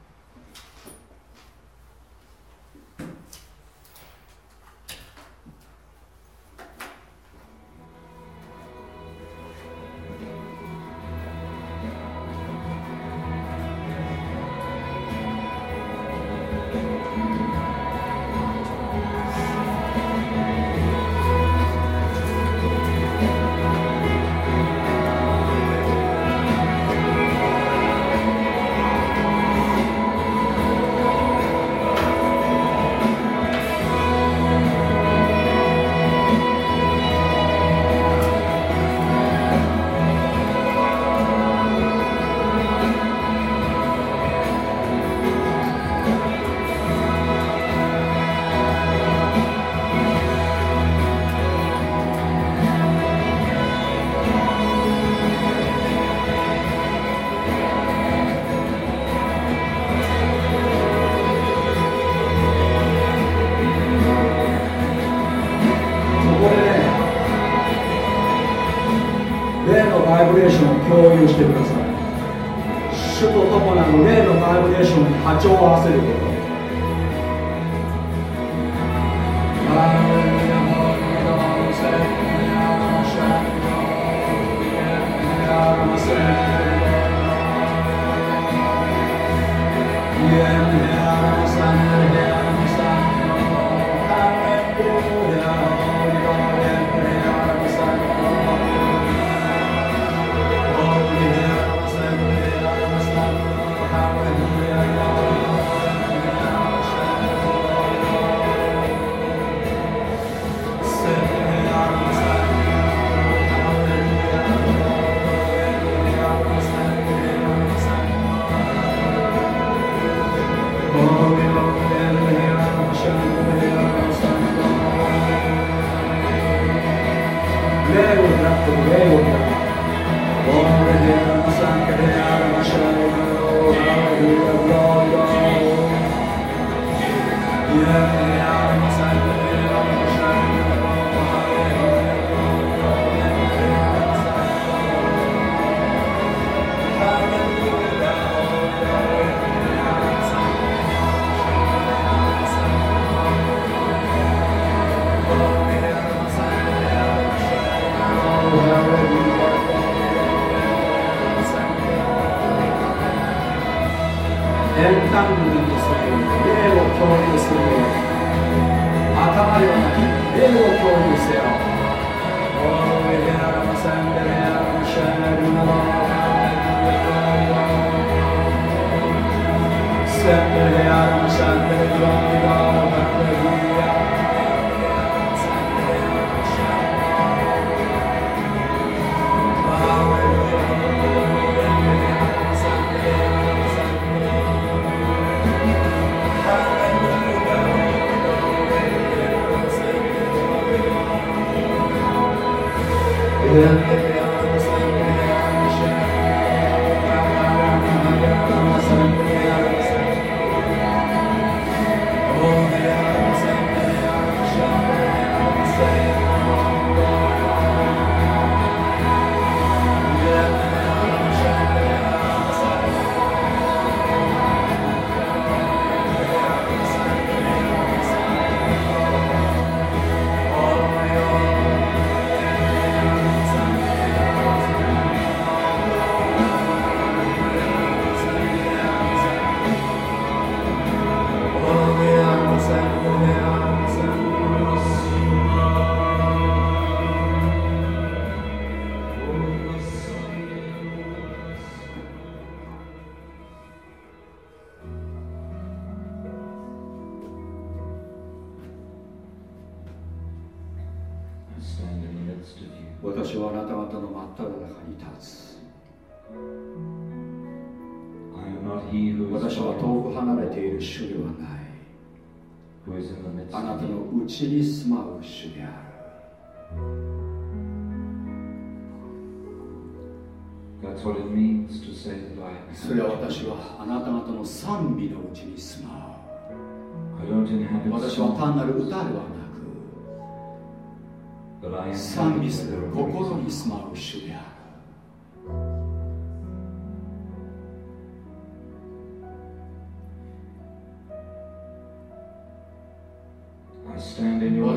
S1: 賛美する心に住まう主である。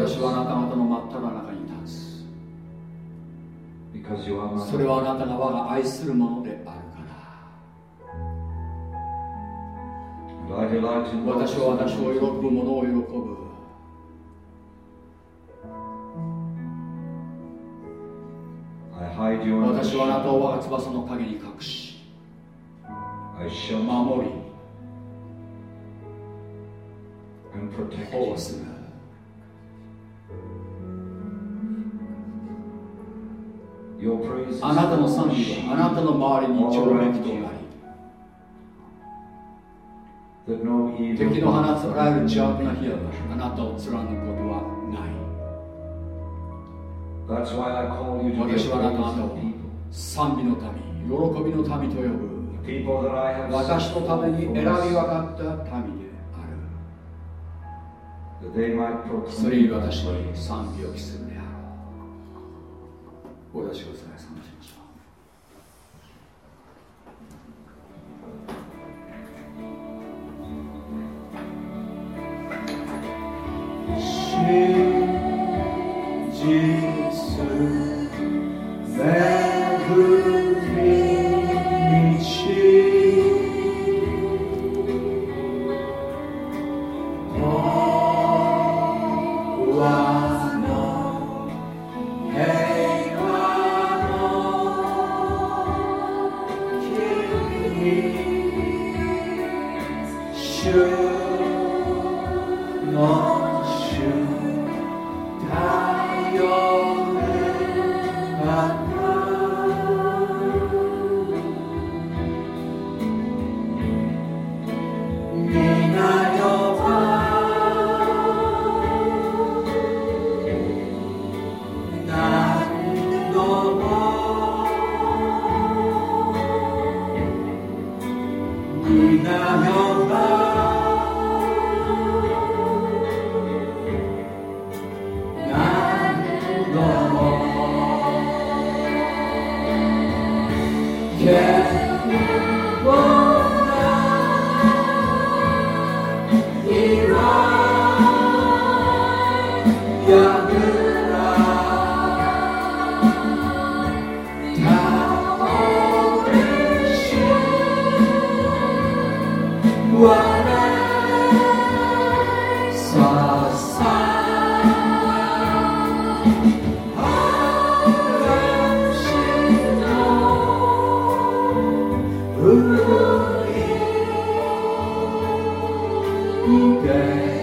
S1: 私はあなた方の真っ只中に立つ。それはあなたが我が愛するものであるから。私は私を喜ぶ者を喜ぶ私はあなたを我が翼の陰に隠し守り保護する。あなたの賛美はあなたの周りに上撃となり敵の放つあらゆる邪悪な火はあなたを貫くこと。は私はあなたを賛美の民、喜びの民と呼ぶ私のために選び分かった民である。それに私に賛美を期するであろう。お出しください賛美しましょう É. 不该。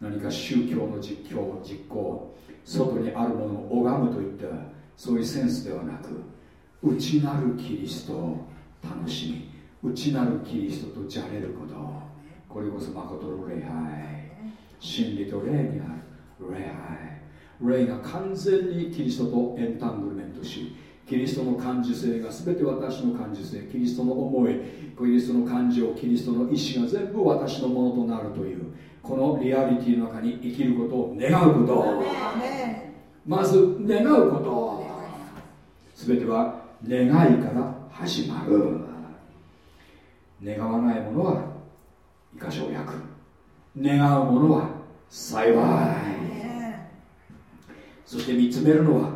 S1: 何か宗教の実況実行外にあるものを拝むといった。そういうセンスではなく内なるキリストを楽しみ内なるキリストとじゃれること。これこそ誠の礼拝。真理と霊にある。礼拝。霊が完全にキリストとエンタングルメントしキリストの感受性が全て私の感受性キリストの思いキリストの感情キリストの意志が全部私のものとなるというこのリアリティの中に生きることを願うこと。まず願うこと。全ては願いから始まる。願わないものは以下省略願うものは幸い。そして見つめるのは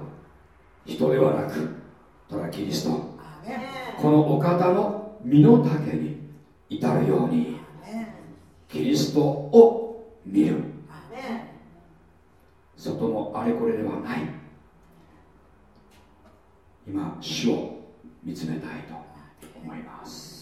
S1: 人ではなくただキリスト。このお方の身の丈に至るようにキリストを見る。外のあれこれではない。今主を見つめたいと思います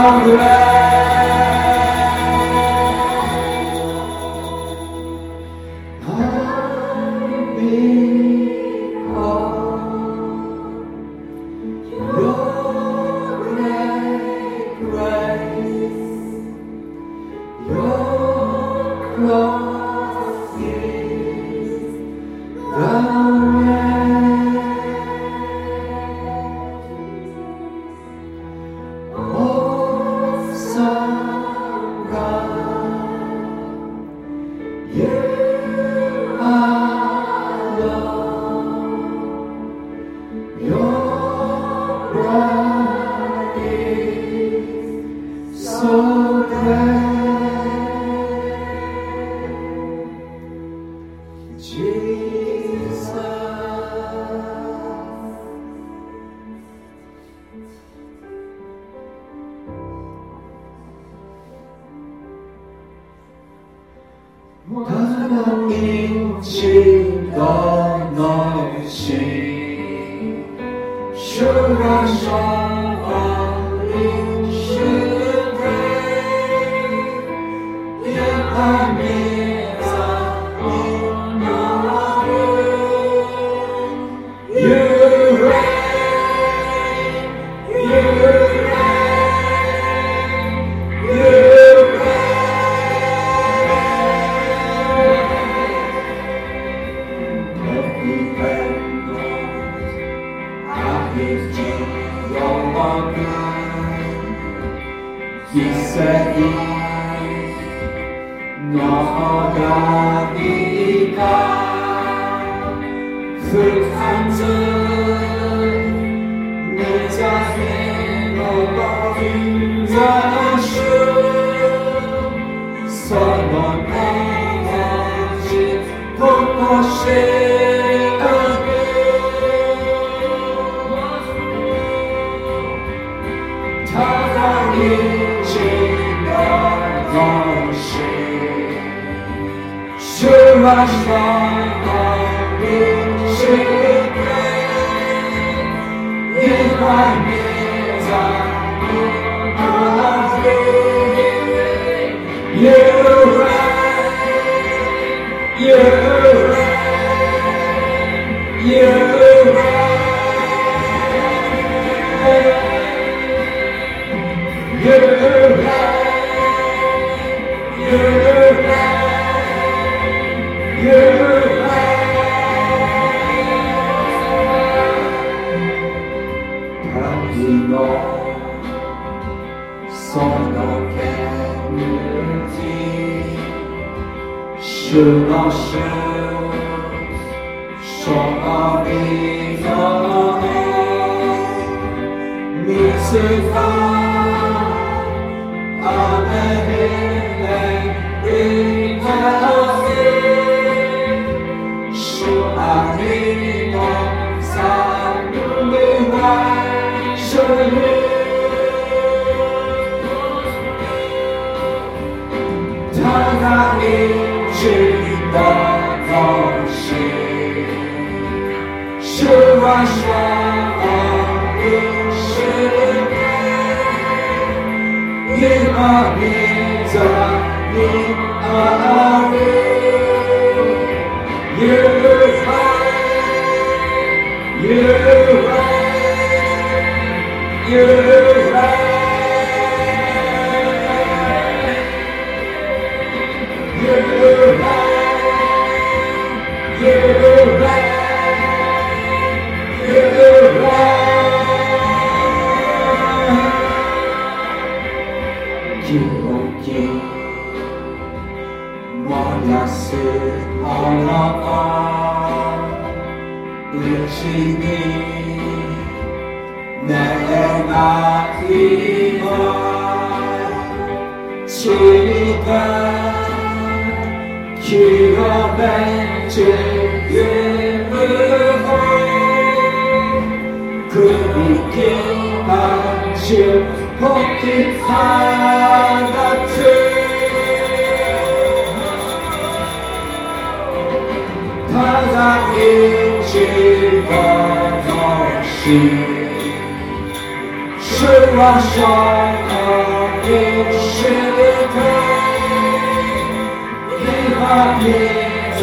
S1: Long 兄弟，他在一起，我同行。是我说的，不是他。你把兵甲。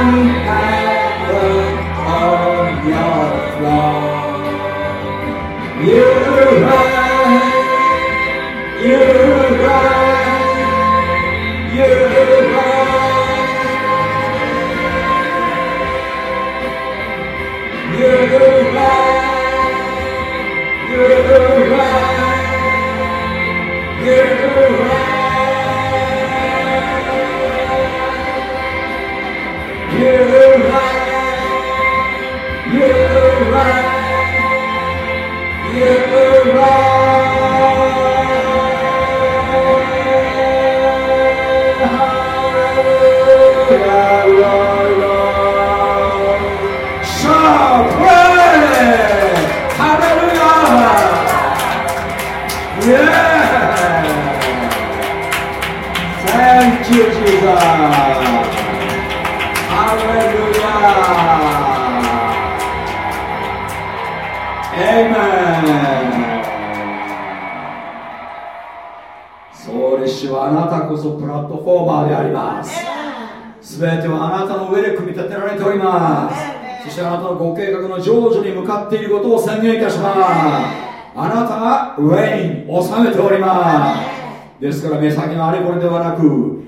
S1: unpack all
S2: your. You
S1: ハレルヤエイメン。ソーリはあなたこそプラットフォーマーでありますすべてはあなたの上で組み立てられておりますそしてあなたのご計画の成就に向かっていることを宣言いたしますあなたがウェイン。治めておりますですから目先のあれこれではなく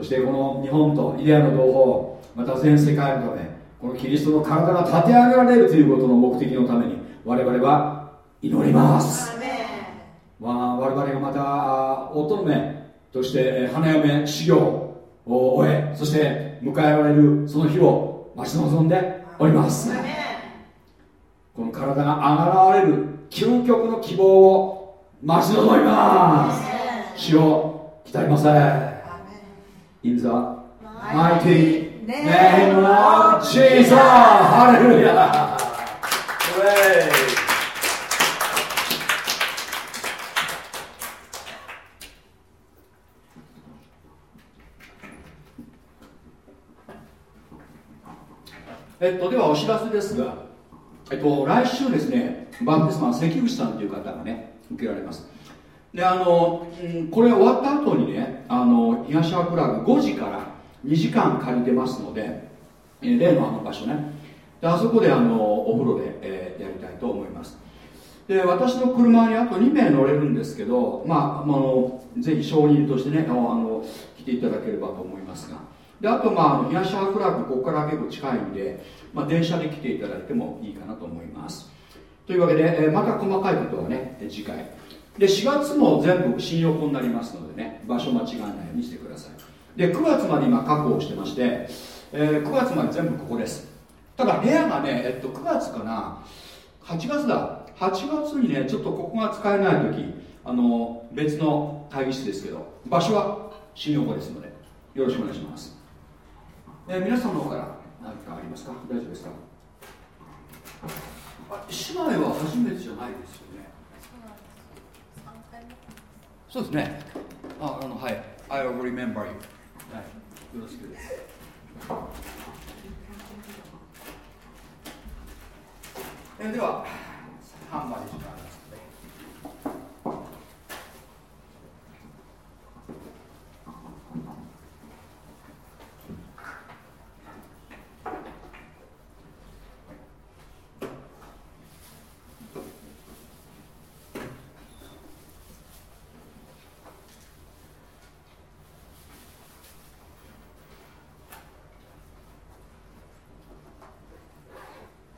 S1: そしてこの日本とイデアの同胞また全世界のためこのキリストの体が立て上げられるということの目的のために我々は祈ります。まあ、我々がまた乙女として花嫁修行を終えそして迎えられるその日を待ち望んでおります。この体が現れる究極の希望を待ち望みます。主を鍛えません In the mighty name of Jesus. ハレルヤえっと、ではお知らせです。が、えっと、来週ですね、バプテスマの関口さんという方がね受けられますであの、うん、これ終わった後にねあの東アクラブ5時から2時間借りてますので例のあの場所ね。であそこであのお風呂で、えー、やりたいと思います。で私の車にあと2名乗れるんですけど、まあ、あ、のぜひ証人としてねあの来ていただければと思いますが。であと、まあ、東ハークラークここから結構近いんで、まあ、電車で来ていただいてもいいかなと思います。というわけで、え、また細かいことはね次回で4月も全部新横になりますのでね場所間違えないようにしてください。で9月まで今確保してまして、えー、9月まで全部ここです。ただ部屋がね、えっと、9月かな8月だ。8月にねちょっとここが使えない時あの別の会議室ですけど場所は新横ですのでよろしくお願いします、えー、皆さんの方から何かありますか？大丈夫ですか？姉妹は初めてじゃないですそうですね。ああのはい。I will remember you はい。よろしくです。えでは3までします